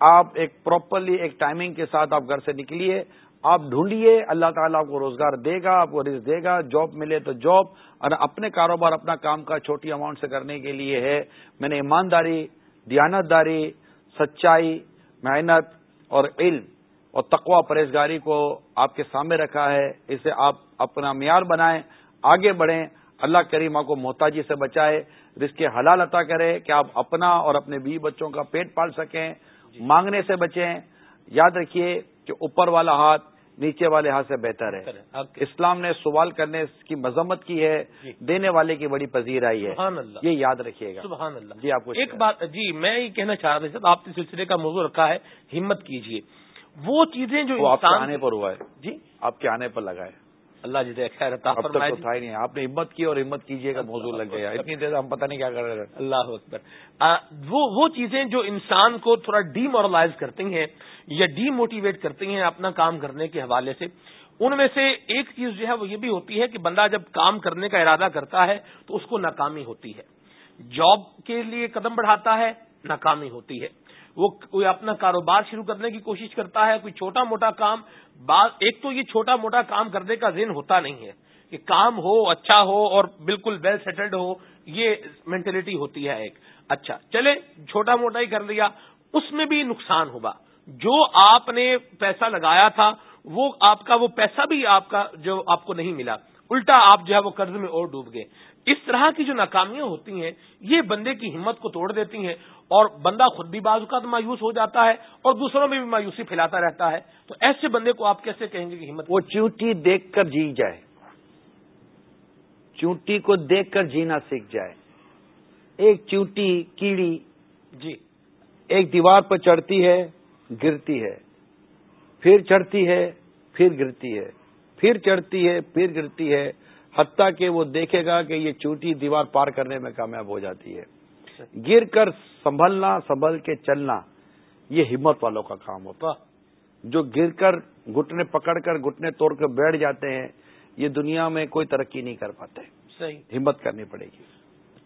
آپ ایک پراپرلی ایک ٹائمنگ کے ساتھ آپ گھر سے نکلیے، آپ ڈھونڈیے، اللہ تعالیٰ آپ کو روزگار دے گا، آپ کو رزق دے گا، جاب ملے تو جاب، اور اپنے کاروبار، اپنا کام کا چھوٹی اماؤنٹ سے کرنے کے لیے ہے۔ میں نے ایمانداری دیانت داری سچائی، محنت اور علم اور تقوا پرہیزگاری کو آپ کے سامنے رکھا ہے۔ اسے آپ اپنا معیار بنائیں، آگے بڑھیں۔ اللہ کریم آپ کو محتاجی سے بچائے۔ رزق حلال عطا کرے کہ آپ اپنا اور اپنے بیوی بچوں کا پیٹ پال سکیں مانگنے سے بچیں۔ یاد رکھیے کہ اوپر والا ہاتھ نیچے والے ہاتھ سے بہتر ہے۔ اسلام نے سوال کرنے کی مذمت کی ہے جی۔ دینے والے کی بڑی پذیر آئی ہے۔ یہ یاد رکھیے گا۔ سبحان اللہ۔ جی آپ کو ایک بات جی میں یہ کہنا چاہ رہا آپ نے سلسلے کا موضوع رکھا ہے ہمت کیجیے۔ وہ چیزیں جو آپ کے آنے پر ہوا ہے۔ جی؟ آپ کے آنے پر لگائے اللہ جی خیر تھا ہی نہیں۔ آپ نے ہمت کی اور ہمت کیجیے گا موضوع لگ گیا۔ اتنی دیر ہم پتہ نہیں کیا کر رہے اللہ اکبر۔ وہ چیزیں جو انسان کو تھوڑا ڈی مورلائز کرتی ہیں یا ڈی موٹیویٹ کرتی ہیں اپنا کام کرنے کے حوالے سے ان میں سے ایک چیز جو ہے وہ یہ بھی ہوتی ہے کہ بندہ جب کام کرنے کا ارادہ کرتا ہے تو اس کو ناکامی ہوتی ہے۔ جاب کے لیے قدم بڑھاتا ہے ناکامی ہوتی ہے۔ وہ کوئی اپنا کاروبار شروع کرنے کی کوشش کرتا ہے، کوئی چھوٹا موٹا کام ایک تو یہ چھوٹا موٹا کام کرنے کا ذہن ہوتا نہیں ہے کہ کام ہو اچھا ہو اور بالکل ویل سیٹلڈ ہو، یہ مینٹلٹی ہوتی ہے ایک۔ اچھا چلے، چھوٹا موٹا ہی کر لیا، اس میں بھی نقصان ہوگا۔ جو آپ نے پیسہ لگایا تھا، وہ آپ کا، وہ پیسہ بھی آپ کا جو آپ کو نہیں ملا۔ الٹا آپ جو ہے وہ قرض میں اور ڈوب گئے۔ اس طرح کی جو ناکامیاں ہوتی ہیں، یہ بندے کی ہمت کو توڑ دیتی ہیں اور بندہ خود بھی بعض اوقات مایوس ہو جاتا ہے اور دوسروں میں بھی مایوسی پھیلاتا رہتا ہے۔ تو ایسے بندے کو آپ کیسے کہیں گے کہ ہمت وہ چونٹی دیکھ کر جی جائے۔ چونٹی کو دیکھ کر جینا سیکھ جائے۔ ایک چونٹی کیڑی جی۔ ایک دیوار پر چڑھتی ہے گرتی ہے۔ پھر چڑھتی ہے پھر گرتی ہے۔ پھر چڑھتی ہے پھر گرتی ہے۔ حتیٰ کہ وہ دیکھے گا کہ یہ چوٹی دیوار پار کرنے میں کامیاب ہو جاتی ہے۔ گر کر سنبھلنا سنبھل کے چلنا یہ ہمت والوں کا کام ہوتا۔ جو گر کر گٹنے پکڑ کر گٹنے توڑ کر بیٹھ جاتے ہیں یہ دنیا میں کوئی ترقی نہیں کر پاتے۔ صحیح۔ ہمت کرنی پڑے گی۔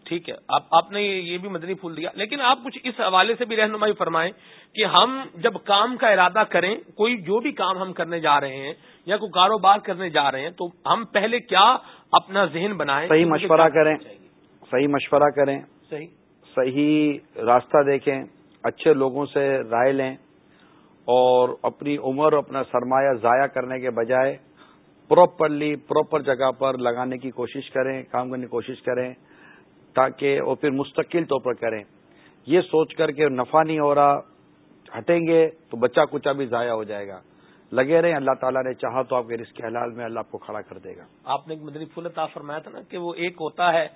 ٹھیک ہے۔ آپ آپ نے یہ بھی مدنی پھول دیا۔ لیکن آپ کچھ اس حوالے سے بھی رہنمائی فرمائیں کہ ہم جب کام کا ارادہ کریں کوئی جو بھی کام ہم کرنے جا رہے ہیں یا کوئی کاروبار کرنے جا رہے ہیں تو ہم پہلے کیا اپنا ذہن بنائیں؟ صحیح مشورہ کریں۔ صحیح مشورہ کریں۔ صحیح۔ صحیح راستہ دیکھیں، اچھے لوگوں سے رائے لیں اور اپنی عمر، اپنا سرمایہ ضائع کرنے کے بجائے پراپرلی پراپر جگہ پر لگانے کی کوشش کریں، کام کرنے کی کوشش کریں، تاکہ وہ پھر مستقل طور پر کریں۔ یہ سوچ کر کے نفع نہیں ہو رہا، ہٹیں گے تو بچہ کچا بھی ضائع ہو جائے گا۔ لگے رہے اللہ تعالیٰ نے چاہا تو آپ کے رزق حلال میں اللہ آپ کو کھڑا کر دے گا۔ آپ نے ایک مدنی پھول عطا فرمایا تھا نا کہ وہ ایک ہوتا ہے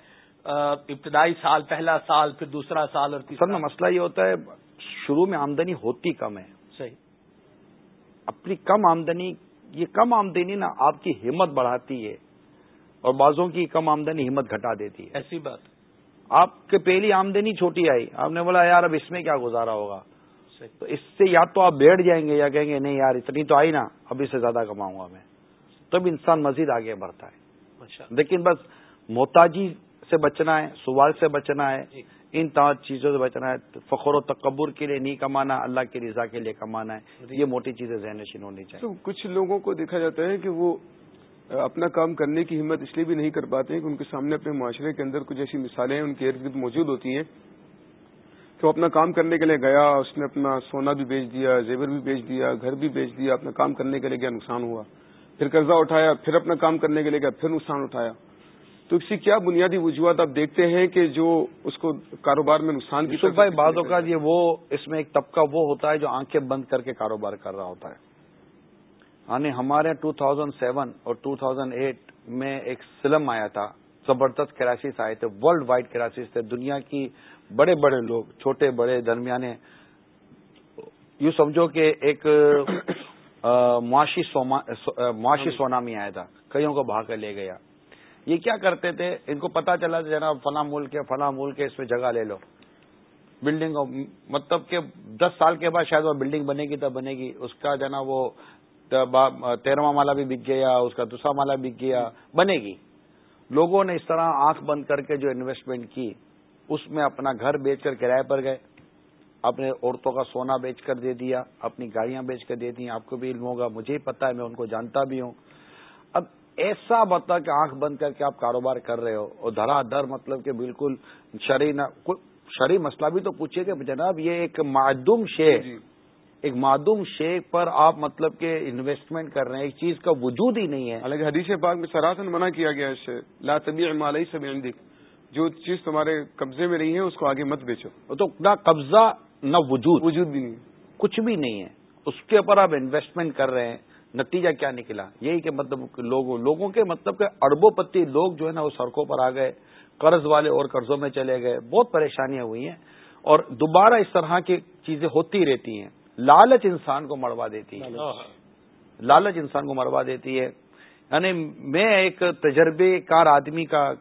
ابتدائی سال پہلا سال پھر دوسرا سال اور سر نا مسئلہ یہ ہوتا ہے شروع میں آمدنی ہوتی کم ہے۔ صحیح۔ اپنی کم آمدنی یہ کم آمدنی نا آپ کی ہمت بڑھاتی ہے اور بازوں کی کم آمدنی ہمت گھٹا دیتی ہے۔ ایسی بات۔ آپ کے پہلی آمدنی چھوٹی آئی آپ نے بولا یار اب اس میں کیا گزارا ہوگا؟ تو اس سے یا تو آپ بیٹھ جائیں گے یا کہیں گے نہیں یار اتنی تو آئی نا اب اس سے زیادہ کماؤں گا میں۔ تب انسان مزید آگے بڑھتا ہے۔ لیکن بس محتاجی سے بچنا ہے سوال سے بچنا ہے جی۔ ان تمام چیزوں سے بچنا ہے فخر و تکبر کے لیے نہیں کمانا اللہ کی رضا کے لیے کمانا ہے یہ موٹی چیزیں ذہن نشین ہونی چاہیے۔ کچھ لوگوں کو دیکھا جاتا ہے کہ وہ اپنا کام کرنے کی ہمت اس لیے بھی نہیں کر پاتے ہیں کہ ان کے سامنے اپنے معاشرے کے اندر کچھ ایسی مثالیں ان کے ارد گرد موجود ہوتی ہیں۔ کہ وہ اپنا کام کرنے کے لیے گیا اس نے اپنا سونا بھی بیچ دیا زیور بھی بیچ دیا گھر بھی بیچ دیا اپنا کام کرنے کے لیے گیا نقصان ہوا۔ پھر قرضہ اٹھایا پھر اپنا کام کرنے کے لیے گیا پھر نقصان اٹھایا۔ تو اسی کیا بنیادی وجوہات آپ دیکھتے ہیں کہ جو اس کو کاروبار میں نقصان کی بھائی بعض اوقات یہ وہ اس میں ایک طبقہ وہ ہوتا ہے جو آنکھیں بند کر کے کاروبار کر رہا ہوتا ہے۔ یعنی ہمارے 2007 اور 2008 میں ایک فلم آیا تھا زبردست کرائسس آئے تھے ورلڈ وائڈ کرائسس تھے۔ دنیا کی بڑے بڑے لوگ چھوٹے بڑے درمیانے۔ یوں سمجھو کہ ایک معاشی معاشی سونامی آیا تھا کئیوں کو بھا کر لے گیا۔ یہ کیا کرتے تھے؟ ان کو پتا چلا جناب فلاں ملک ہے، فلاں ملک ہے، اس میں جگہ لے لو۔ بلڈنگ مطلب کہ دس سال کے بعد شاید وہ بلڈنگ بنے گی، تب بنے گی۔ اس کا جو وہ تیرواں مالا بھی بک گیا، اس کا دوسرا مالا بک گیا۔ بنے گی۔ لوگوں نے اس طرح آنکھ بند کر کے جو انویسٹمنٹ کی، اس میں اپنا گھر بیچ کر کرائے پر گئے۔ اپنے عورتوں کا سونا بیچ کر دے دیا، اپنی گاڑیاں بیچ کر دے دی آپ کو بھی علم ہوگا، مجھے ہی پتا ہے، میں ان کو جانتا بھی ہوں۔ ایسا بتا کہ آنکھ بند کر کے آپ کاروبار کر رہے ہو اور دھرا در مطلب کہ بالکل شرح نہ شرح مسئلہ بھی تو پوچھے کہ جناب یہ ایک معدوم شے جی۔ ایک معدوم شے پر آپ مطلب کہ انویسٹمنٹ کر رہے ہیں ایک چیز کا وجود ہی نہیں ہے۔ حالانکہ حدیث پاک میں سراسن منع کیا گیا سے۔ لا طبی مالی سب جو چیز تمہارے قبضے میں نہیں ہے اس کو آگے مت بیچو۔ تو نہ قبضہ نہ وجود۔ وجود بھی نہیں کچھ بھی نہیں ہے۔ اس کے اوپر آپ انویسٹمنٹ کر رہے ہیں۔ نتیجہ کیا نکلا؟ یہی کہ مطلب لوگوں لوگوں کے مطلب کہ اربوں پتی لوگ جو ہے نا وہ سڑکوں پر آ گئے قرض والے اور قرضوں میں چلے گئے بہت پریشانیاں ہوئی ہیں اور دوبارہ اس طرح کی چیزیں ہوتی رہتی ہیں۔ لالچ انسان کو مروا دیتی ہے۔ لالچ انسان کو مروا دیتی ہے۔ یعنی میں ایک تجربے کار آدمی کا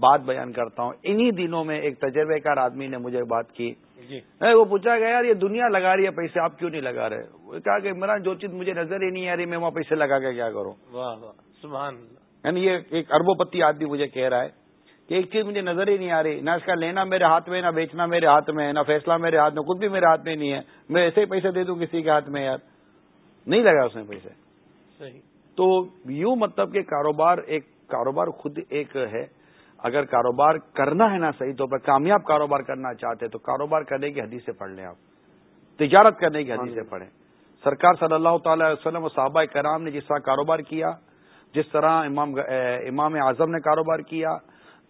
بات بیان کرتا ہوں۔ انہی دنوں میں ایک تجربے کار آدمی نے مجھے بات کی۔ وہ پوچھا گیا یار یہ دنیا لگا رہی ہے پیسے آپ کیوں نہیں لگا رہے؟ وہ کہا کہ میرا جو چیز مجھے نظر ہی نہیں آ رہی میں وہاں پیسے لگا کے کیا کروں؟ سبحان یعنی یہ ایک اربوں پتی آدمی مجھے کہہ رہا ہے کہ ایک چیز مجھے نظر ہی نہیں آ رہی نہ اس کا لینا میرے ہاتھ میں نہ بیچنا میرے ہاتھ میں نہ فیصلہ میرے ہاتھ میں کچھ بھی میرے ہاتھ میں نہیں ہے۔ میں ایسے ہی پیسے دے دوں کسی کے ہاتھ میں یار۔ نہیں لگا اس میں پیسے۔ صحیح۔ تو یوں مطلب کہ کاروبار ایک کاروبار خود ایک ہے۔ اگر کاروبار کرنا ہے نا صحیح طور پر کامیاب کاروبار کرنا چاہتے تو کاروبار کرنے کی حدیث سے پڑھ لیں آپ۔ تجارت کرنے کی حدیث سے پڑھیں۔ سرکار صلی اللہ تعالی وسلم و صحابہ کرام نے جس طرح کاروبار کیا جس طرح امام امام اعظم نے کاروبار کیا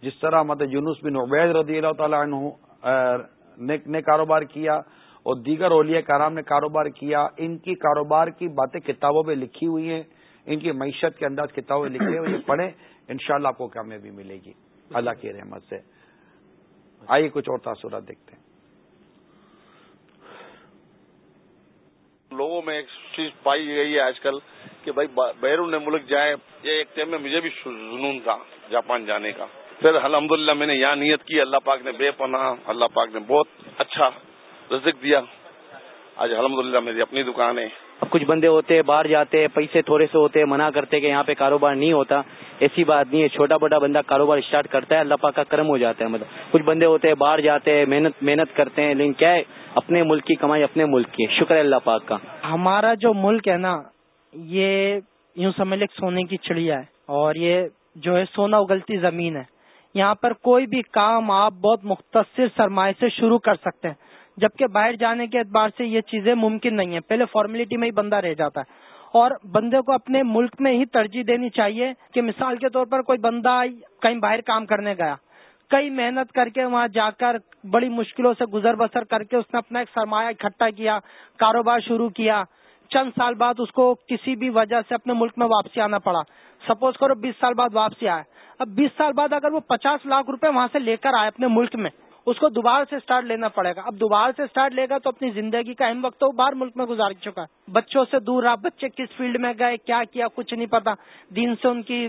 جس طرح مطلب یونس بن عبید رضی اللہ تعالیٰ عنہ نے کاروبار کیا اور دیگر اولیاء کرام نے کاروبار کیا ان کی کاروبار کی باتیں کتابوں میں لکھی ہوئی ہیں۔ ان کی معیشت کے انداز کتابیں لکھی ہوئی پڑھیں انشاءاللہ آپ کو کامیابی ملے گی۔ اللہ کی رحمت سے۔ آئیے کچھ اور تاثرات دیکھتے ہیں۔ لوگوں میں ایک چیز پائی گئی ہے آج کل کہ بھائی بیرون ملک جائے یہ ایک ٹائم میں مجھے بھی جنون تھا، جاپان جانے کا۔ پھر الحمد میں نے یہاں نیت کی، اللہ پاک نے بے پناہ، اللہ پاک نے بہت اچھا رزق دیا۔ آج الحمد میری اپنی دکان ہے۔ اب کچھ بندے ہوتے ہیں، باہر جاتے ہیں، پیسے تھوڑے سے ہوتے ہیں، منع کرتے کہ یہاں پہ کاروبار نہیں ہوتا۔ ایسی بات نہیں ہے، چھوٹا بڑا بندہ کاروبار اسٹارٹ کرتا ہے، اللہ پاک کا کرم ہو جاتا ہے۔ مطلب کچھ بندے ہوتے ہیں، باہر جاتے ہیں، محنت محنت کرتے ہیں، لیکن کیا ہے؟ اپنے ملک کی کمائی اپنے ملک کی شکر ہے اللہ پاک کا۔ ہمارا جو ملک ہے نا، یہ یوں سمجھ لے سونے کی چڑیا ہے، اور یہ جو ہے سونا اگلتی زمین ہے۔ یہاں پر کوئی بھی کام آپ بہت مختصر سرمایہ سے شروع کر سکتے ہیں۔ جبکہ باہر جانے کے اعتبار سے یہ چیزیں ممکن نہیں ہیں۔ پہلے فارمیلٹی میں ہی بندہ رہ جاتا ہے۔ اور بندے کو اپنے ملک میں ہی ترجیح دینی چاہیے کہ مثال کے طور پر کوئی بندہ کہیں باہر کام کرنے گیا۔ کئی محنت کر کے وہاں جا کر بڑی مشکلوں سے گزر بسر کر کے اس نے اپنا ایک سرمایہ اکٹھا کیا، کاروبار شروع کیا۔ چند سال بعد اس کو کسی بھی وجہ سے اپنے ملک میں واپسی آنا پڑا۔ سپوز کرو بیس سال بعد واپسی آئے اب بیس سال بعد اگر وہ پچاس لاکھ روپے وہاں سے لے کر آئے اپنے ملک میں اس کو دوبارہ سے اسٹارٹ لینا پڑے گا۔ اب دوبارہ سے اسٹارٹ لے گا تو اپنی زندگی کا اہم وقت وہ باہر ملک میں گزار چکا ہے۔ بچوں سے دور رہا، بچے کس فیلڈ میں گئے، کیا کیا، کچھ نہیں پتا۔ دن سے ان کی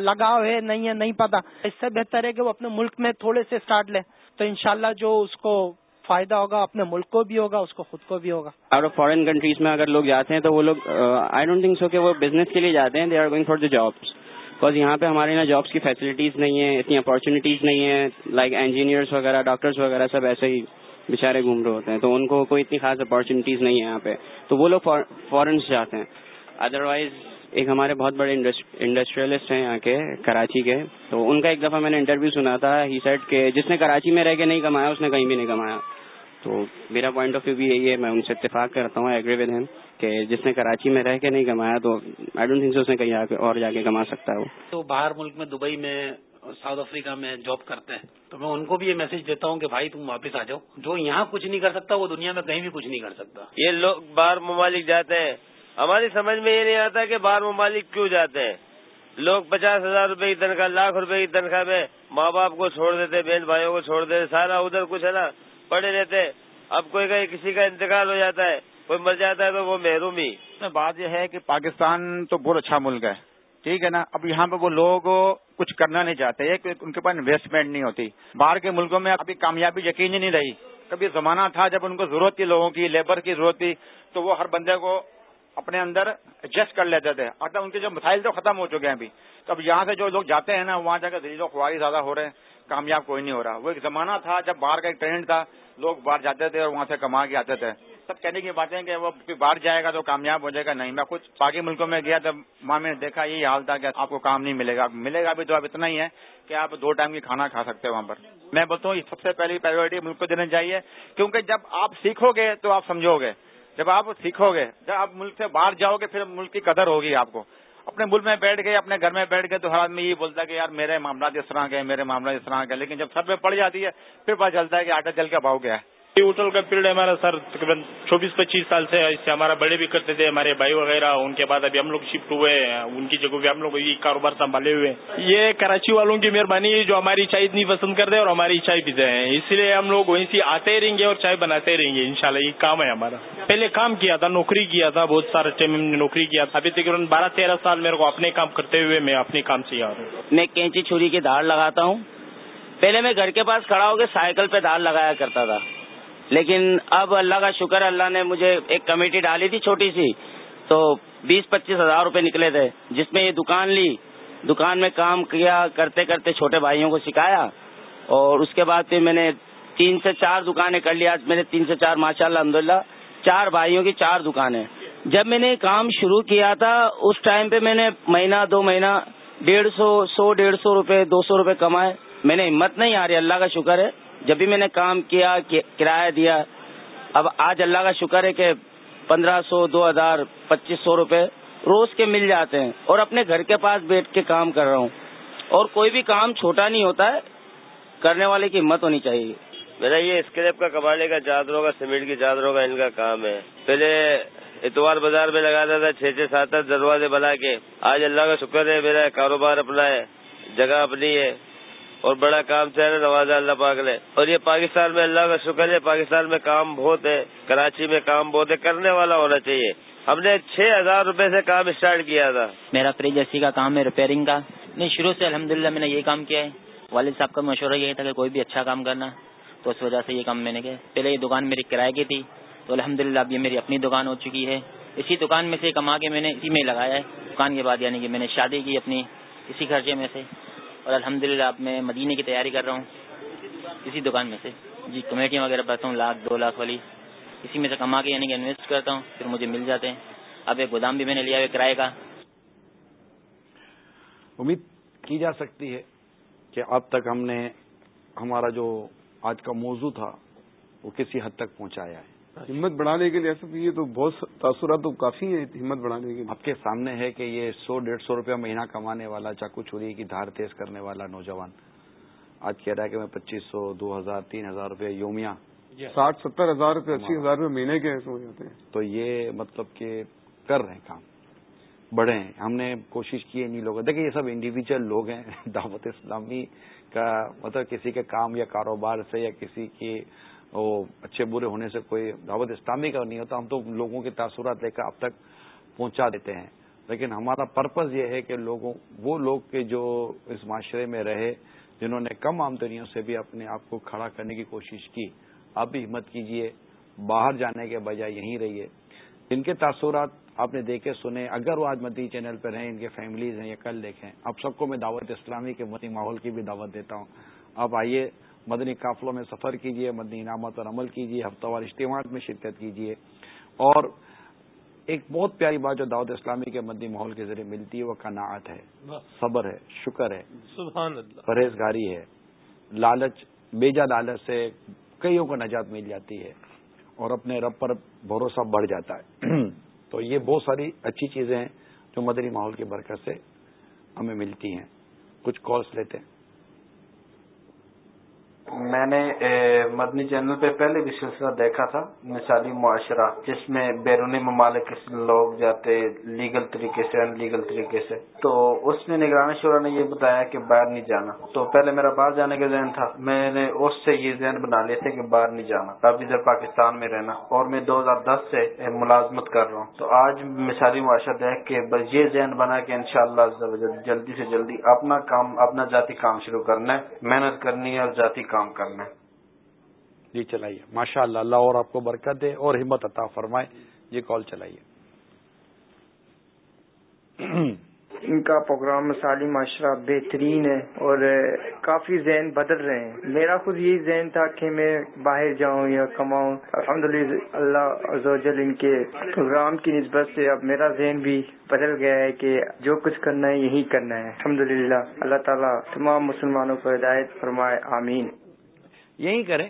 لگاؤ ہے، نہیں ہے، نہیں پتا۔ اس سے بہتر ہے کہ وہ اپنے ملک میں تھوڑے سے اسٹارٹ لے تو انشاءاللہ جو اس کو فائدہ ہوگا، اپنے ملک کو بھی ہوگا، اس کو خود کو بھی ہوگا۔ آؤٹ آف فارن کنٹریز میں اگر لوگ جاتے ہیں تو وہ لوگ آئی ڈونٹ تھنک سو کہ وہ بزنس کے لیے جاتے ہیں they are going for the jobs because یہاں پہ ہمارے یہاں جابس کی فیسلٹیز نہیں ہیں، اتنی اپارچونیٹیز نہیں ہیں لائک انجینئرس وغیرہ ڈاکٹرس وغیرہ سب ایسے ہی بےچارے گھوم رہے ہوتے ہیں۔ تو ان کو کوئی اتنی خاص اپارچونیٹیز نہیں ہے یہاں پہ۔ تو وہ لوگ فورن سے جاتے ہیں۔ ادر وائز ایک ہمارے بہت بڑے انڈسٹریلسٹ ہیں یہاں کے، کراچی کے۔ تو ان کا ایک دفعہ میں نے انٹرویو سنا تھا۔ ہی سیٹ کہ جس نے کراچی میں رہ کے نہیں کمایا، اس نے کہیں بھی نہیں کمایا۔ تو میرا پوائنٹ آف ویو بھی یہی ہے میں ان سے اتفاق کرتا ہوں ایگری ود ہم کہ جس نے کراچی میں رہ کے نہیں کمایا تو آئی ڈونٹ تھنک اس نے کہیں اور جا کے کما سکتا ہے وہ تو باہر ملک میں دبئی میں ساؤتھ افریقہ میں جاب کرتے ہیں۔ تو میں ان کو بھی یہ میسج دیتا ہوں کہ بھائی تم واپس آ جاؤ۔ جو یہاں کچھ نہیں کر سکتا وہ دنیا میں کہیں بھی کچھ نہیں کر سکتا۔ یہ لوگ باہر ممالک جاتے ہیں۔ ہماری سمجھ میں یہ نہیں آتا کہ باہر ممالک کیوں جاتے ہیں۔ لوگ پچاس ہزار روپے کی تنخواہ لاکھ روپے کی تنخواہ میں ماں باپ کو چھوڑ دیتے بہن بھائیوں کو چھوڑ دیتے سارا ادھر کچھ ہے نا۔ پڑے رہتے اب کوئی کہیں کسی کا انتقال ہو جاتا ہے، کوئی مر جاتا ہے تو وہ محروم ہی۔ بات یہ ہے کہ پاکستان تو بہت اچھا ملک ہے، ٹھیک ہے نا؟ اب یہاں پہ وہ لوگ کچھ کرنا نہیں چاہتے ان کے پاس انویسٹمنٹ نہیں ہوتی۔ باہر کے ملکوں میں ابھی کامیابی یقینی نہیں رہی۔ کبھی زمانہ تھا جب ان کو ضرورت تھی، لوگوں کی لیبر کی ضرورت تھی، تو وہ ہر بندے کو اپنے اندر ایڈجسٹ کر لیتے تھے۔ اگر ان کے جو مسائل تو ختم ہو چکے ہیں ابھی۔ تو اب یہاں سے جو لوگ جاتے ہیں نا، وہاں جا کے دلی و خواری زیادہ ہو رہے ہیں۔ کامیاب کوئی نہیں ہو رہا۔ وہ ایک زمانہ تھا جب باہر کا ایک ٹرینڈ تھا، لوگ باہر جاتے تھے اور وہاں سے کما کے آتے تھے۔ سب کہنے کی باتیں کہ وہ باہر جائے گا تو کامیاب ہو جائے گا، نہیں۔ میں کچھ باقی ملکوں میں گیا تو ماں میں نے دیکھا یہی حال تھا کہ آپ کو کام نہیں ملے گا۔ ملے گا بھی تو اب اتنا ہی ہے کہ آپ دو ٹائم کی کھانا کھا سکتے ہیں وہاں پر۔ میں بولتا ہوں سب سے پہلی پرائیورٹی ملک کو دینا چاہیے، کیونکہ جب آپ سیکھو گے تو آپ سمجھو گے۔ جب آپ سیکھو گے، جب آپ ملک سے باہر جاؤ گے، پھر ملک کی قدر ہوگی آپ کو۔ اپنے ملک میں بیٹھ گئے، اپنے گھر میں بیٹھ گئے، تو ہر آدمی یہ بولتا ہے کہ یار میرے معاملات اس طرح کے میرے معاملات اس طرح کے لیکن جب سب میں پڑ جاتی ہے، پھر پتا چلتا ہے کہ آٹا جل کا بھاؤ گیا ہے۔ ہوٹل کا پیریڈ ہمارا سر، تقریباً چوبیس، پچیس سال سے اس سے ہمارا بڑے بھی کرتے تھے، ہمارے بھائی وغیرہ، ان کے بعد ابھی ہم لوگ شفٹ ہوئے ان کی جگہ پہ ہم لوگ یہ کاروبار سنبھالے ہوئے یہ کراچی والوں کی مہربانی ہے جو ہماری چائے اتنی پسند کرتے ہیں اور ہماری چائے پیتے ہیں۔ اس لیے ہم لوگ وہیں سے آتے رہیں گے اور چائے بناتے رہیں گے، انشاءاللہ یہ کام ہے ہمارا۔ پہلے کام کیا تھا، نوکری کیا تھا، بہت سارے ٹائم نے نوکری کیا تھا۔ ابھی تقریباً بارہ، تیرہ سال میرے کو اپنے کام کرتے ہوئے میں اپنے کام سے آ رہا ہوں۔ میں کینچی چھری کی دھاڑ لگاتا ہوں۔ پہلے میں گھر کے پاس کھڑا ہو کے سائیکل پہ دھاڑ لگایا کرتا تھا۔ لیکن اب اللہ کا شکر اللہ نے مجھے ایک کمیٹی ڈالی تھی چھوٹی سی، تو بیس پچیس ہزار روپے نکلے تھے، جس میں یہ دکان لی۔ دکان میں کام کیا، کرتے کرتے چھوٹے بھائیوں کو سکھایا۔ اور اس کے بعد پھر میں نے تین سے چار دکانیں کر لی۔ آج میں نے تین سے چار ماشاء اللہ الحمد چار بھائیوں کی چار دکانیں۔ جب میں نے کام شروع کیا تھا، اس ٹائم پہ میں نے مہینہ، دو مہینہ، ڈیڑھ سو سو، ڈیڑھ سو روپے، دو سو روپے کمائے۔ میں نے ہمت نہیں آ رہی اللہ کا شکر ہے۔ جب بھی میں نے کام کیا کرایہ دیا، اب آج اللہ کا شکر ہے کہ پندرہ سو، دو ہزار، پچیس سو روپے روز کے مل جاتے ہیں اور اپنے گھر کے پاس بیٹھ کے کام کر رہا ہوں۔ اور کوئی بھی کام چھوٹا نہیں ہوتا ہے، کرنے والے کی ہمت ہونی چاہیے۔ میرا یہ اسکریپ کا کمانے کا چادروں کا سیمنٹ کی چادروں کا ان کا کام ہے۔ پہلے اتوار بازار میں لگاتا تھا، چھ چھ سات آٹھ دروازے بنا کے۔ آج اللہ کا شکر ہے، میرا کاروبار اپنا ہے، جگہ اپنی ہے۔ اور بڑا کام چاہ نوازا اللہ پاک نے اور یہ پاکستان میں اللہ کا شکر ہے، پاکستان میں کام بہت ہے، کراچی میں کام بہت ہے، کرنے والا ہونا چاہیے۔ ہم نے چھ ہزار روپے سے کام اسٹارٹ کیا تھا۔ میرا فریج اسی کا کام ہے ریپیئرنگ کا۔ نہیں، شروع سے الحمدللہ میں نے یہ کام کیا ہے۔ والد صاحب کا مشورہ یہی تھا کہ کوئی بھی اچھا کام کرنا، تو اس وجہ سے یہ کام میں نے کیا۔ پہلے یہ دکان میری کرائے کی تھی، تو الحمد اب یہ میری اپنی دکان ہو چکی ہے۔ اسی دکان میں سے کما کے میں نے، اسی میں لگایا ہے۔ دکان کے بعد یعنی کہ میں نے شادی کی اپنی، اسی خرچے میں سے۔ اور الحمد للہ اب میں مدینے کی تیاری کر رہا ہوں، اسی دکان میں سے۔ جی کمیٹیاں وغیرہ بھرتا ہوں، لاکھ، دو لاکھ والی۔ اسی میں سے کما کے یعنی کہ انویسٹ کرتا ہوں، پھر مجھے مل جاتے ہیں۔ اب ایک گودام بھی میں نے لیا ہے، کرائے کا۔ امید کی جا سکتی ہے کہ اب تک ہم نے ہمارا جو آج کا موضوع تھا، وہ کسی حد تک پہنچایا ہے۔ ہمت بڑھانے کے لیے ایسا یہ تو بہت تاثرات تو کافی ہیں ہمت بڑھانے کے لیے۔ آپ کے سامنے ہے کہ یہ سو ڈیڑھ سو روپیہ مہینہ کمانے والا چاقو چوری کی دھار تیز کرنے والا نوجوان۔ آج کہہ رہا ہے کہ میں پچیس سو دو ہزار تین ہزار روپے یومیہ ساٹھ ستر ہزار روپے اسی ہزار روپے مہینے کے ایسے ہو جاتے ہیں۔ تو یہ مطلب کہ کر رہے ہیں کام۔ بڑے ہیں۔ ہم نے کوشش کی ہے انہیں لوگوں۔ دیکھیں یہ سب انڈیویجل لوگ ہیں۔ دعوت اسلامی کا مطلب کسی کے کام یا کاروبار سے یا کسی کی وہ اچھے برے ہونے سے کوئی دعوت اسلامی کا نہیں ہوتا، ہم تو لوگوں کے تاثرات لے کر اب تک پہنچا دیتے ہیں۔ لیکن ہمارا پرپز یہ ہے کہ لوگوں، وہ لوگ کے جو اس معاشرے میں رہے، جنہوں نے کم آمدنیوں سے بھی اپنے آپ کو کھڑا کرنے کی کوشش کی، آپ بھی ہمت کیجیے، باہر جانے کے بجائے یہیں رہیے۔ جن کے تاثرات آپ نے دیکھے، سنے۔ اگر وہ آج مدی چینل پہ رہیں ان کے فیملیز ہیں یا کل دیکھیں اب سب کو میں دعوت اسلامی کے مدنی ماحول کی بھی دعوت دیتا ہوں۔ آپ آئیے مدنی قافلوں میں سفر کیجیے مدنی انعامات پر عمل کیجیے ہفتہ وار اجتماعات میں شرکت کیجیے اور ایک بہت پیاری بات جو دعوت اسلامی کے مدنی ماحول کے ذریعے ملتی ہے وہ کناعت ہے صبر ہے شکر ہے پرہیزگاری ہے۔ لالچ بیجا لالچ سے کئیوں کو نجات مل جاتی ہے اور اپنے رب پر بھروسہ بڑھ جاتا ہے۔ تو یہ بہت ساری اچھی چیزیں ہیں جو مدنی ماحول کی برکت سے ہمیں ملتی ہیں۔ کچھ کالس لیتے ہیں۔ میں نے مدنی چینل پہ پہلے بھی سلسلہ دیکھا تھا، مثالی معاشرہ، جس میں بیرونی ممالک لوگ جاتے لیگل طریقے سے ان لیگل طریقے سے۔ تو اس میں نگرانی شعرا نے یہ بتایا کہ باہر نہیں جانا۔ تو پہلے میرا باہر جانے کا ذہن تھا۔ میں نے اس سے یہ ذہن بنا لیے تھے کہ باہر نہیں جانا۔ اب ادھر پاکستان میں رہنا۔ اور میں دو ہزار دس سے ملازمت کر رہا ہوں۔ تو آج مثالی معاشرہ دیکھ کے بس یہ ذہن بنا کہ انشاءاللہ جلدی سے جلدی اپنا کام، اپنا ذاتی کام شروع کرنا ہے۔ محنت کرنی ہے اور ذاتی کام کرنا ہے۔ جی چلائیے۔ ماشاء اللہ اللہ اور آپ کو برکت دے اور ہمت عطا فرمائے۔ یہ کال چلائیے۔ ان کا پروگرام مثالی معاشرہ بہترین ہے اور کافی ذہن بدل رہے ہیں۔ میرا خود یہی ذہن تھا کہ میں باہر جاؤں یا کماؤں۔ الحمد للہ اللہ ان کے پروگرام کی نسبت سے اب میرا ذہن بھی بدل گیا ہے کہ جو کچھ کرنا ہے یہی کرنا ہے۔ الحمد للہ اللہ تعالیٰ تمام مسلمانوں کو ہدایت فرمائے آمین۔ یہی کریں۔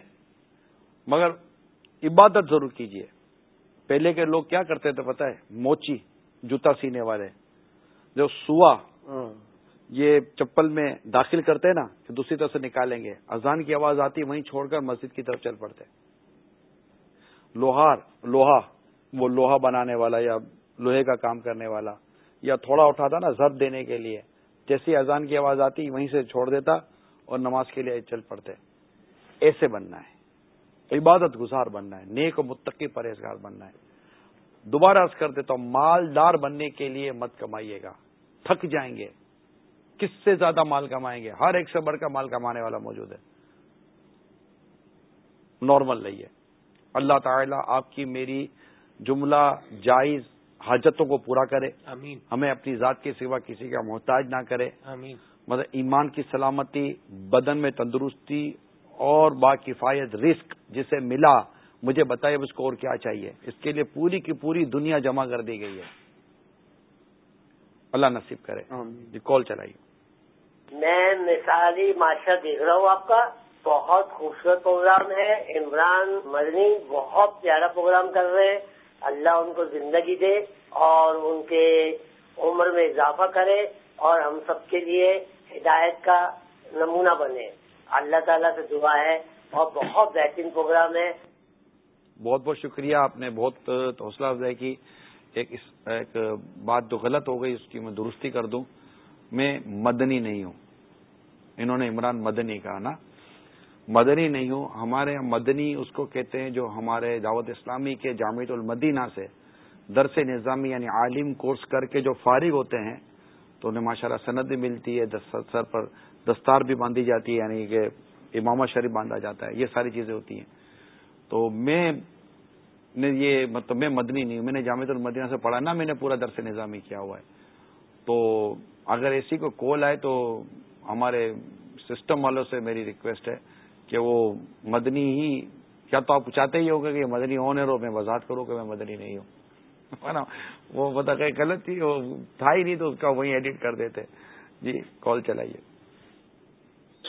مگر عبادت ضرور کیجیے پہلے کے لوگ کیا کرتے تھے پتہ ہے؟ موچی، جوتا سینے والے۔ جو سوا، یہ چپل میں داخل کرتے نا، کہ دوسری طرف سے نکالیں گے۔ اذان کی آواز آتی، وہیں چھوڑ کر مسجد کی طرف چل پڑتے۔ لوہار، لوہا، وہ لوہا بنانے والا یا لوہے کا کام کرنے والا، یا تھوڑا اٹھاتا نا زب دینے کے لیے۔ جیسی اذان کی آواز آتی، وہیں سے چھوڑ دیتا اور نماز کے لیے چل پڑتے۔ ایسے بننا ہے عبادت گزار بننا ہے نیک و متقی پرہیزگار بننا ہے۔ دوبارہ عرض کر دیتا ہوں مالدار بننے کے لیے مت کمائیے گا۔ تھک جائیں گے۔ کس سے زیادہ مال کمائیں گے؟ ہر ایک سے بڑھ کر مال کمانے والا موجود ہے۔ نارمل رہیے اللہ تعالی آپ کی میری جملہ جائز حاجتوں کو پورا کرے۔ آمین۔ ہمیں اپنی ذات کے سوا کسی کا محتاج نہ کرے۔ آمین۔ مطلب ایمان کی سلامتی بدن میں تندرستی اور با کفایت رسک جسے ملا مجھے بتائیے اس کو اور کیا چاہیے؟ اس کے لیے پوری کی پوری دنیا جمع کر دی گئی ہے۔ اللہ نصیب کرے۔ جی کال چلائیے۔ میں مثالی معاشرہ دیکھ رہا ہوں آپ کا۔ بہت خوبصورت پروگرام ہے۔ عمران مدنی بہت پیارا پروگرام کر رہے ہیں۔ اللہ ان کو زندگی دے اور ان کے عمر میں اضافہ کرے اور ہم سب کے لیے ہدایت کا نمونہ بنے۔ اللہ تعالیٰ سے دعا ہے اور بہت بہترین پروگرام ہے۔ بہت بہت شکریہ، آپ نے بہت حوصلہ افزائی کی۔ ایک ایک بات جو غلط ہو گئی، اس کی میں درستی کر دوں۔ میں مدنی نہیں ہوں۔ انہوں نے عمران مدنی کہا نا۔ مدنی نہیں ہوں، ہمارے مدنی اس کو کہتے ہیں جو ہمارے دعوت اسلامی کے جامع المدینہ سے درس نظامی یعنی عالم کورس کر کے جو فارغ ہوتے ہیں، تو انہیں ماشاء اللہ سند بھی ملتی ہے سر پر دستار بھی باندھی جاتی ہے یعنی کہ امامہ شریف باندھا جاتا ہے، یہ ساری چیزیں ہوتی ہیں۔ تو میں نے یہ مطلب میں مدنی نہیں ہوں، میں نے جامع المدینہ سے پڑھا نا میں نے پورا درس نظامی کیا ہوا ہے۔ تو اگر ایسی کو کال آئے تو ہمارے سسٹم والوں سے میری ریکویسٹ ہے کہ وہ مدنی ہی کیا تو آپ چاہتے ہی ہوگا کہ مدنی ہونے رو میں وضاحت کروں کہ میں مدنی نہیں ہوں۔ نا؟ وہ بتا کہ غلط تھی، وہ تھا ہی نہیں تو اس کا وہیں ایڈٹ کر دیتے۔ جی کال چلائیے۔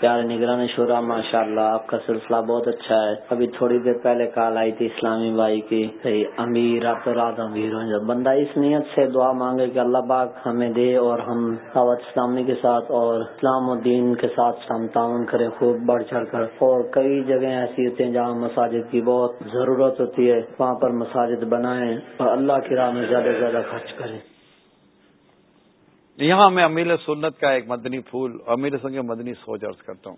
پیارے نگران شورا ماشاء اللہ آپ کا سلسلہ بہت اچھا ہے۔ ابھی تھوڑی دیر پہلے کال آئی تھی اسلامی بھائی کی امیر رات رات امیر جب۔ بندہ اس نیت سے دعا مانگے کہ اللہ پاک ہمیں دے اور ہم دعوت اسلامی کے ساتھ اور اسلام الدین کے ساتھ ہم تعاون کریں، خوب بڑھ چڑھ کر۔ اور کئی جگہ ایسی ہوتی ہیں جہاں مساجد کی بہت ضرورت ہوتی ہے، وہاں پر مساجد بنائیں اور اللہ کی راہ میں زیادہ سے زیادہ خرچ کریں۔ یہاں میں امیر سنت کا ایک مدنی پھول، امیر سنگ مدنی سوچ عرض کرتا ہوں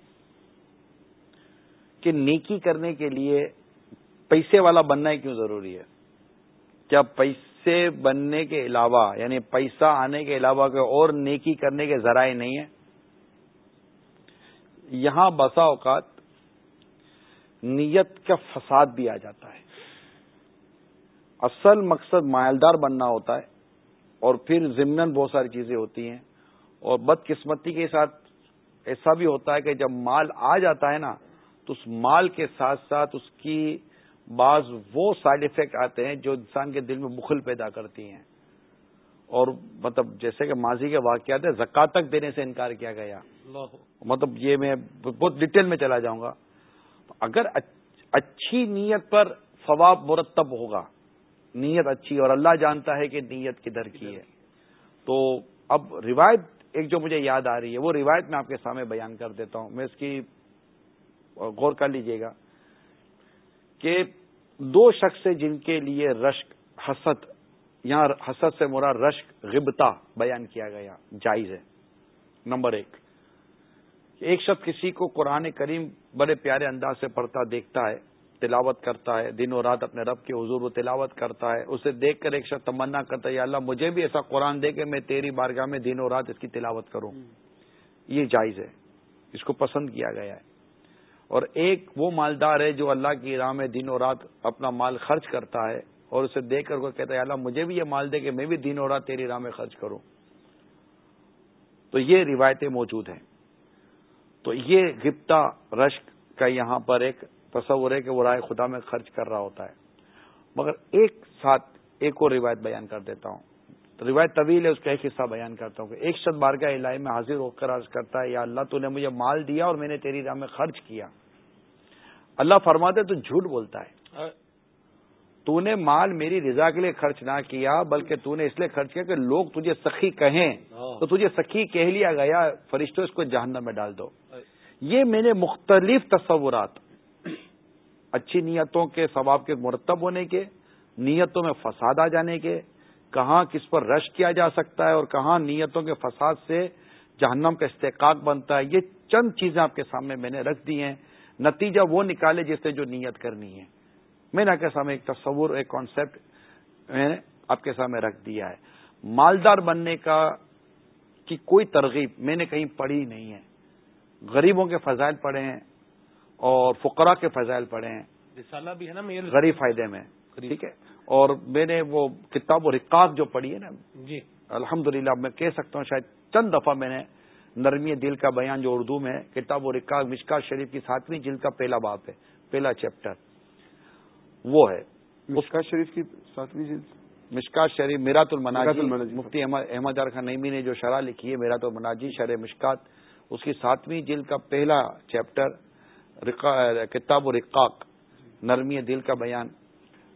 کہ نیکی کرنے کے لیے پیسے والا بننا ہی کیوں ضروری ہے؟ کیا پیسے بننے کے علاوہ یعنی پیسہ آنے کے علاوہ کوئی اور نیکی کرنے کے ذرائع نہیں ہے یہاں بسا اوقات نیت کا فساد بھی آ جاتا ہے۔ اصل مقصد مائلدار بننا ہوتا ہے۔ اور پھر ضمن بہت ساری چیزیں ہوتی ہیں اور بدقسمتی کے ساتھ ایسا بھی ہوتا ہے کہ جب مال آ جاتا ہے نا تو اس مال کے ساتھ ساتھ اس کی بعض وہ سائڈ افیکٹ آتے ہیں جو انسان کے دل میں بخل پیدا کرتی ہیں۔ اور مطلب جیسے کہ ماضی کے واقعات ہے زکات تک دینے سے انکار کیا گیا۔ مطلب یہ میں بہت ڈیٹیل میں چلا جاؤں گا۔ اگر اچھی نیت پر ثواب مرتب ہوگا نیت اچھی اور اللہ جانتا ہے کہ نیت کدھر کی ہے۔ تو اب روایت ایک جو مجھے یاد آ رہی ہے وہ روایت میں آپ کے سامنے بیان کر دیتا ہوں۔ میں اس کی غور کر لیجیے گا کہ دو شخص جن کے لیے رشک حسد یہاں حسد سے مرا رشک غبتا بیان کیا گیا جائز ہے۔ نمبر ایک ایک شخص کسی کو قرآن کریم بڑے پیارے انداز سے پڑھتا دیکھتا ہے۔ تلاوت کرتا ہے دن و رات اپنے رب کے حضور و تلاوت کرتا ہے اسے دیکھ کر ایک شخص تمنا کرتا ہے یا اللہ مجھے بھی ایسا قرآن دے کہ میں تیری بارگاہ میں دن و رات اس کی تلاوت کروں۔ یہ جائز ہے۔ اس کو پسند کیا گیا ہے۔ اور ایک وہ مالدار ہے جو اللہ کی راہ میں دن و رات اپنا مال خرچ کرتا ہے اور اسے دیکھ کر وہ کہتا ہے اللہ مجھے بھی یہ مال دے کہ میں بھی دن و رات تیری راہ میں خرچ کروں۔ تو یہ روایتیں موجود ہیں۔ تو یہ گپتا رشک کا یہاں پر ایک تصور ہے کہ وہ رائے خدا میں خرچ کر رہا ہوتا ہے۔ مگر ایک ساتھ ایک اور روایت بیان کر دیتا ہوں۔ تو روایت طویل ہے اس کا ایک حصہ بیان کرتا ہوں کہ ایک شخص بارگاہ الہی میں حاضر ہو کر عرض کرتا ہے یا اللہ تو نے مجھے مال دیا اور میں نے تیری راہ میں خرچ کیا۔ اللہ فرماتے تو جھوٹ بولتا ہے۔ تو نے مال میری رضا کے لیے خرچ نہ کیا بلکہ تو نے اس لیے خرچ کیا کہ لوگ تجھے سخی کہیں۔ تو تجھے سخی کہہ لیا گیا فرشتوں اس کو جہنم میں ڈال دو۔ یہ میں نے مختلف تصورات اچھی نیتوں کے ثواب کے مرتب ہونے کے، نیتوں میں فساد آ جانے کے، کہاں کس پر رش کیا جا سکتا ہے اور کہاں نیتوں کے فساد سے جہنم کا استحقاق بنتا ہے، یہ چند چیزیں آپ کے سامنے میں نے رکھ دی ہیں۔ نتیجہ وہ نکالے جس سے جو نیت کرنی ہے۔ میں نے آپ کے سامنے ایک تصور، ایک کانسیپٹ میں نے آپ کے سامنے رکھ دیا ہے۔ مالدار بننے کا کی کوئی ترغیب میں نے کہیں پڑھی نہیں ہے۔ غریبوں کے فضائل پڑھے ہیں۔ اور فقرا کے فضائل پڑھے ہیں رسالہ بھی ہے نا غریب فائدے میں ٹھیک ہے؟ اور میں نے وہ کتاب و رقاق جو پڑھی ہے نا جی۔ الحمد للہ میں کہہ سکتا ہوں شاید چند دفعہ میں نے نرمی دل کا بیان جو اردو میں کتاب و رقاق مشکا شریف کی ساتویں جلد کا پہلا باپ ہے پہلا چیپٹر۔ وہ ہے۔ مشکا شریف کی ساتویں جلد؟ مشکا شریف میرات المناجی مفتی احمد خان نئیمی نے جو شرح لکھی ہے میرات المناجی شرح مشکات اس کی ساتویں جلد کا پہلا چیپٹر۔ کتاب و رقاق نرمی دل کا بیان۔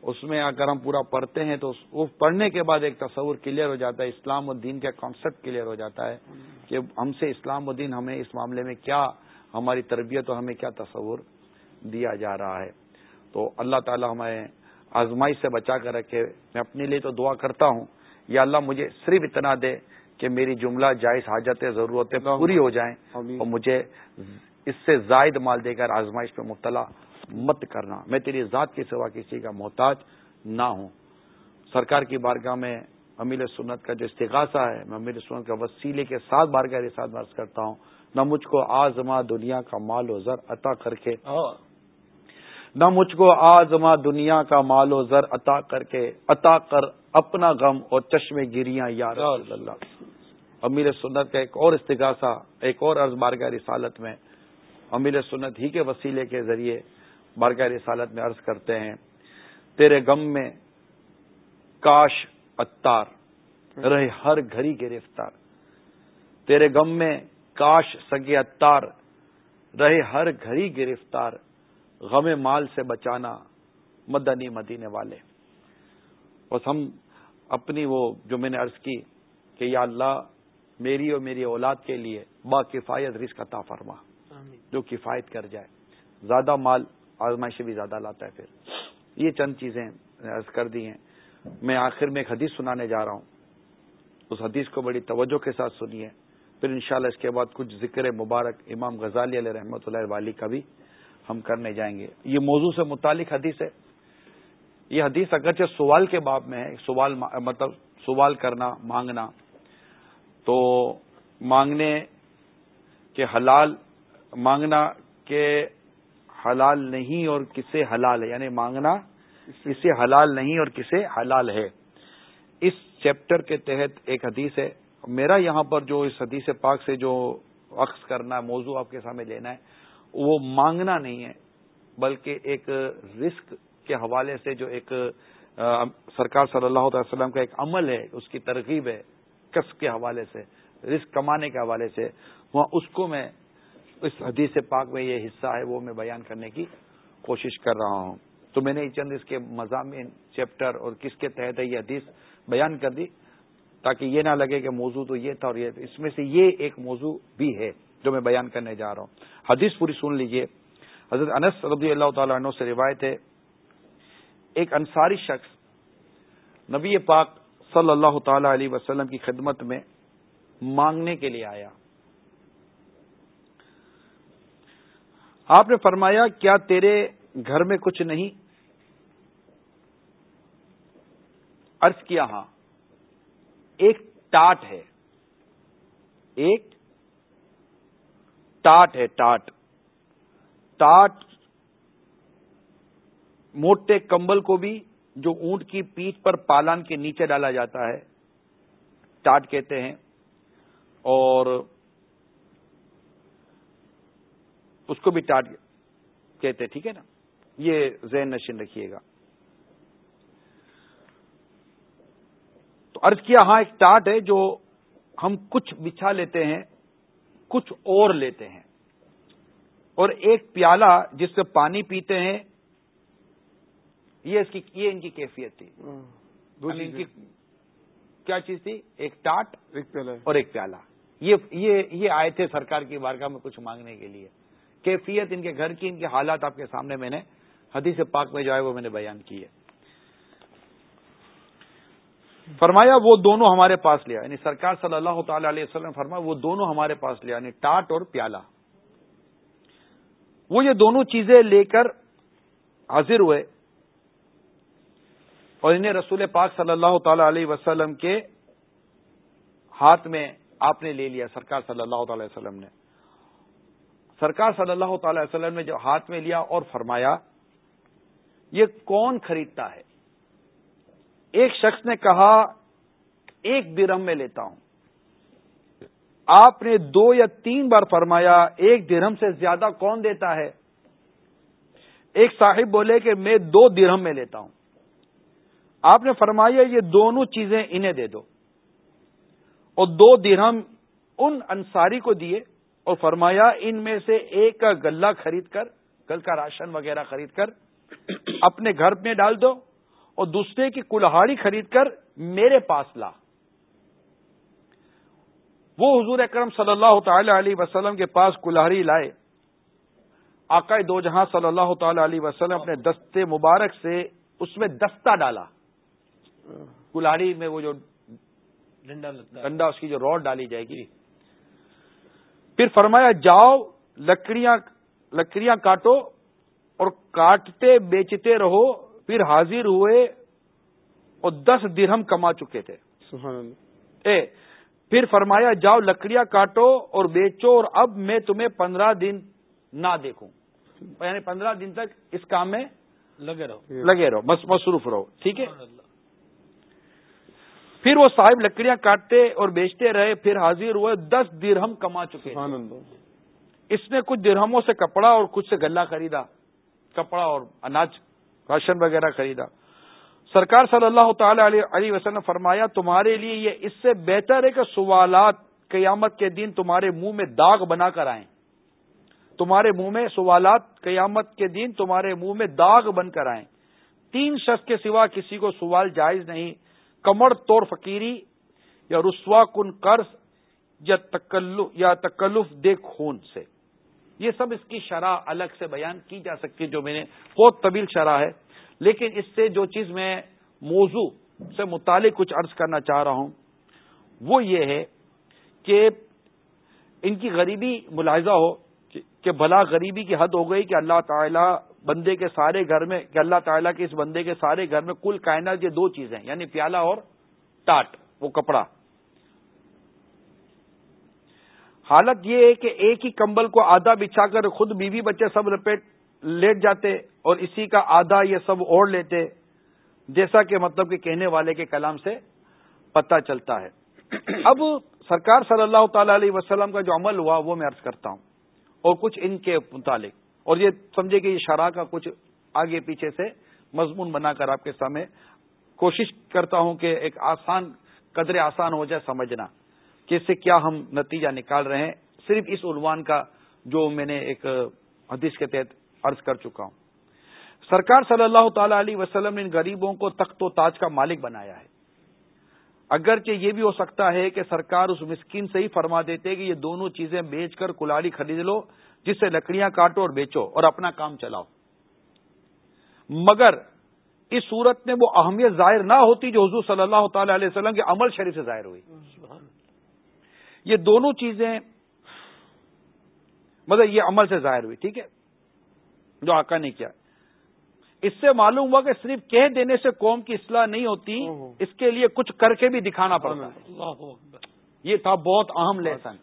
اس میں اگر ہم پورا پڑھتے ہیں تو وہ پڑھنے کے بعد ایک تصور کلیئر ہو جاتا ہے اسلام و دین کا کانسیپٹ کلیئر ہو جاتا ہے کہ ہم سے اسلام و دین ہمیں اس معاملے میں کیا ہماری تربیت اور ہمیں کیا تصور دیا جا رہا ہے۔ تو اللہ تعالی ہمیں آزمائی سے بچا کر رکھے۔ میں اپنے لیے تو دعا کرتا ہوں۔ یا اللہ مجھے صرف اتنا دے کہ میری جملہ جائز حاجتیں ضرورتیں پوری ہو جائیں اور مجھے اس سے زائد مال دے کر آزمائش پہ مبتلا مت کرنا۔ میں تیری ذات کی سوا کسی کا محتاج نہ ہوں۔ سرکار کی بارگاہ میں امیل سنت کا جو استغاثہ ہے میں امیل سنت کا وسیلے کے ساتھ بارگاہ رساد مرض کرتا ہوں۔ نہ مجھ کو آزما دنیا کا مال و زر عطا کر کے۔ نہ مجھ کو آزما دنیا کا مال و زر عطا کر کے۔ عطا کر اپنا غم اور چشمے گریاں یا رسول اللہ۔ امیر سنت کا ایک اور استغاثہ ایک اور عرض بارگاہ رسالت میں امیر سنت ہی کے وسیلے کے ذریعے بارگاہ رسالت میں عرض کرتے ہیں، تیرے غم میں کاش اتار رہے ہر گھڑی گرفتار تیرے غم میں کاش سگے اتار رہے ہر گھڑی گرفتار غم مال سے بچانا مدنی مدینے والے۔ بس ہم اپنی وہ جو میں نے عرض کی کہ یا اللہ، میری اور میری اولاد کے لیے با کفایت رزق عطا فرما۔ جو کفایت کر جائے۔ زیادہ مال آزمائش بھی زیادہ لاتا ہے پھر۔ یہ چند چیزیں عرض کر دی ہیں۔ میں آخر میں ایک حدیث سنانے جا رہا ہوں۔ اس حدیث کو بڑی توجہ کے ساتھ سنیے۔ پھر انشاءاللہ اس کے بعد کچھ ذکر مبارک امام غزالی علیہ رحمۃ اللہ والی کا بھی ہم کرنے جائیں گے۔ یہ موضوع سے متعلق حدیث ہے۔ یہ حدیث اگرچہ سوال کے باب میں ہے، سوال مطلب سوال کرنا، مانگنا۔ تو مانگنے کے حلال مانگنا کہ حلال نہیں اور کسے حلال ہے یعنی مانگنا کسے حلال نہیں اور کسے حلال ہے۔ اس چیپٹر کے تحت ایک حدیث ہے۔ میرا یہاں پر جو اس حدیث پاک سے جو عکس کرنا ہے، موضوع آپ کے سامنے لینا ہے، وہ مانگنا نہیں ہے، بلکہ ایک رسک کے حوالے سے جو ایک سرکار صلی اللہ علیہ وسلم کا ایک عمل ہے، اس کی ترغیب ہے کس کے حوالے سے رسک کمانے کے حوالے سے، وہاں اس کو میں اس حدیث پاک میں یہ حصہ ہے، وہ میں بیان کرنے کی کوشش کر رہا ہوں۔ تو میں نے چند اس کے مضامین، چیپٹر اور کس کے تحت ہے یہ حدیث بیان کر دی، تاکہ یہ نہ لگے کہ موضوع تو یہ تھا اور یہ اس میں سے یہ ایک موضوع بھی ہے جو میں بیان کرنے جا رہا ہوں۔ حدیث پوری سن لیجیے۔ حضرت انس رضی اللہ تعالیٰ عنہ سے روایت ہے، ایک انصاری شخص نبی پاک صلی اللہ تعالی علیہ وسلم کی خدمت میں مانگنے کے لیے آیا۔ آپ نے فرمایا، کیا تیرے گھر میں کچھ نہیں؟ ارض کیا ہاں۔ ایک ٹاٹ ہے۔ ایک ٹاٹ ہے، ٹاٹ۔ ٹاٹ موٹے کمبل کو بھی جو اونٹ کی پیٹ پر پالان کے نیچے ڈالا جاتا ہے، ٹاٹ کہتے ہیں۔ اور اس کو بھی ٹاٹ کہتے ٹھیک ہے نا؟ یہ ذہن نشین رکھیے گا۔ تو ارض کیا ہاں ایک ٹاٹ ہے جو ہم کچھ بچھا لیتے ہیں کچھ اور لیتے ہیں۔ اور ایک پیالہ جس سے پانی پیتے ہیں یہ اس کی یہ ان کی کیفیت تھی۔ ان کی کیا چیز تھی؟ ایک ٹاٹ اور ایک پیالہ۔ یہ آئے تھے سرکار کی بارگاہ میں کچھ مانگنے کے لیے۔ کیفیت ان کے گھر کی، ان کے حالات آپ کے سامنے میں نے حدیث پاک میں جو ہے وہ میں نے بیان کی ہے۔ فرمایا، وہ دونوں ہمارے پاس لیا یعنی سرکار صلی اللہ تعالی علیہ وسلم نے فرمایا، وہ دونوں ہمارے پاس لیا یعنی ٹاٹ اور پیالہ۔ وہ یہ دونوں چیزیں لے کر حاضر ہوئے اور انہیں رسول پاک صلی اللہ تعالی علیہ وسلم کے ہاتھ میں آپ نے لے لیا، سرکار صلی اللہ تعالی وسلم نے۔ سرکار صلی اللہ تعالی وسلم نے جو ہاتھ میں لیا اور فرمایا، یہ کون خریدتا ہے؟ ایک شخص نے کہا، ایک درم میں لیتا ہوں۔ آپ نے دو یا تین بار فرمایا، ایک درہم سے زیادہ کون دیتا ہے؟ ایک صاحب بولے کہ میں دو درہم میں لیتا ہوں۔ آپ نے فرمایا، یہ دونوں چیزیں انہیں دے دو۔ اور دو درہم ان انصاری کو دیے اور فرمایا ان میں سے ایک کا گلہ خرید کر گل کا راشن وغیرہ خرید کر اپنے گھر میں ڈال دو اور دوسرے کی کلہاڑی خرید کر میرے پاس لا۔ وہ حضور اکرم صلی اللہ تعالی علیہ وسلم کے پاس کلہاڑی لائے۔ آقائے دو جہاں صلی اللہ تعالی علیہ وسلم اپنے دستے مبارک سے اس میں دستہ ڈالا۔ کلاڑی میں وہ جو ڈنڈا اس کی جو روڈ ڈالی جائے گی۔ پھر فرمایا جاؤ لکڑیاں لکڑیاں کاٹو اور کاٹتے بیچتے رہو۔ پھر حاضر ہوئے اور دس درہم کما چکے تھے۔ اے پھر فرمایا جاؤ لکڑیاں کاٹو اور بیچو اور اب میں تمہیں پندرہ دن نہ دیکھوں۔ یعنی پندرہ دن تک اس کام میں لگے رہو۔ لگے رہو بس مصروف رہو ٹھیک ہے؟ پھر وہ صاحب لکڑیاں کاٹتے اور بیچتے رہے پھر حاضر ہوئے دس درہم کما چکے۔ اس نے کچھ درہموں سے کپڑا اور کچھ سے گلہ خریدا۔ کپڑا اور اناج راشن وغیرہ خریدا۔ سرکار صلی اللہ تعالی علیہ وسلم نے فرمایا تمہارے لیے یہ اس سے بہتر ہے کہ سوالات قیامت کے دن تمہارے منہ میں داغ بنا کر آئیں۔ تمہارے منہ میں سوالات قیامت کے دن تمہارے منہ میں داغ بن کر آئیں۔ تین شخص کے سوا کسی کو سوال جائز نہیں۔ کمر توڑ فقیری یا رسوا کن قرض یا تکلف دے خون سے۔ یہ سب اس کی شرح الگ سے بیان کی جا سکتی ہے، جو میں نے بہت طویل شرح ہے۔ لیکن اس سے جو چیز میں موضوع سے متعلق کچھ عرض کرنا چاہ رہا ہوں، وہ یہ ہے کہ ان کی غریبی ملاحظہ ہو، کہ بھلا غریبی کی حد ہو گئی کہ اللہ تعالی بندے کے سارے گھر میں، کہ اللہ تعالیٰ کے اس بندے کے سارے گھر میں کل کائنات یہ دو چیزیں یعنی پیالہ اور ٹاٹ، وہ کپڑا۔ حالت یہ ہے کہ ایک ہی کمبل کو آدھا بچھا کر خود بیوی بچے سب لپیٹ لیٹ جاتے اور اسی کا آدھا یہ سب اوڑھ لیتے، جیسا کہ مطلب کہ کہنے والے کے کلام سے پتہ چلتا ہے۔ اب سرکار صلی اللہ تعالی علیہ وسلم کا جو عمل ہوا، وہ میں عرض کرتا ہوں، اور کچھ ان کے متعلق۔ اور یہ سمجھے کہ یہ شرح کا کچھ آگے پیچھے سے مضمون بنا کر آپ کے سامنے کوشش کرتا ہوں کہ ایک آسان قدر آسان ہو جائے سمجھنا کہ اس سے کیا ہم نتیجہ نکال رہے ہیں۔ صرف اس عنوان کا جو میں نے ایک حدیث کے تحت عرض کر چکا ہوں۔ سرکار صلی اللہ تعالی علیہ وسلم نے ان غریبوں کو تخت و تاج کا مالک بنایا ہے۔ اگرچہ یہ بھی ہو سکتا ہے کہ سرکار اس مسکین سے ہی فرما دیتے کہ یہ دونوں چیزیں بیچ کر کلاڑی خرید لو جس سے لکڑیاں کاٹو اور بیچو اور اپنا کام چلاؤ۔ مگر اس صورت میں وہ اہمیت ظاہر نہ ہوتی جو حضور صلی اللہ تعالی علیہ وسلم کے عمل شریف سے ظاہر ہوئی۔ یہ دونوں چیزیں مطلب یہ عمل سے ظاہر ہوئی ٹھیک ہے؟ جو آقا نے کیا۔ اس سے معلوم ہوا کہ صرف کہہ دینے سے قوم کی اصلاح نہیں ہوتی اس کے لیے کچھ کر کے بھی دکھانا پڑتا۔ ہے یہ تھا بہت اہم لیسن۔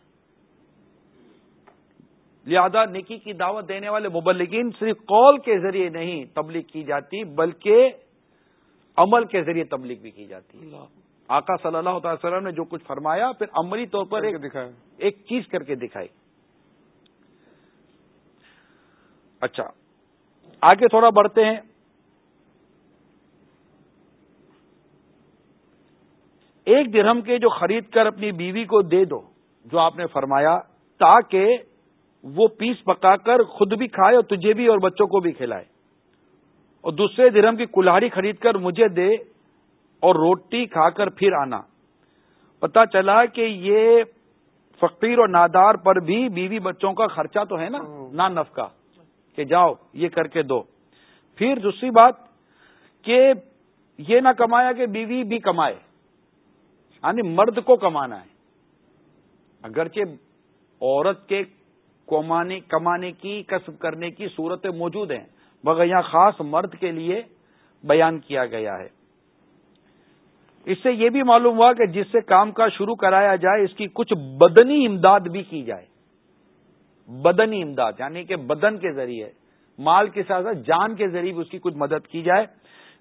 لہذا نکی کی دعوت دینے والے مبلگین صرف قول کے ذریعے نہیں تبلیغ کی جاتی بلکہ عمل کے ذریعے تبلیغ بھی کی جاتی آقا صلی اللہ تعالی وسلم نے جو کچھ فرمایا پھر عملی طور پر ایک دکھایا ایک چیز کر کے دکھائی۔ اچھا آگے تھوڑا بڑھتے ہیں۔ ایک درہم کے جو خرید کر اپنی بیوی کو دے دو جو آپ نے فرمایا تاکہ وہ پیس پکا کر خود بھی کھائے اور تجھے بھی اور بچوں کو بھی کھلائے۔ اور دوسرے درہم کی کلاڑی خرید کر مجھے دے اور روٹی کھا کر پھر آنا۔ پتا چلا کہ یہ فقیر اور نادار پر بھی بیوی بچوں کا خرچہ تو ہے نا نہ نف کا کہ جاؤ یہ کر کے دو۔ پھر دوسری بات کہ یہ نہ کمایا کہ بیوی بھی کمائے۔ یعنی مرد کو کمانا ہے۔ اگرچہ عورت کے کمانے کی، کسب کرنے کی صورتیں موجود ہیں۔ مگر یہاں خاص مرد کے لیے بیان کیا گیا ہے۔ اس سے یہ بھی معلوم ہوا کہ جس سے کام کا شروع کرایا جائے، اس کی کچھ بدنی امداد بھی کی جائے۔ بدنی امداد یعنی کہ بدن کے ذریعے، مال کے ساتھ ساتھ جان کے ذریعے بھی اس کی کچھ مدد کی جائے۔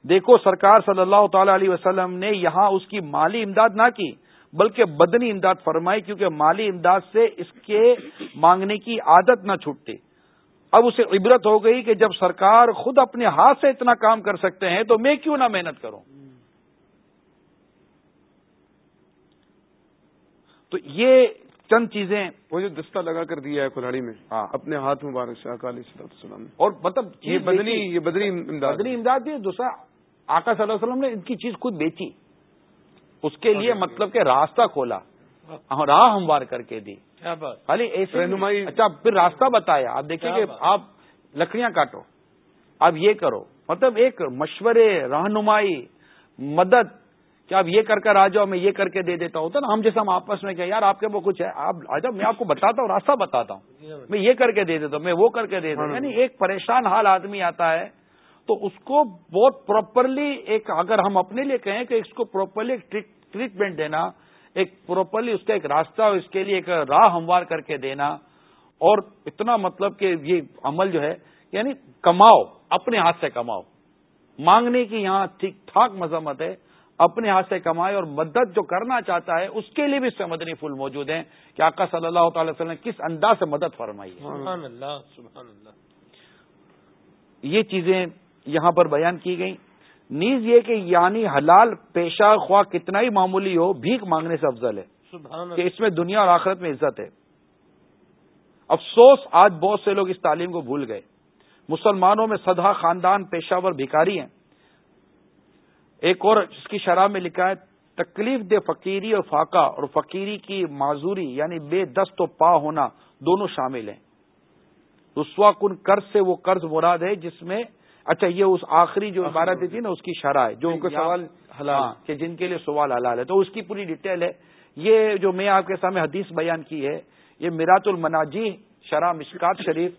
دیکھو، سرکار صلی اللہ تعالی علیہ وسلم نے یہاں اس کی مالی امداد نہ کی۔ بلکہ بدنی امداد فرمائی کیونکہ مالی امداد سے اس کے مانگنے کی عادت نہ چھوٹتی اب اسے عبرت ہو گئی کہ جب سرکار خود اپنے ہاتھ سے اتنا کام کر سکتے ہیں تو میں کیوں نہ محنت کروں؟ تو یہ چند چیزیں وہ جو دستہ لگا کر دیا ہے کلاڑی میں ہاں۔ اپنے ہاتھ مبارک سے اکالی السلام اور مطلب یہ بدنی یہ بدنی امداد بدنی امداد بھی دوسرا آقا صلی اللہ علیہ وسلم نے ان کی چیز خود بیچی۔ اس کے لیے مطلب کہ راستہ کھولا۔ راہ ہموار کر کے دی۔ خالی ایسے رہنمائی۔ اچھا پھر راستہ بتایا۔ آپ دیکھیں کہ آپ لکڑیاں کاٹو۔ آپ یہ کرو۔ مطلب ایک مشورے رہنمائی مدد۔ کہ آپ یہ کر کر آ جاؤ میں یہ کر کے دے دیتا ہوں۔ نا ہم جیسے ہم آپس میں کہ یار آپ کے وہ کچھ ہے آپ آ جاؤ میں آپ کو بتاتا ہوں راستہ بتاتا ہوں۔ میں یہ کر کے دے دیتا ہوں میں وہ کر کے دے دیتا ہوں۔ یعنی ایک پریشان حال آدمی آتا ہے۔ تو اس کو بہت پراپرلی ایک اگر ہم اپنے لیے کہیں کہ اس کو پراپرلی ایک ٹریٹمنٹ دینا ایک پراپرلی اس کا ایک راستہ اس کے لیے ایک راہ ہموار کر کے دینا اور اتنا مطلب کہ یہ عمل جو ہے یعنی کماؤ اپنے ہاتھ سے کماؤ۔ مانگنے کی یہاں ٹھیک ٹھاک مذمت ہے اپنے ہاتھ سے کمائے اور مدد جو کرنا چاہتا ہے اس کے لیے بھی اس سے مدنی پھول موجود ہیں۔ کہ آقا صلی اللہ تعالی وسلم نے کس انداز سے مدد فرمائی سبحان اللہ سبحان اللہ۔ یہ چیزیں یہاں پر بیان کی گئیں نیز یہ کہ یعنی حلال پیشہ خواہ کتنا ہی معمولی ہو بھیک مانگنے سے افضل ہے۔ کہ اس میں دنیا اور آخرت میں عزت ہے۔ افسوس آج بہت سے لوگ اس تعلیم کو بھول گئے۔ مسلمانوں میں سدا خاندان پیشہ بھکاری ہیں۔ ایک اور جس کی شرح میں لکھا ہے تکلیف دے فقیری اور فاقہ اور فقیری کی معذوری یعنی بے دست و پا ہونا دونوں شامل ہیں۔ رسوا کن قرض سے وہ قرض مراد ہے جس میں اچھا یہ اس آخری جو عبارت تھی نا اس کی شرح ہے جو ان سوال حلال ہاں، کہ جن کے لیے سوال حلال ہے۔ تو اس کی پوری ڈیٹیل ہے۔ یہ جو میں آپ کے سامنے حدیث بیان کی ہے یہ میرات المناجی شرح مشکات شریف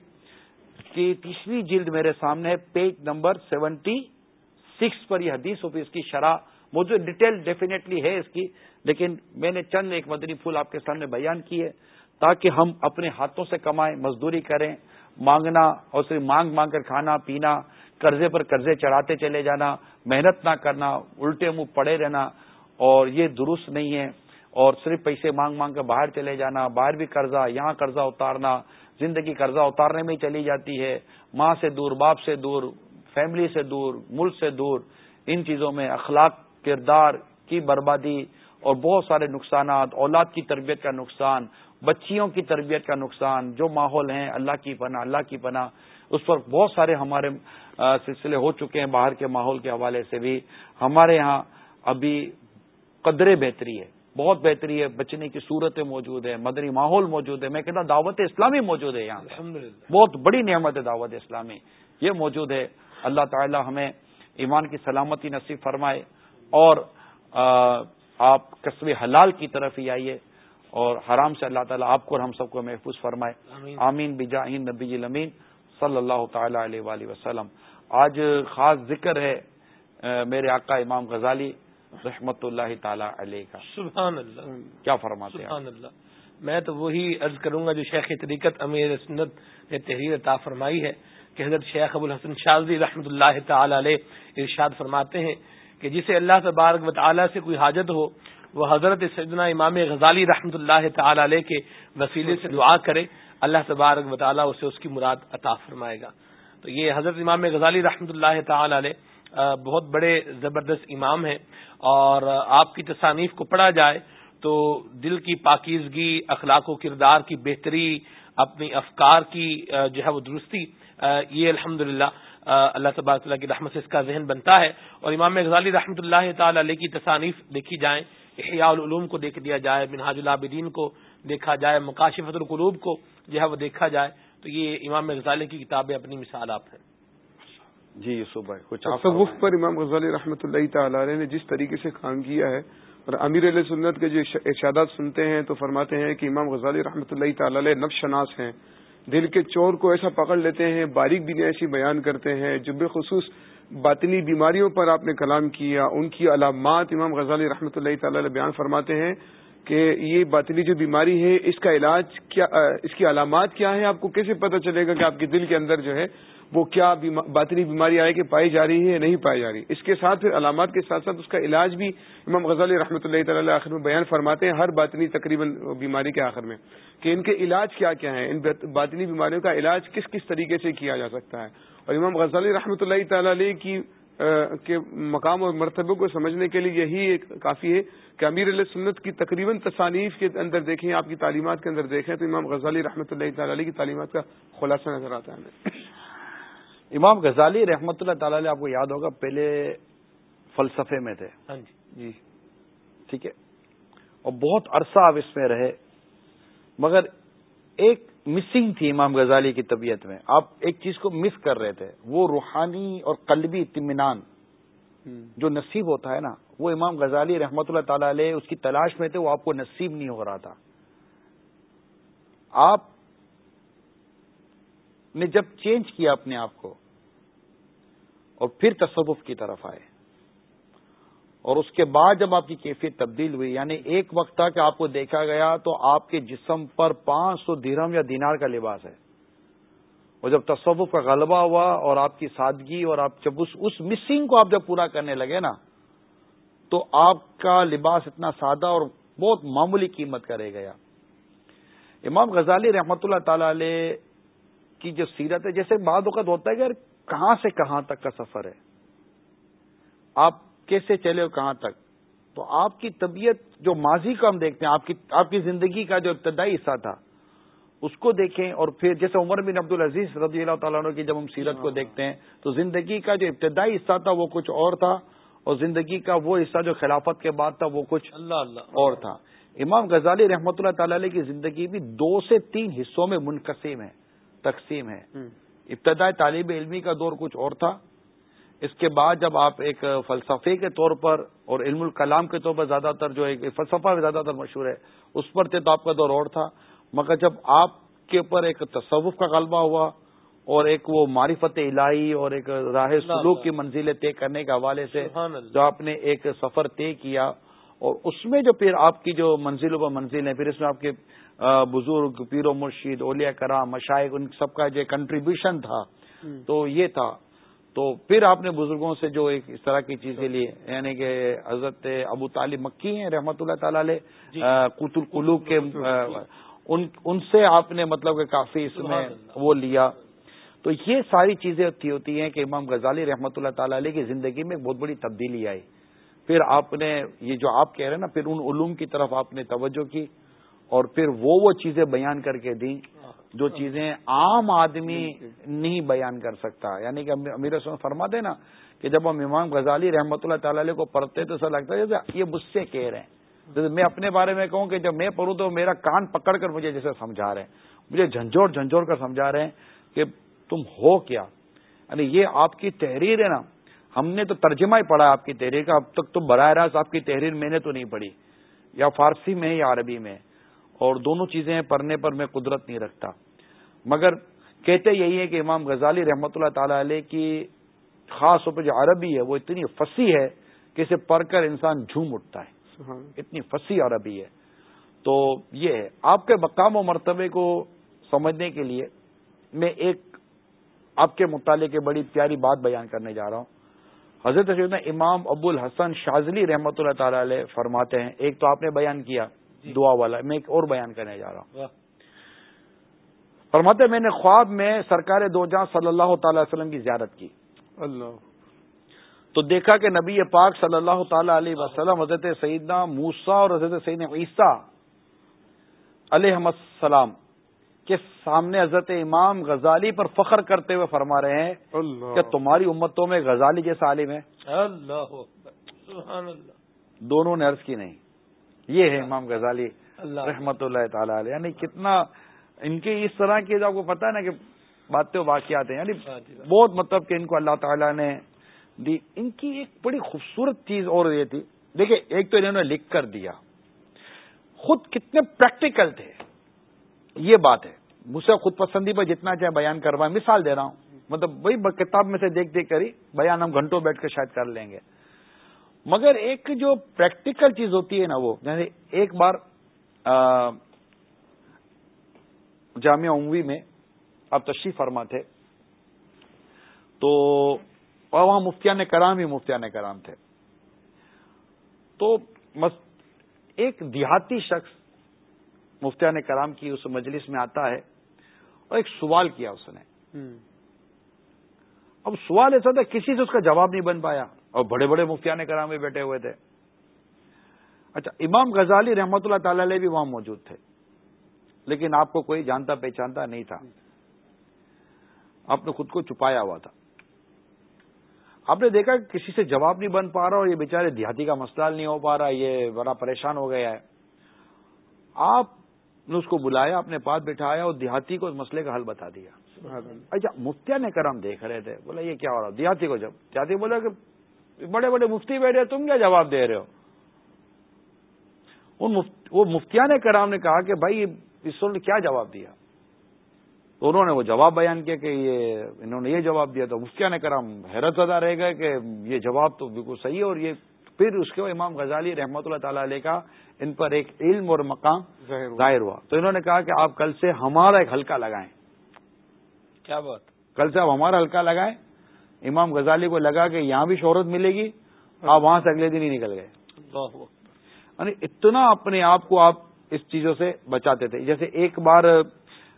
کی تیسری جلد میرے سامنے ہے پیج نمبر سیونٹی سکس پر یہ حدیث ہوئی اس کی شرح۔ موجود ڈیٹیل ڈیفینیٹلی ہے اس کی لیکن میں نے چند ایک مدنی پھول آپ کے سامنے بیان کی ہے تاکہ ہم اپنے ہاتھوں سے کمائیں مزدوری کریں مانگنا اور صرف مانگ مانگ کر کھانا پینا قرضے پر قرضے چڑھاتے چلے جانا، محنت نہ کرنا، الٹے منہ پڑے رہنا، اور یہ درست نہیں ہے۔ اور صرف پیسے مانگ مانگ کر باہر چلے جانا، باہر بھی قرضہ، یہاں قرضہ اتارنا، زندگی قرضہ اتارنے میں ہی چلی جاتی ہے۔ ماں سے دور، باپ سے دور، فیملی سے دور، ملک سے دور، ان چیزوں میں اخلاق، کردار کی بربادی اور بہت سارے نقصانات، اولاد کی تربیت کا نقصان، بچیوں کی تربیت کا نقصان، جو ماحول ہیں، اللہ کی پناہ، اللہ کی پناہ، اس پر بہت سارے ہمارے سلسلے ہو چکے ہیں باہر کے ماحول کے حوالے سے بھی۔ ہمارے ہاں ابھی قدرے بہتری ہے بہت بہتری ہے بچنے کی صورتیں موجود ہیں مدری ماحول موجود ہے میں کہتا دعوت اسلامی موجود ہے یہاں بہت بڑی نعمت ہے دعوت اسلامی۔ یہ موجود ہے۔ اللہ تعالی ہمیں ایمان کی سلامتی نصیب فرمائے اور آپ قصب حلال کی طرف ہی آئیے اور حرام سے اللہ تعالیٰ آپ کو اور ہم سب کو محفوظ فرمائے۔ آمین۔ بجا نبی امین صلی اللہ تعالی علیہ وآلہ وسلم۔ آج خاص ذکر ہے میرے آقا امام غزالی رحمت اللہ تعالی علیہ کا۔ سبحان اللہ۔ کیا فرماتے سبحان اللہ۔ میں تو وہی عرض کروں گا جو شیخ طریقت امیر سنت نے تحریر عطا فرمائی ہے کہ حضرت شیخ ابو الحسن شاذی رحمۃ اللہ تعالی علیہ ارشاد فرماتے ہیں کہ جسے اللہ تبارک و تعالی سے کوئی حاجت ہو وہ حضرت سیدنا امام غزالی رحمۃ اللہ تعالی علیہ کے وسیلے سے دعا کرے اللہ تبارک و تعالیٰ اسے اس کی مراد عطا فرمائے گا۔ تو یہ حضرت امام غزالی رحمۃ اللہ تعالی علیہ بہت بڑے زبردست امام ہیں۔ اور آپ کی تصانیف کو پڑھا جائے تو دل کی پاکیزگی، اخلاق و کردار کی بہتری، اپنی افکار کی جو ہے وہ درستی یہ الحمد اللہ تبارک اللہ کی رحمت سے اس کا ذہن بنتا ہے۔ اور امام غزالی رحمۃ اللہ تعالی علیہ کی تصانیف دیکھی جائیں، احیاء العلوم کو دیکھ دیا جائے، منہاج العابدین کو دیکھا جائے مکاشفت القلوب کو جو ہے وہ دیکھا جائے۔ تو یہ امام غزالی کی کتابیں اپنی مثال آپ ہیں۔ جی یوسف بھائی کچھ تصوف پر امام غزالی رحمۃ اللہ تعالی نے جس طریقے سے کام کیا ہے اور امیر علیہ سنت کے جو ارشادات سنتے ہیں تو فرماتے ہیں کہ امام غزالی رحمۃ اللہ تعالی نقش شناس ہیں۔ دل کے چور کو ایسا پکڑ لیتے ہیں باریک بھی ایسی بیان کرتے ہیں۔ جو بالخصوص باطنی بیماریوں پر آپ نے کلام کیا ان کی علامات امام غزالی رحمۃ اللہ تعالی بیان فرماتے ہیں۔ کہ یہ باطنی جو بیماری ہے، اس کا علاج کیا اس کی علامات کیا ہے آپ کو کیسے پتہ چلے گا کہ آپ کے دل کے اندر جو ہے وہ کیا باطنی بیماری آئے کہ پائی جا رہی ہے یا نہیں پائی جا رہی؟ اس کے ساتھ پھر علامات کے ساتھ ساتھ اس کا علاج بھی امام غزالی رحمۃ اللہ تعالی آخر میں بیان فرماتے ہیں، ہر باطنی تقریباً بیماری کے آخر میں کہ ان کے علاج کیا کیا ہیں؟ ان باطنی بیماریوں کا علاج کس کس طریقے سے کیا جا سکتا ہے؟ اور امام غزالی رحمۃ اللہ تعالی علیہ کی کے مقام اور مرتبے کو سمجھنے کے لیے یہی ایک کافی ہے کہ امیر علیہ سنت کی تقریباً تصانیف کے اندر دیکھیں آپ کی تعلیمات کے اندر دیکھیں تو امام غزالی رحمۃ اللہ تعالی علیہ کی تعلیمات کا خلاصہ نظر آتا ہے۔ امام غزالی رحمۃ اللہ تعالی آپ کو یاد ہوگا پہلے فلسفے میں تھے۔ ہاں جی۔ جی۔ ٹھیک ہے؟ اور بہت عرصہ آپ اس میں رہے۔ مگر ایک مسنگ تھی امام غزالی کی طبیعت میں۔ آپ ایک چیز کو مس کر رہے تھے۔ وہ روحانی اور قلبی اطمینان جو نصیب ہوتا ہے نا وہ امام غزالی رحمۃ اللہ تعالی علیہ اس کی تلاش میں تھے وہ آپ کو نصیب نہیں ہو رہا تھا۔ آپ نے جب چینج کیا اپنے آپ کو اور پھر تصوف کی طرف آئے۔ اور اس کے بعد جب آپ کی کیفیت تبدیل ہوئی یعنی ایک وقت تھا کہ آپ کو دیکھا گیا تو آپ کے جسم پر پانچ سو درہم یا دینار کا لباس ہے۔ اور جب تصوف کا غلبہ ہوا اور آپ کی سادگی اور آپ جب اس اس مسنگ کو آپ جب پورا کرنے لگے نا، تو آپ کا لباس اتنا سادہ اور بہت معمولی قیمت کرے گیا۔ امام غزالی رحمت اللہ تعالی علیہ کی جو سیرت ہے، جیسے بعد وقت ہوتا ہے کہ کہاں سے کہاں تک کا سفر ہے؟ آپ کیسے چلے ہو کہاں تک؟ تو آپ کی طبیعت جو ماضی کو ہم دیکھتے ہیں آپ کی آپ کی زندگی کا جو ابتدائی حصہ تھا اس کو دیکھیں اور پھر جیسے عمر بن عبد العزیز رضی اللہ تعالیٰ عنہ کی جب ہم سیرت کو دیکھتے ہیں تو زندگی کا جو ابتدائی حصہ تھا وہ کچھ اور تھا اور زندگی کا وہ حصہ جو خلافت کے بعد تھا وہ کچھ اللہ اللہ۔ اور تھا۔ امام غزالی رحمۃ اللہ تعالی علیہ کی زندگی بھی دو سے تین حصوں میں منقسم ہے تقسیم ہے۔ ابتدائی طالب علمی کا دور کچھ اور تھا اس کے بعد جب آپ ایک فلسفے کے طور پر اور علم الکلام کے طور پر زیادہ تر جو ایک فلسفہ زیادہ تر مشہور ہے اس پر تھے تو آپ کا دور اور تھا۔ مگر جب آپ کے اوپر ایک تصوف کا غلبہ ہوا اور ایک وہ معرفت الہی اور ایک راہ سلوک کی منزلیں طے کرنے کے حوالے سے جو آپ نے ایک سفر طے کیا اور اس میں جو پھر آپ کی جو منزلوں پر منزل ہیں پھر اس میں آپ کے بزرگ پیر و مرشید اولیا کرام مشائق ان سب کا جو کنٹریبیوشن تھا تو یہ تھا۔ تو پھر آپ نے بزرگوں سے جو ایک اس طرح کی چیزیں لی یعنی کہ حضرت ابو طالب مکی ہیں رحمت اللہ تعالی علیہ جی۔ قوت القلوب کے ان سے آپ نے مطلب کہ کافی اس میں وہ لیا۔ تو یہ ساری چیزیں ہوتی ہیں کہ امام غزالی رحمت اللہ تعالی علیہ کی زندگی میں بہت بڑی تبدیلی آئی۔ پھر آپ نے یہ جو آپ کہہ رہے ہیں نا پھر ان علوم کی طرف آپ نے توجہ کی اور پھر وہ وہ چیزیں بیان کر کے دیں۔ جو چیزیں عام آدمی نہیں بیان کر سکتا۔ یعنی کہ امیر فرما دے نا کہ جب ہم امام غزالی رحمۃ اللہ تعالی علیہ کو پڑھتے تو ایسا لگتا ہے جیسے یہ مجھ سے کہہ رہے ہیں۔ جیسے میں اپنے بارے میں کہوں کہ جب میں پڑھوں تو میرا کان پکڑ کر مجھے جیسے سمجھا رہے ہیں۔ مجھے جھنجھوڑ جھنجھوڑ کر سمجھا رہے ہیں کہ تم ہو کیا۔ یعنی یہ آپ کی تحریر ہے نا۔ ہم نے تو ترجمہ ہی پڑھا آپ کی تحریر کا اب تک تو براہ راست آپ کی تحریر میں نے تو نہیں پڑھی۔ یا فارسی میں یا عربی میں۔ اور دونوں چیزیں پڑھنے پر میں قدرت نہیں رکھتا۔ مگر کہتے یہی ہے کہ امام غزالی رحمۃ اللہ تعالی علیہ کی خاص طور پہ جو عربی ہے وہ اتنی فصیح ہے کہ اسے پڑھ کر انسان جھوم اٹھتا ہے۔ اتنی فصیح عربی ہے۔ تو یہ ہے آپ کے مقام و مرتبے کو سمجھنے کے لیے میں ایک آپ کے کی بڑی پیاری بات بیان کرنے جا رہا ہوں۔ حضرت امام ابو الحسن شازلی رحمۃ اللہ تعالی علیہ فرماتے ہیں ایک تو آپ نے بیان کیا۔ دعا والا میں ایک اور بیان کرنے جا رہا ہوں۔ فرماتے میں نے خواب میں سرکار دو جہاں صلی اللہ تعالی وسلم کی زیارت کی۔ اللہ۔ تو دیکھا کہ نبی پاک صلی اللہ تعالی علیہ وسلم حضرت سیدنا موسا اور حضرت سعید عیسیٰ علیہ السلام کے سامنے حضرت امام غزالی پر فخر کرتے ہوئے فرما رہے ہیں کہ تمہاری امتوں میں غزالی جیسا عالم ہے۔ اللہ۔ دونوں نے عرض کی نہیں۔ یہ ہے امام غزالی رحمت اللہ تعالی علیہ. یعنی کتنا ان کی اس طرح کی آپ کو پتا ہے نا کہ باتیں واقعات ہیں. یعنی بہت مطلب کہ ان کو اللہ تعالیٰ نے دی. ان کی ایک بڑی خوبصورت چیز اور یہ تھی. دیکھیں ایک تو انہوں نے لکھ کر دیا. خود کتنے پریکٹیکل تھے. یہ بات ہے. مجھ سے خود پسندی پر جتنا چاہے بیان کروائے مثال دے رہا ہوں. مطلب وہی کتاب میں سے دیکھ دیکھ کر ہی بیان ہم گھنٹوں بیٹھ کر شاید کر لیں گے. مگر ایک جو پریکٹیکل چیز ہوتی ہے نا وہ یعنی ایک بار جامعہ عموی میں آپ تشریف فرما تھے تو وہاں مفتیان کرام ہی مفتیان کرام تھے۔ تو ایک دیہاتی شخص مفتیان کرام کی اس مجلس میں آتا ہے اور ایک سوال کیا اس نے۔ اب سوال ایسا تھا کسی سے اس کا جواب نہیں بن پایا۔ اور بڑے بڑے مفتیان کرام بھی بیٹھے ہوئے تھے۔ اچھا امام غزالی رحمت اللہ تعالی علیہ بھی وہاں موجود تھے۔ لیکن آپ کو کوئی جانتا پہچانتا نہیں تھا۔ آپ نے خود کو چھپایا ہوا تھا۔ آپ نے دیکھا کہ کسی سے جواب نہیں بن پا رہا اور یہ بیچارے دیہاتی کا مسئلہ نہیں ہو پا رہا یہ بڑا پریشان ہو گیا ہے۔ آپ نے اس کو بلایا اپنے پاس بٹھایا اور دیہاتی کو اس مسئلے کا حل بتا دیا۔ اچھا مفتیا نے کرم دیکھ رہے تھے بولا یہ کیا ہو رہا؟ دیہاتی کو جب دیہاتی بولا کہ بڑے بڑے مفتی بیٹھے تم کیا جواب دے رہے ہو؟ وہ مفتیان کرام نے کہا کہ بھائی اس نے کیا جواب دیا؟ تو انہوں نے وہ جواب بیان کیا کہ یہ انہوں نے یہ جواب دیا تو مفتیان کرام حیرت ادا رہ گئے کہ یہ جواب تو بالکل صحیح ہے اور یہ پھر اس کے امام غزالی رحمۃ اللہ تعالی علیہ کا ان پر ایک علم اور مقام ظاہر ہوا۔ تو انہوں نے کہا کہ آپ کل سے ہمارا ایک ہلکا لگائیں۔ کیا بات؟ کل سے آپ ہمارا ہلکا لگائیں۔ امام غزالی کو لگا کہ یہاں بھی شہرت ملے گی آپ وہاں سے اگلے دن ہی نکل گئے۔ یعنی اتنا اپنے آپ کو آپ اس چیزوں سے بچاتے تھے۔ جیسے ایک بار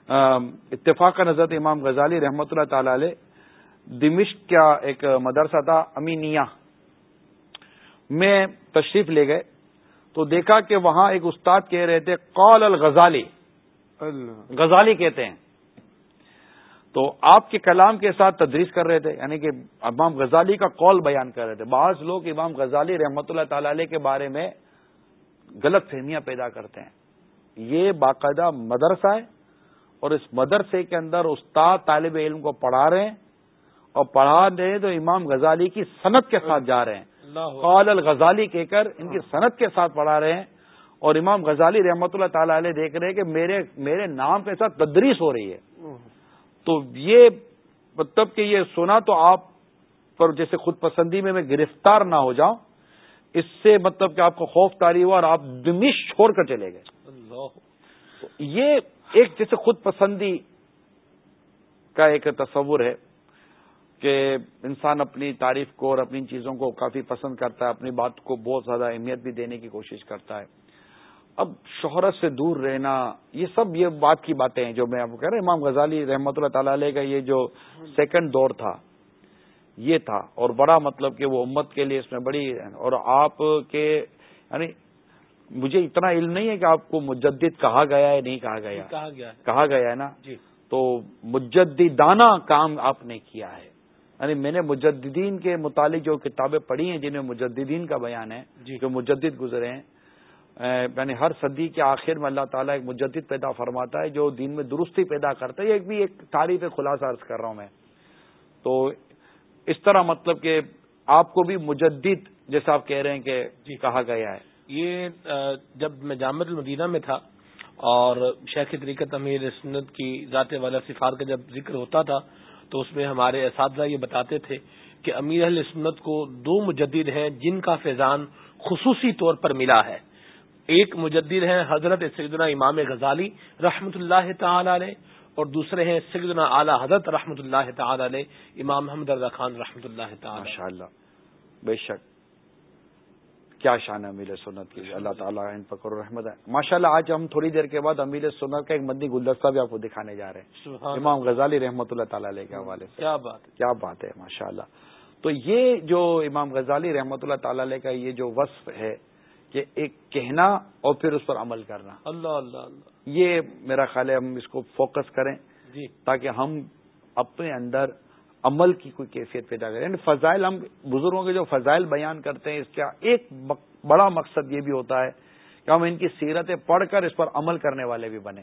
اتفاق کا نظر امام غزالی رحمت اللہ تعالی علیہ دمشق کا ایک مدرسہ تھا امینیا میں تشریف لے گئے تو دیکھا کہ وہاں ایک استاد کہہ رہے تھے قول الغزالی۔ غزالی کہتے ہیں۔ تو آپ کے کلام کے ساتھ تدریس کر رہے تھے یعنی کہ امام غزالی کا قول بیان کر رہے تھے۔ بعض لوگ امام غزالی رحمت اللہ تعالی علیہ کے بارے میں غلط فہمیاں پیدا کرتے ہیں۔ یہ باقاعدہ مدرسہ ہے اور اس مدرسے کے اندر استاد طالب علم کو پڑھا رہے ہیں اور پڑھا رہے ہیں تو امام غزالی کی صنعت کے ساتھ جا رہے ہیں۔ قال الغزالی کہہ کر ان کی صنعت کے ساتھ پڑھا رہے ہیں اور امام غزالی رحمت اللہ تعالی علیہ دیکھ رہے ہیں کہ میرے میرے نام کے ساتھ تدریس ہو رہی ہے۔ تو یہ مطلب کہ یہ سنا تو آپ پر جیسے خود پسندی میں میں گرفتار نہ ہو جاؤں اس سے مطلب کہ آپ کو خوف تاری ہوا اور آپ دمش چھوڑ کر چلے گئے۔ یہ ایک جیسے خود پسندی کا ایک تصور ہے کہ انسان اپنی تعریف کو اور اپنی چیزوں کو کافی پسند کرتا ہے اپنی بات کو بہت زیادہ اہمیت بھی دینے کی کوشش کرتا ہے۔ اب شہرت سے دور رہنا یہ سب یہ بات کی باتیں ہیں جو میں آپ کو کہہ رہا امام غزالی رحمۃ اللہ تعالی علیہ کا یہ جو سیکنڈ دور تھا یہ تھا۔ اور بڑا مطلب کہ وہ امت کے لیے اس میں بڑی اور آپ کے یعنی مجھے اتنا علم نہیں ہے کہ آپ کو مجدد کہا گیا ہے نہیں کہا گیا۔ کہا گیا ہے نا؟ جی۔ تو مجددانہ کام آپ نے کیا ہے۔ یعنی میں نے مجددین کے متعلق جو کتابیں پڑھی ہیں جنہیں مجددین کا بیان ہے جی۔ جو مجدد گزرے ہیں یعنی ہر صدی کے آخر میں اللہ تعالیٰ ایک مجدد پیدا فرماتا ہے جو دین میں درستی پیدا کرتا ہے یہ ایک بھی ایک تعریف خلاصہ عرض کر رہا ہوں میں۔ تو اس طرح مطلب کہ آپ کو بھی مجدد جیسا آپ کہہ رہے ہیں کہ جی۔ کہا گیا ہے۔ یہ جب میں جامع المدینہ میں تھا اور شیخ طریقت امیر سنت کی ذات والا صفات کا جب ذکر ہوتا تھا تو اس میں ہمارے اساتذہ یہ بتاتے تھے کہ امیر اہل سنت کو دو مجدد ہیں جن کا فیضان خصوصی طور پر ملا ہے۔ ایک مجدد ہیں حضرت سیدنا امام غزالی رحمۃ اللہ تعالی علیہ اور دوسرے ہیں سیدنا اعلی حضرت رحمۃ اللہ تعالی علیہ امام محمد رضا خان رحمۃ اللہ تعالی اللہ بے شک کیا شان ہے امیر سنت کی اللہ تعالیٰ ان پر رحمت ہے۔ ماشاء اللہ آج ہم تھوڑی دیر کے بعد امیر سنت کا ایک مدنی گلدستہ بھی آپ کو دکھانے جا رہے ہیں۔ امام غزالی رحمۃ اللہ تعالیٰ علیہ کے حوالے سے۔ کیا بات کیا بات ہے ماشاء اللہ تو یہ جو امام غزالی رحمۃ اللہ تعالی علیہ کا یہ جو وصف ہے کہ ایک کہنا اور پھر اس پر عمل کرنا۔ اللہ اللہ اللہ۔ یہ میرا خیال ہے ہم اس کو فوکس کریں جی۔ تاکہ ہم اپنے اندر عمل کی کوئی کیفیت پیدا کریں۔ یعنی فضائل ہم بزرگوں کے جو فضائل بیان کرتے ہیں اس کا ایک بڑا مقصد یہ بھی ہوتا ہے کہ ہم ان کی سیرتیں پڑھ کر اس پر عمل کرنے والے بھی بنے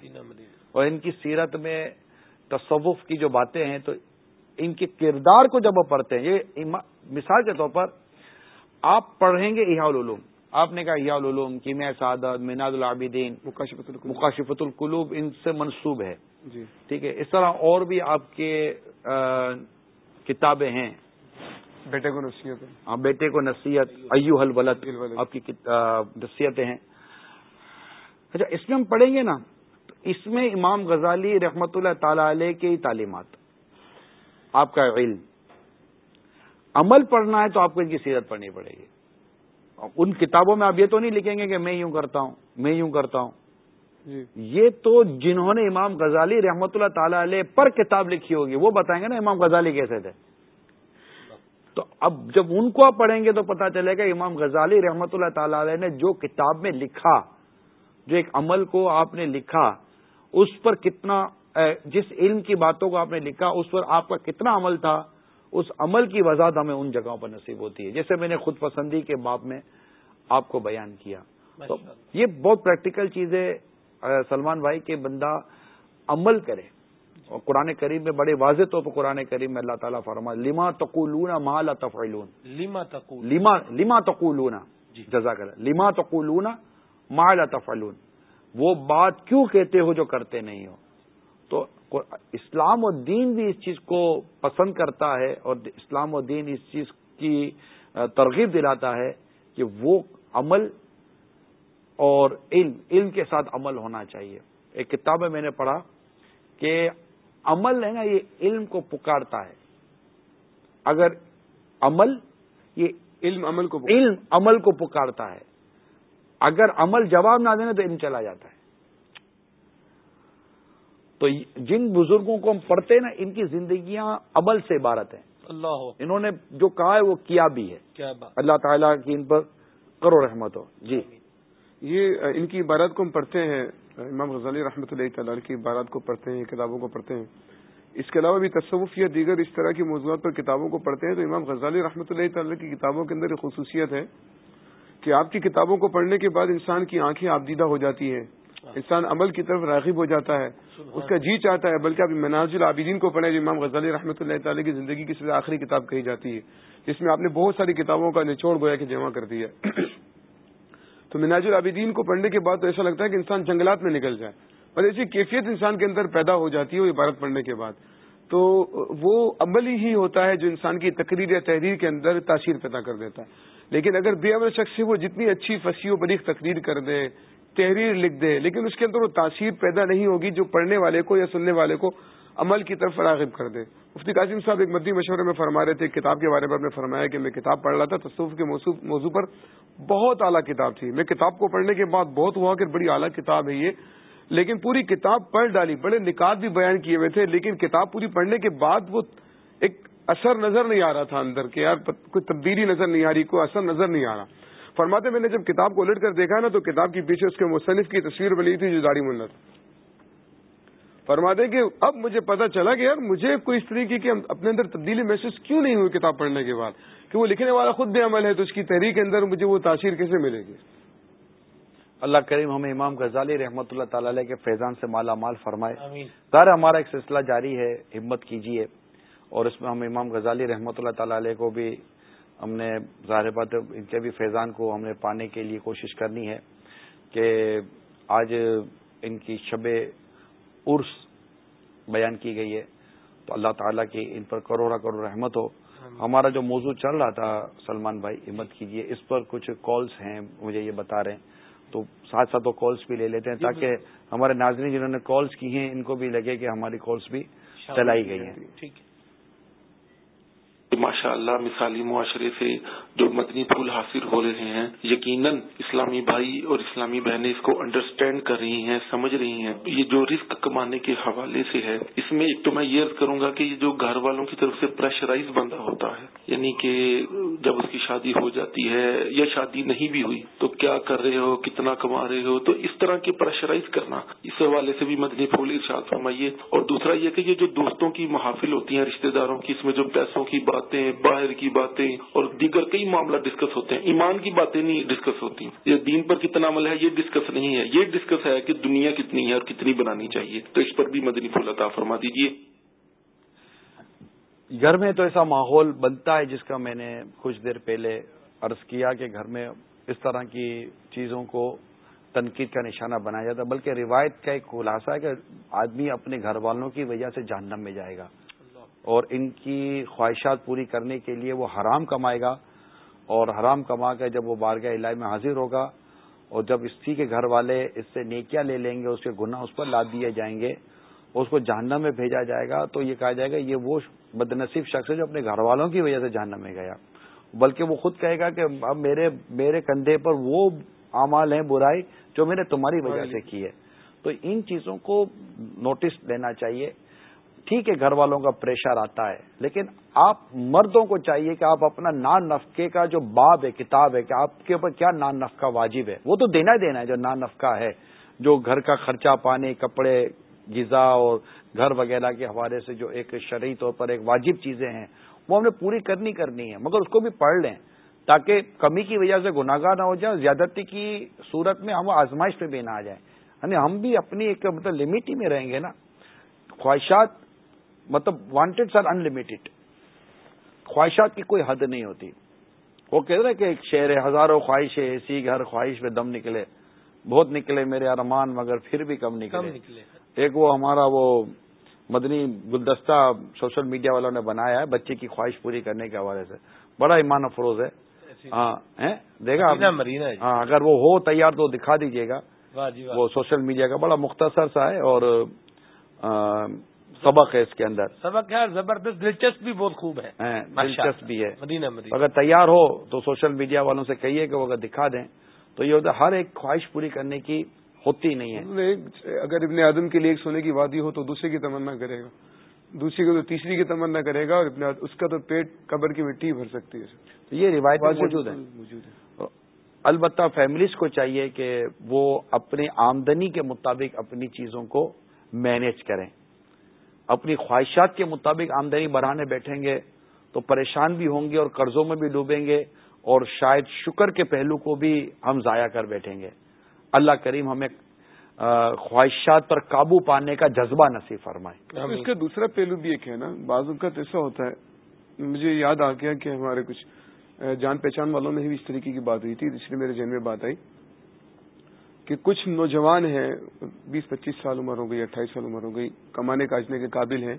اور ان کی سیرت میں تصوف کی جو باتیں ہیں تو ان کے کردار کو جب وہ پڑھتے ہیں یہ مثال کے طور پر آپ پڑھیں گے احاء العلوم۔ آپ نے کہا احاء العلوم کیمیا سعادت میناد العابدین. مکاشفت القلوب. ان سے منسوب ہے۔ جی۔ ٹھیک ہے اس طرح اور بھی آپ کے کتابیں ہیں۔ بیٹے کو نصیحت ہاں بیٹے کو نصیحت ایو حل ولد آپ کی نصیحتیں ہیں۔ اچھا اس میں ہم پڑھیں گے نا اس میں امام غزالی رحمت اللہ تعالی علیہ کی تعلیمات۔ آپ کا علم۔ عمل پڑھنا ہے تو آپ کو ان کی سیرت پڑھنی پڑے گی۔ ان کتابوں میں آپ یہ تو نہیں لکھیں گے کہ میں یوں کرتا ہوں میں یوں کرتا ہوں۔ جی۔ یہ تو جنہوں نے امام غزالی رحمت اللہ تعالی علیہ پر کتاب لکھی ہوگی وہ بتائیں گے نا امام غزالی کیسے تھے۔ تو اب جب ان کو آپ پڑھیں گے تو پتا چلے گا امام غزالی رحمت اللہ تعالی علیہ نے جو کتاب میں لکھا جو ایک عمل کو آپ نے لکھا اس پر کتنا جس علم کی باتوں کو آپ نے لکھا اس پر آپ کا کتنا عمل تھا؟ اس عمل کی وضاحت ہمیں ان جگہوں پر نصیب ہوتی ہے۔ جیسے میں نے خود پسندی کے باب میں آپ کو بیان کیا۔ تو یہ بہت پریکٹیکل چیز ہے۔ سلمان بھائی کہ بندہ عمل کرے اور قرآن کریم میں بڑے واضح طور پر قرآن کریم میں اللہ تعالیٰ فرما لما تقولون ما لا تفعلون۔ لما تقول لما لما تقولون۔ جی۔ جزاک اللہ لما تقولون ما لا تفعلون۔ وہ بات کیوں کہتے ہو جو کرتے نہیں ہو؟ تو اسلام و دین بھی اس چیز کو پسند کرتا ہے اور اسلام و دین اس چیز کی ترغیب دلاتا ہے کہ وہ عمل اور علم علم کے ساتھ عمل ہونا چاہیے۔ ایک کتاب میں میں نے پڑھا کہ عمل ہے نا یہ علم کو پکارتا ہے۔ اگر عمل یہ علم عمل کو علم عمل کو پکارتا ہے۔ اگر عمل جواب نہ دینا تو علم چلا جاتا ہے۔ تو جن بزرگوں کو ہم پڑھتے ہیں نا ان کی زندگیاں عمل سے عبارت ہیں۔ اللہ انہوں نے جو کہا ہے وہ کیا بھی ہے۔ کیا بات۔ اللہ تعالیٰ کی ان پر کرو رحمت ہو۔ جی۔ یہ ان کی عبارت کو ہم پڑھتے ہیں امام غزالی رحمۃ اللہ تعالیٰ کی عبارات کو پڑھتے ہیں کتابوں کو پڑھتے ہیں۔ اس کے علاوہ بھی تصوف یا دیگر اس طرح کی موضوعات پر کتابوں کو پڑھتے ہیں تو امام غزالی رحمۃ اللہ تعالیٰ کی کتابوں کے اندر ایک خصوصیت ہے کہ آپ کی کتابوں کو پڑھنے کے بعد انسان کی آنکھیں آبدیدہ ہو جاتی ہیں۔ انسان عمل کی طرف راغب ہو جاتا ہے۔ اس کا جی چاہتا ہے، بلکہ ابھی مناظ العابدین کو پڑھیں جو امام غزالی رحمۃ اللہ تعالی کی زندگی کی سب آخری کتاب کہی جاتی ہے، جس میں آپ نے بہت ساری کتابوں کا نچوڑ گویا کہ جمع کر دیا۔ تو مناج العابدین کو پڑھنے کے بعد تو ایسا لگتا ہے کہ انسان جنگلات میں نکل جائے، اور ایسی کیفیت انسان کے اندر پیدا ہو جاتی ہے وہ عبارت پڑھنے کے بعد۔ تو وہ عملی ہی ہوتا ہے جو انسان کی تقریر یا تحریر کے اندر تاثیر پیدا کر دیتا ہے۔ لیکن اگر بے عمل شخص سے وہ جتنی اچھی فصیح و بریک تقریر کر دے تحریر لکھ دے لیکن اس کے اندر وہ تاثیر پیدا نہیں ہوگی جو پڑھنے والے کو یا سننے والے کو عمل کی طرف فراغب کر دے۔ مفتی قاسم صاحب ایک مدی مشورے میں فرما رہے تھے کتاب کے بارے میں نے فرمایا کہ میں کتاب پڑھ رہا تھا، تصوف کے موضوع پر بہت اعلیٰ کتاب تھی۔ میں کتاب کو پڑھنے کے بعد بہت ہوا کہ بڑی اعلیٰ کتاب ہے یہ، لیکن پوری کتاب پڑھ ڈالی۔ بڑے نکات بھی بیان کیے ہوئے تھے، لیکن کتاب پوری پڑھنے کے بعد وہ ایک اثر نظر نہیں آ رہا تھا اندر کہ یار، کوئی تبدیلی نظر نہیں آ رہی، کوئی اثر نظر نہیں آ رہا۔ فرماتے میں نے جب کتاب کو الٹ کر دیکھا نا تو کتاب کے پیچھے اس کے مصنف کی تصویر بنی تھی جو داڑھی منت فرما دیں کہ اب مجھے پتا چلا کہ یار مجھے کوئی اس طریقے کی اپنے اندر تبدیلی محسوس کیوں نہیں ہوئی کتاب پڑھنے کے بعد؟ کہ وہ لکھنے والا خود بھی عمل ہے تو اس کی تحریک کے اندر مجھے وہ تاثیر کیسے ملے گی؟ اللہ کریم ہمیں امام غزالی رحمۃ اللہ تعالی علیہ کے فیضان سے مالا مال فرمائے۔ ظاہر ہمارا ایک سلسلہ جاری ہے ہمت کیجیے اور اس میں ہم امام غزالی رحمۃ اللہ تعالی علیہ کو بھی ہم نے ظاہر بات ان کے بھی فیضان کو ہم نے پانے کے لیے کوشش کرنی ہے کہ آج ان کی شب عرس بیان کی گئی ہے تو اللہ تعالیٰ کی ان پر کروڑا کروڑ رحمت ہو۔ ہمارا جو موضوع چل رہا تھا سلمان بھائی ہمت کیجیے اس پر کچھ کالز ہیں مجھے یہ بتا رہے ہیں۔ تو ساتھ ساتھ وہ کالس بھی لے لیتے ہیں جی، تاکہ ہمارے ناظرین جنہوں نے کالس کی ہیں ان کو بھی لگے کہ ہماری کالس بھی چلائی گئی ہیں۔ ٹھیک ماشاء اللہ مثالی معاشرے سے جو مدنی پھول حاصل ہو رہے ہیں۔ یقیناً اسلامی بھائی اور اسلامی بہنیں اس کو انڈرسٹینڈ کر رہی ہیں، سمجھ رہی ہیں۔ یہ جو رسک کمانے کے حوالے سے ہے، اس میں ایک تو میں یہ کروں گا کہ یہ جو گھر والوں کی طرف سے پریشرائز بندہ ہوتا ہے یعنی کہ جب اس کی شادی ہو جاتی ہے یا شادی نہیں بھی ہوئی، تو کیا کر رہے ہو، کتنا کما رہے ہو؟ تو اس طرح کے پریشرائز کرنا، اس حوالے سے بھی مدنی پھول ارشاد فرمائیے۔ اور دوسرا یہ کہ یہ جو دوستوں کی محافل ہوتی ہیں رشتے داروں کی، اس میں جو پیسوں کی باتیں، باہر کی باتیں اور دیگر کئی معاملہ ڈسکس ہوتے ہیں۔ ایمان کی باتیں نہیں ڈسکس ہوتی۔ یہ دین پر کتنا عمل ہے، یہ ڈسکس نہیں ہے۔ یہ ڈسکس ہے کہ دنیا کتنی ہے اور کتنی بنانی چاہیے۔ تو اس پر بھی مدنی پھول عطا فرما دیجیے گھر میں تو ایسا ماحول بنتا ہے جس کا میں نے کچھ دیر پہلے عرض کیا کہ گھر میں اس طرح کی چیزوں کو تنقید کا نشانہ بنایا جاتا ہے بلکہ روایت کا ایک خلاصہ ہے کہ آدمی اپنے گھر والوں کی وجہ سے جہنم میں جائے گا اور ان کی خواہشات پوری کرنے کے لیے وہ حرام کمائے گا۔ اور حرام کما کے جب وہ بارگاہ علاج میں حاضر ہوگا اور جب اسی کے گھر والے اس سے نیکیاں لے لیں گے اس کے گناہ اس پر لاد دیے جائیں گے اس کو جہنم میں بھیجا جائے گا تو یہ کہا جائے گا یہ وہ بدنصیب شخص ہے جو اپنے گھر والوں کی وجہ سے جہنم میں گیا۔ بلکہ وہ خود کہے گا کہ اب میرے میرے کندھے پر وہ اعمال ہیں برائی جو میں نے تمہاری وجہ سے کی ہے۔ تو ان چیزوں کو نوٹس لینا چاہیے۔ ٹھیک ہے، گھر والوں کا پریشر آتا ہے، لیکن آپ مردوں کو چاہیے کہ آپ اپنا نان نفقے کا جو باب ہے، کتاب ہے، کہ آپ کے اوپر کیا نان نفقہ واجب ہے؟ وہ تو دینا ہی دینا ہے، جو نان نفقہ ہے، جو گھر کا خرچہ پانی کپڑے، غذا اور گھر وغیرہ کے حوالے سے جو ایک شرعی طور پر ایک واجب چیزیں ہیں، وہ ہم نے پوری کرنی کرنی ہے مگر اس کو بھی پڑھ لیں، تاکہ کمی کی وجہ سے گناگار نہ ہو جائے زیادتی کی صورت میں ہم آزمائش پہ بھی نہ آ جائیں۔ یعنی ہم بھی اپنی ایک مطلب لمٹ ہی میں رہیں گے نا۔ خواہشات مطلب وانٹیڈ سر انلمیٹڈ خواہشات کی کوئی حد نہیں ہوتی۔ وہ کہہ رہے کہ ایک شہر ہے ہزاروں خواہش ہے اسی گھر خواہش میں دم نکلے۔ بہت نکلے میرے ارمان مگر پھر بھی کم نکلے۔ نکلے۔ ایک وہ ہمارا وہ مدنی گلدستہ سوشل میڈیا والوں نے بنایا ہے بچے کی خواہش پوری کرنے کے حوالے سے۔ بڑا ایمان افروز ہے۔ ہاں دیکھا؟ ہاں اگر وہ ہو تیار تو دکھا دیجیے گا۔ جی، وہ سوشل میڈیا کا بڑا مختصر سا ہے اور سبق ہے اس کے اندر۔ سبق ہے زبردست دلچسپ بھی بہت خوب ہے۔ دلچسپ بھی ہے۔ مدینہ مدینہ۔ اگر تیار ہو تو سوشل میڈیا والوں سے کہیے کہ وہ اگر دکھا دیں تو یہ ہوتا ہے ہر ایک خواہش پوری کرنے کی ہوتی نہیں ہے۔ اگر ابن آدم کے لیے ایک سونے کی وادی ہو تو دوسرے کی تمنا کرے گا۔ دوسری کو تو تیسری کی تمنا کرے گا اور اس کا تو پیٹ قبر کی مٹی بھر سکتی ہے۔ تو یہ روایت موجود ہے البتہ فیملیز کو چاہیے کہ وہ اپنے آمدنی کے مطابق اپنی چیزوں کو مینج کریں۔ اپنی خواہشات کے مطابق آمدنی بڑھانے بیٹھیں گے تو پریشان بھی ہوں گے اور قرضوں میں بھی ڈوبیں گے اور شاید شکر کے پہلو کو بھی ہم ضائع کر بیٹھیں گے۔ اللہ کریم ہمیں خواہشات پر قابو پانے کا جذبہ نصیب فرمائے۔ اس کا دوسرا پہلو بھی ایک ہے نا بعض کا ایسا ہوتا ہے مجھے یاد آ گیا کہ ہمارے کچھ جان پہچان والوں میں بھی اس طریقے کی بات ہوئی تھی اس لیے میرے ذہن میں بات آئی۔ کہ کچھ نوجوان ہیں، بیس پچیس سال عمر ہو گئی، اٹھائیس سال عمر ہو گئی، کمانے کاجنے کے قابل ہیں،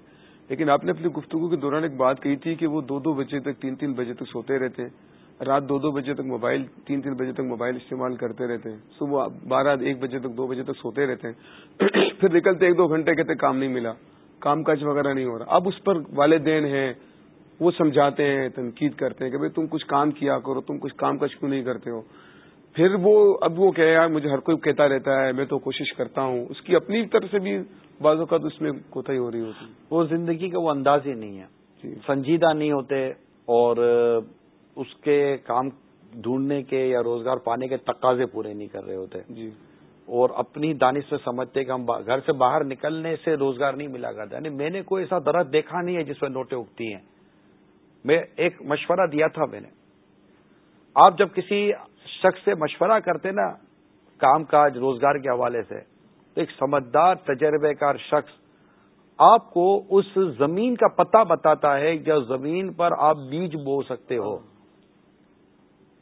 لیکن آپ نے اپنی گفتگو کے دوران ایک بات کہی تھی کہ وہ دو دو بجے تک، تین تین بجے تک سوتے رہتے ہیں۔ رات دو دو بجے تک موبائل، تین تین بجے تک موبائل استعمال کرتے رہتے ہیں۔ صبح بارہ، ایک بجے تک، دو بجے تک سوتے رہتے ہیں۔ پھر نکلتے ایک دو گھنٹے کہتے کام نہیں ملا۔ کام کاج وغیرہ نہیں ہو رہا۔ اب اس پر والدین ہیں، وہ سمجھاتے ہیں، تنقید کرتے ہیں کہ بھائی تم کچھ کام کیا کرو، تم کچھ کام کاج کیوں نہیں کرتے ہو؟ پھر وہ اب وہ کہ یار مجھے ہر کوئی کہتا رہتا ہے میں تو کوشش کرتا ہوں. اس کی اپنی طرف سے بھی بعض اوقات اس میں کوتا ہی ہو رہی ہوتی وہ زندگی کا وہ انداز ہی نہیں ہے۔ جی۔ سنجیدہ نہیں ہوتے اور اس کے کام ڈھونڈنے کے یا روزگار پانے کے تقاضے پورے نہیں کر رہے ہوتے۔ جی۔ اور اپنی دانش سے سمجھتے کہ ہم گھر سے باہر نکلنے سے روزگار نہیں ملا کرتا یعنی میں نے کوئی ایسا درخت دیکھا نہیں ہے جس میں نوٹیں اگتی ہیں۔ میں ایک مشورہ دیا تھا میں نے۔ آپ جب کسی شخص سے مشورہ کرتے نا، کام کاج، روزگار کے حوالے سے، تو ایک سمجھدار، تجربے کار شخص آپ کو اس زمین کا پتہ بتاتا ہے جو زمین پر آپ بیج بو سکتے ہو۔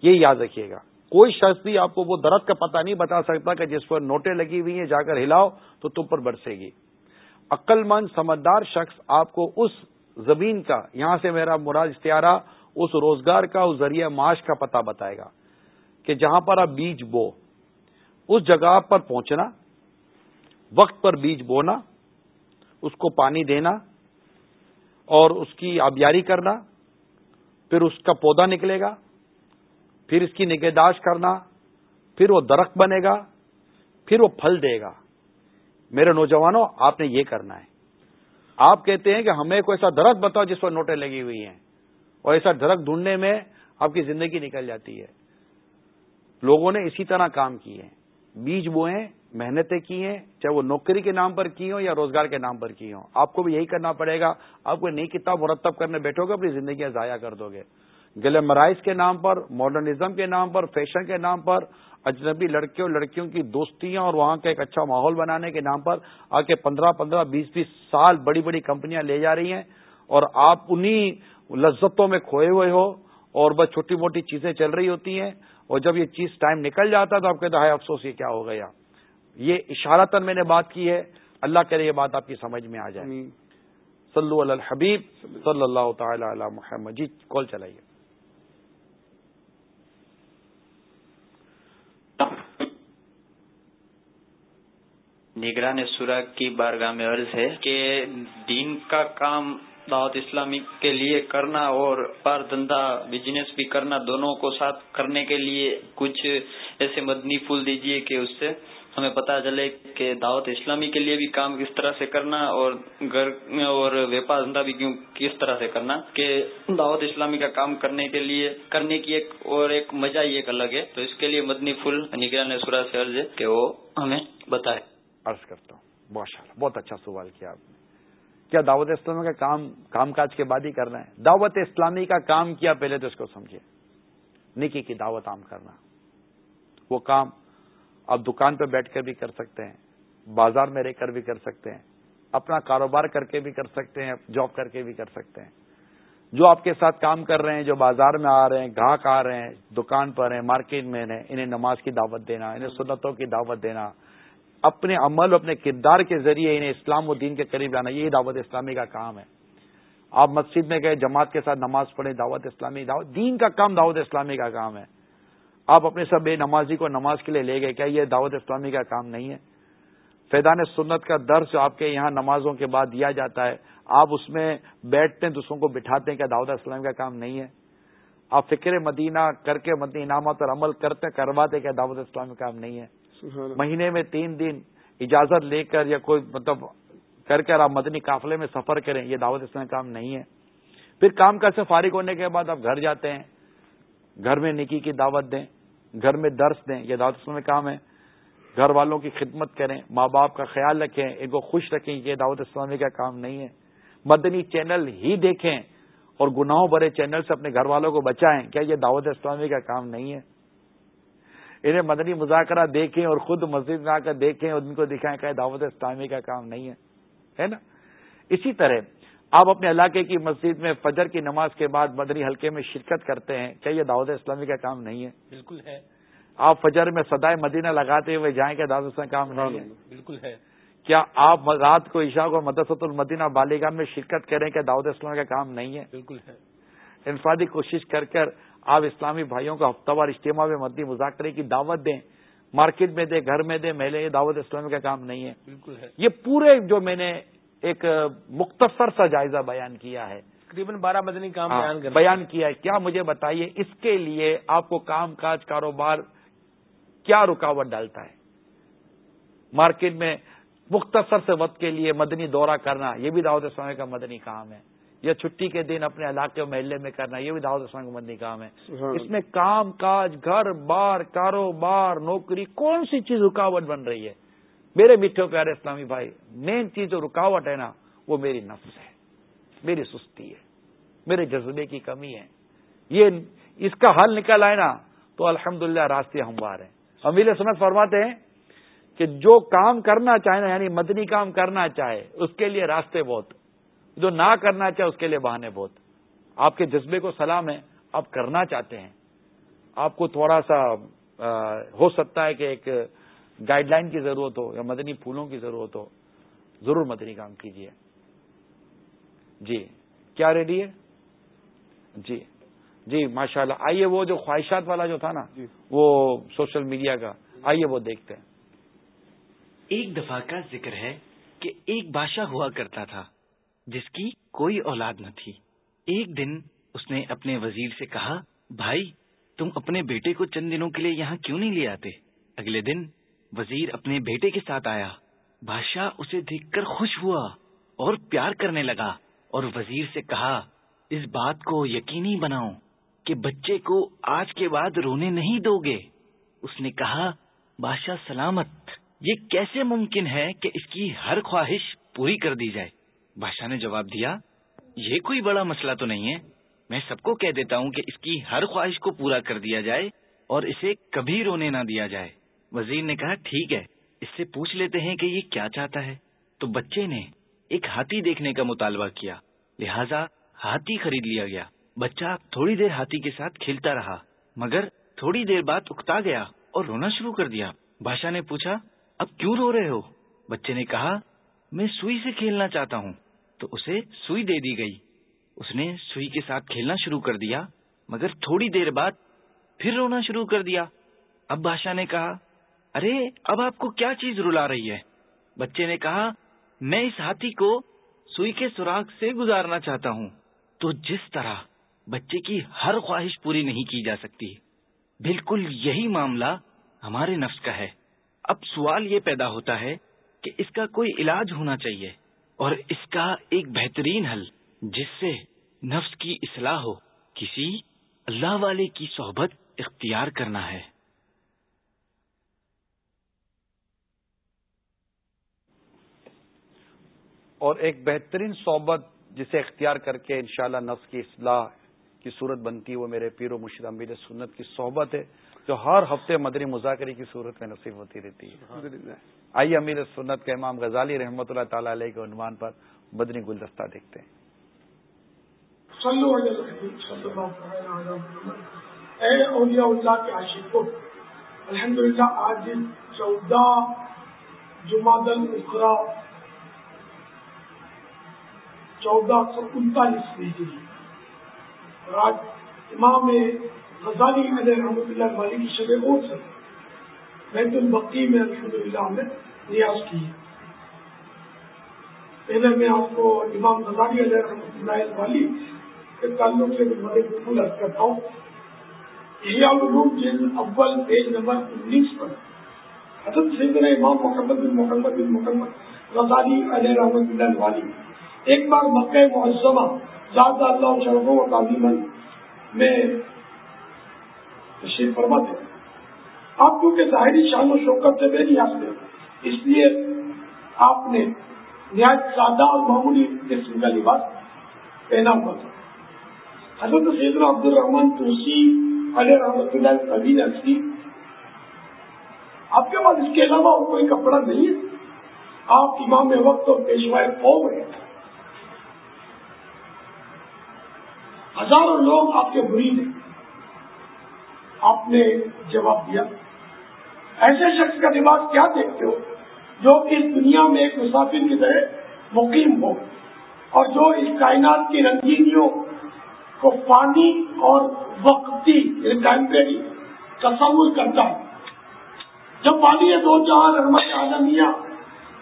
یہ یاد رکھیے گا۔ کوئی شخص بھی آپ کو وہ درخت کا پتہ نہیں بتا سکتا کہ جس پر نوٹیں لگی ہوئی ہیں، جا کر ہلاؤ تو تم پر برسے گی۔ عقل مند، سمجھدار شخص آپ کو اس زمین کا، یہاں سے میرا مراد اشتہارہ، اس روزگار کا، اس ذریعہ معاش کا پتہ بتائے گا۔ کہ جہاں پر آپ بیج بو، اس جگہ پر پہنچنا، وقت پر بیج بونا، اس کو پانی دینا، اور اس کی آبیاری کرنا، پھر اس کا پودا نکلے گا، پھر اس کی نگہداشت کرنا، پھر وہ درخت بنے گا، پھر وہ پھل دے گا۔ میرے نوجوانوں، آپ نے یہ کرنا ہے۔ آپ کہتے ہیں کہ ہمیں کوئی ایسا درخت بتاؤ جس پر نوٹیں لگی ہوئی ہیں، اور ایسا درخت ڈھونڈنے میں آپ کی زندگی نکل جاتی ہے۔ لوگوں نے اسی طرح کام کیے ہیں۔ بیج بوئے محنتیں کی ہیں، چاہے وہ نوکری کے نام پر کی ہوں یا روزگار کے نام پر کی ہوں۔ آپ کو بھی یہی کرنا پڑے گا۔ آپ کو نئی کتاب مرتب کرنے بیٹھو گے، اپنی زندگیاں ضائع کر دو گے۔ گلیمرائز کے نام پر، ماڈرنزم کے نام پر، فیشن کے نام پر، اجنبی لڑکے اور لڑکیوں کی دوستیاں اور وہاں کا ایک اچھا ماحول بنانے کے نام پر آ کے پندرہ پندرہ، بیس بیس سال بڑی بڑی کمپنیاں لے جا رہی ہیں۔ اور آپ انہی لذتوں میں کھوئے ہوئے ہو اور بس چھوٹی موٹی چیزیں چل رہی ہوتی ہیں۔ اور جب یہ چیز ٹائم نکل جاتا تو آپ کہتے ہیں افسوس یہ کیا ہو گیا؟ یہ اشارتن میں نے بات کی ہے۔ اللہ کرے یہ بات آپ کی سمجھ میں آ جائے۔ صلو علی الحبیب صلی اللہ تعالی علی محمد۔ جی کال چلائیے۔ نگران سورا کی بارگاہ میں عرض ہے کہ دین کا کام دعوت اسلامی کے لیے کرنا اور پار دھندا بزنس بھی کرنا دونوں کو ساتھ کرنے کے لیے کچھ ایسے مدنی پھول دیجیے کہ اس سے ہمیں پتا چلے کہ دعوت اسلامی کے لیے بھی کام کس طرح سے کرنا اور گھر اور ویپار دھندا بھی کیوں کس طرح سے کرنا کہ دعوت اسلامی کا کام کرنے کے لیے کرنے کی ایک اور ایک مزہ ہی ایک الگ ہے۔ تو اس کے لیے مدنی پھول نگران سورا سے عرض ہے کہ وہ ہمیں بتائے۔ عرض کرتا ہوں۔ ماشاء بہت اچھا سوال کیا آپ نے۔ کیا دعوت اسلامی کا کام کام کاج کے بعد ہی کرنا ہے دعوت اسلامی کا کام کیا پہلے تو اس کو سمجھے نکی کی دعوت عام کرنا۔ وہ کام آپ دکان پہ بیٹھ کر بھی کر سکتے ہیں، بازار میں رہ کر بھی کر سکتے ہیں، اپنا کاروبار کر کے بھی کر سکتے ہیں، جاب کر کے بھی کر سکتے ہیں۔ جو آپ کے ساتھ کام کر رہے ہیں، جو بازار میں آ رہے ہیں، گاہک آ رہے ہیں، دکان پر ہیں، مارکیٹ میں ہیں، انہیں نماز کی دعوت دینا، انہیں سنتوں کی دعوت دینا اپنے عمل اپنے کردار کے ذریعے انہیں اسلام و دین کے قریب لانا یہی دعوت اسلامی کا کام ہے۔ آپ مسجد میں گئے، جماعت کے ساتھ نماز پڑھیں، دعوت اسلامی، دعوت، دین کا کام دعوت اسلامی کا کام ہے۔ آپ اپنے سب بے نمازی کو نماز کے لیے لے گئے، کیا یہ دعوت اسلامی کا کام نہیں ہے؟ فیضان سنت کا درس جو آپ کے یہاں نمازوں کے بعد دیا جاتا ہے۔ آپ اس میں بیٹھتے ہیں، دوسروں کو بٹھاتے ہیں، کیا دعوت اسلامی کا کام نہیں ہے؟ آپ فکر مدینہ کر کے مدنی انعامات پر عمل کرتے کرواتے کیا دعوت اسلامی کا کام نہیں ہے؟ مہینے میں تین دن اجازت لے کر یا کوئی مطلب کر کر آپ مدنی قافلے میں سفر کریں، یہ دعوت اس میں کام نہیں ہے۔ پھر کام کر سے فارغ ہونے کے بعد آپ گھر جاتے ہیں، گھر میں نکی کی دعوت دیں، گھر میں درس دیں، یہ دعوت اس میں کام ہے۔ گھر والوں کی خدمت کریں، ماں باپ کا خیال رکھیں، ان کو خوش رکھیں یہ دعوت اسلامی کا کام نہیں ہے۔ مدنی چینل ہی دیکھیں اور گناہوں بھرے چینل سے اپنے گھر والوں کو بچائیں، کیا یہ دعوت اسلامی کا کام نہیں ہے؟ انہیں مدنی مذاکرہ دیکھیں اور خود مسجد میں آ کر دیکھیں اور ان کو دکھائیں کہ دعوت اسلامی کا کام نہیں ہے۔ ہے نا؟ اسی طرح آپ اپنے علاقے کی مسجد میں فجر کی نماز کے بعد مدنی حلقے میں شرکت کرتے ہیں کیا یہ دعوت اسلامی کا کام نہیں ہے؟ بالکل ہے۔ آپ فجر میں سدائے مدینہ لگاتے ہوئے جائیں کہ دعوت اسلامی کام نہیں ہے؟ بالکل ہے۔ کیا آپ رات کو عشاء کو مدرسۃ المدینہ بالیگان میں شرکت کریں کہ دعوت اسلامی کا کام نہیں ہے؟ بالکل ہے۔ انفرادی کوشش کر کر آپ اسلامی بھائیوں کا ہفتہ وار اجتماع میں مدی مذاکرے کی دعوت دیں مارکیٹ میں دیں گھر میں دیں محلے یہ دعوت اسلامی کا کام نہیں ہے۔ بالکل ہے۔ یہ پورے جو میں نے ایک مختصر سا جائزہ بیان کیا ہے۔ تقریباً بارہ مدنی کام ہاں، بیان بیان کیا ہے۔ کیا مجھے بتائیے اس کے لیے آپ کو کام کاج کاروبار کیا رکاوٹ ڈالتا ہے؟ مارکیٹ میں مختصر سے وقت کے لیے مدنی دورہ کرنا یہ بھی دعوت اسلامی کا مدنی کام ہے۔ یا چھٹی کے دن اپنے علاقے اور محلے میں کرنا یہ بھی دعوت اسلام مدنی کام ہے۔ اس میں کام کاج گھر بار کاروبار نوکری کون سی چیز رکاوٹ بن رہی ہے؟ میرے میٹھے پیارے اسلامی بھائی مین چیز جو رکاوٹ ہے نا وہ میری نفس ہے میری سستی ہے میرے جذبے کی کمی ہے۔ یہ اس کا حل نکل آئے نا تو الحمد راستے ہموار ہیں۔ امیل سنت فرماتے ہیں کہ جو کام کرنا چاہے نا یعنی مدنی کام کرنا چاہے اس کے لیے راستے بہت جو نہ کرنا چاہے اس کے لیے بہانے بہت۔ آپ کے جذبے کو سلام ہے آپ کرنا چاہتے ہیں۔ آپ کو تھوڑا سا ہو سکتا ہے کہ ایک گائیڈ لائن کی ضرورت ہو یا مدنی پھولوں کی ضرورت ہو۔ ضرور مدنی کام کیجیے۔ جی کیا ریڈی ہے؟ جی جی ماشاء اللہ آئیے وہ جو خواہشات والا جو تھا نا جی۔ وہ سوشل میڈیا کا۔ آئیے وہ دیکھتے ہیں۔ ایک دفعہ کا ذکر ہے کہ ایک بادشاہ ہوا کرتا تھا۔ جس کی کوئی اولاد نہ تھی۔ ایک دن اس نے اپنے وزیر سے کہا، بھائی، تم اپنے بیٹے کو چند دنوں کے لیے یہاں کیوں نہیں لے آتے؟ اگلے دن وزیر اپنے بیٹے کے ساتھ آیا۔ بادشاہ اسے دیکھ کر خوش ہوا اور پیار کرنے لگا اور وزیر سے کہا، اس بات کو یقینی بناؤ کہ بچے کو آج کے بعد رونے نہیں دو گے۔ اس نے کہا، بادشاہ سلامت، یہ کیسے ممکن ہے کہ اس کی ہر خواہش پوری کر دی جائے؟ بادشاہ نے جواب دیا، یہ کوئی بڑا مسئلہ تو نہیں ہے۔ میں سب کو کہہ دیتا ہوں کہ اس کی ہر خواہش کو پورا کر دیا جائے اور اسے کبھی رونے نہ دیا جائے۔ وزیر نے کہا، ٹھیک ہے، اس سے پوچھ لیتے ہیں کہ یہ کیا چاہتا ہے۔ تو بچے نے ایک ہاتھی دیکھنے کا مطالبہ کیا، لہذا ہاتھی خرید لیا گیا۔ بچہ تھوڑی دیر ہاتھی کے ساتھ کھیلتا رہا، مگر تھوڑی دیر بعد اکتا گیا اور رونا شروع کر دیا۔ بادشاہ نے پوچھا، اب کیوں رو رہے ہو؟ بچے نے کہا، میں سوئی سے کھیلنا چاہتا ہوں۔ تو اسے سوئی دے دی گئی۔ اس نے سوئی کے ساتھ کھیلنا شروع کر دیا، مگر تھوڑی دیر بعد پھر رونا شروع کر دیا۔ اب بادشاہ نے کہا، ارے، اب آپ کو کیا چیز رلا رہی ہے؟ بچے نے کہا، میں اس ہاتھی کو سوئی کے سوراخ سے گزارنا چاہتا ہوں۔ تو جس طرح بچے کی ہر خواہش پوری نہیں کی جا سکتی، بالکل یہی معاملہ ہمارے نفس کا ہے۔ اب سوال یہ پیدا ہوتا ہے کہ اس کا کوئی علاج ہونا چاہیے۔ اور اس کا ایک بہترین حل جس سے نفس کی اصلاح ہو، کسی اللہ والے کی صحبت اختیار کرنا ہے۔ اور ایک بہترین صحبت جسے اختیار کر کے انشاءاللہ نفس کی اصلاح کی صورت بنتی ہے وہ میرے پیر و مشرم سنت کی صحبت ہے۔ جو ہر ہفتے مدری مذاکرے کی صورت میں نصیب ہوتی رہتی ہے۔ آئیے امیر سنت کے امام غزالی رحمۃ اللہ تعالی علیہ کے عنوان پر مدنی گلدستہ دیکھتے ہیں۔ اے اولیاء اللہ کے عاشقوں الحمد للہ آج چودہ جمع اخرا چودہ سو انتالیس اور آج امام غزالی علیہ رحمۃ اللہ والی کی شب اور سے بیت البقی میں الحمد للہ ہم نے ریاض کی۔ پہلے میں آپ کو امام غزالی علیہ رحمۃ اللہ والی کے تعلق سے مدد پھول عرض کرتا ہوں۔ علوم جلد اول پیج نمبر انیس پر۔ حضرت سیدنا امام محمد بن محمد بن محمد غزالی علیہ رحمۃ اللہ والی ایک بار مکہ معظمہ زیادہ اللہ شرف و تعلیم میں تشریف فرماتے آپ کیونکہ ظاہری شان و شوکت سے بے نیاز اس لیے آپ نے نہایت سادہ اور معمولی قسم کا لباس پہنا ہوا تھا۔ حضرت سید عبد الرحمان توسی علیہ رحمۃ اللہ کبھی نقصی آپ کے پاس اس کے علاوہ اور کوئی کپڑا نہیں ہے۔ آپ امام وقت اور پیشوائے قوم ہیں۔ ہزاروں لوگ آپ کے مرید ہیں۔ آپ نے جواب دیا۔ ایسے شخص کا لباس کیا دیکھتے ہو جو اس دنیا میں ایک مسافر کی طرح مقیم ہو اور جو اس کائنات کی رنگینیوں کو پانی اور وقتی یعنی ٹیمپری تصور کرتا ہے۔ جب پانی دو جہاں رحمت عالمیہ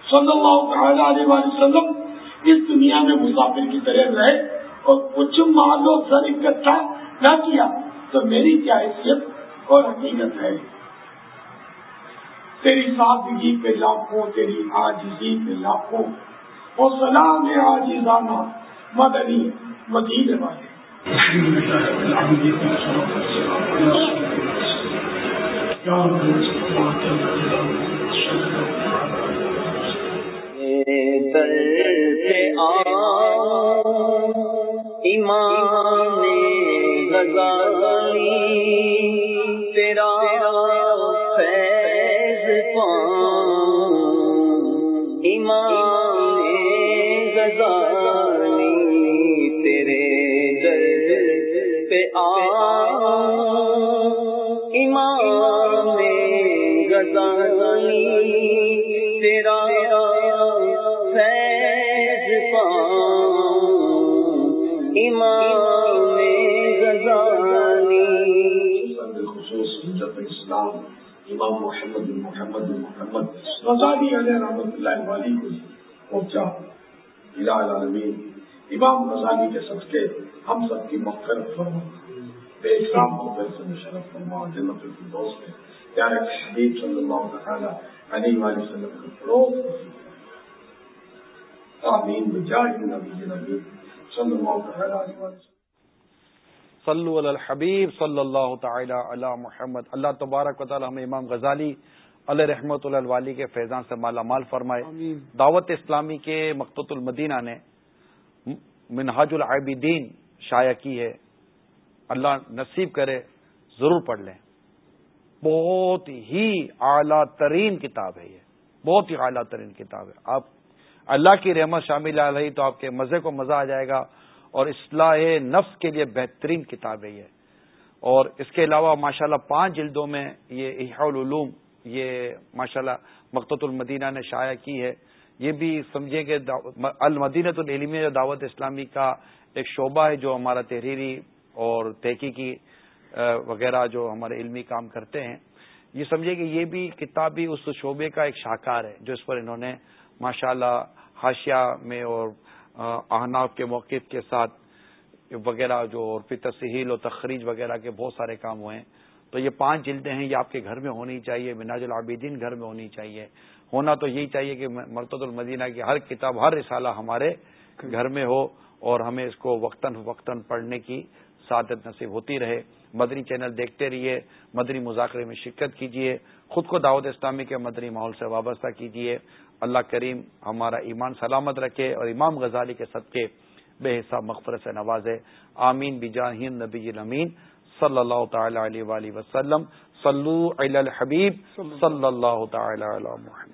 صلی اللہ تعالی علیہ وسلم اس دنیا میں مسافر کی طرح رہے اور کچھ محلوں سر اکٹھا نہ کیا۔ تو میری کیا حیثیت اور حقیقت ہے؟ تیری سادگی پہ لاکھوں، تیری آجزی پہ لاکھوں، اور سلام آجزانہ مدنی مدینے والے۔ ایمان غزالی تیرا محمد علیہ رحمۃ اللہ والی کو پہنچا۔ الہ العالمین، امام غزالی جی کے صدقے ہم سب کی مغفرت فرما۔ بے اکرام کو پیسے میں شرف فرما جنت الفردوس میں پیارے حبیب صلی اللہ تعالی علیہ وآلہ وسلم کا فروغ۔ آمین۔ بجاہ نبی نبی صلی اللہ تعالی علیہ وآلہ وسلم۔ صلو علی الحبیب صلی اللہ تعالی علی محمد۔ اللہ تبارک و تعالی ہمیں امام غزالی علیہ رحمت اللہ والی کے فیضان سے مالا مال فرمائے. دعوت اسلامی کے مقتط المدینہ نے منہاج العابدین شائع کی ہے. اللہ نصیب کرے ضرور پڑھ لیں. بہت ہی اعلیٰ ترین کتاب ہے یہ. بہت ہی اعلیٰ ترین کتاب ہے. آپ اللہ کی رحمت شامل آ رہی تو آپ کے مزے کو مزہ آ جائے گا اور اصلاح نفس کے لیے بہترین کتاب ہے یہ. اور اس کے علاوہ ماشاءاللہ پانچ جلدوں میں یہ احاء العلوم یہ ماشاءاللہ مقتط المدینہ نے شائع کی ہے۔ یہ بھی سمجھیں کہ المدینت العلمی جو دعوت اسلامی کا ایک شعبہ ہے جو ہمارا تحریری اور تحقیقی وغیرہ جو ہمارے علمی کام کرتے ہیں۔ یہ سمجھے کہ یہ بھی کتاب بھی اس شعبے کا ایک شاہکار ہے جو اس پر انہوں نے ماشاءاللہ حاشیہ میں اور احناف کے موقف کے ساتھ وغیرہ جو اور پھر تسہیل اور تخریج وغیرہ کے بہت سارے کام ہوئے ہیں۔ تو یہ پانچ جلدیں ہیں یہ آپ کے گھر میں ہونی چاہیے مناج العابدین گھر میں ہونی چاہیے۔ ہونا تو یہی چاہیے کہ مرتد المدینہ کی ہر کتاب ہر رسالہ ہمارے گھر میں ہو اور ہمیں اس کو وقتاً وقتاً پڑھنے کی سعادت نصیب ہوتی رہے۔ مدنی چینل دیکھتے رہیے مدنی مذاکرے میں شرکت کیجیے خود کو دعوت اسلامی کے مدنی ماحول سے وابستہ کیجیے۔ اللہ کریم ہمارا ایمان سلامت رکھے اور امام غزالی کے صدقے بے حساب مغفرت سے نوازے۔ آمین بجاہین نبی امین۔ صلی اللہ تعالی علیہ وآلہ وسلم. صلو علی الحبیب صلی اللہ تعالی علی محمد.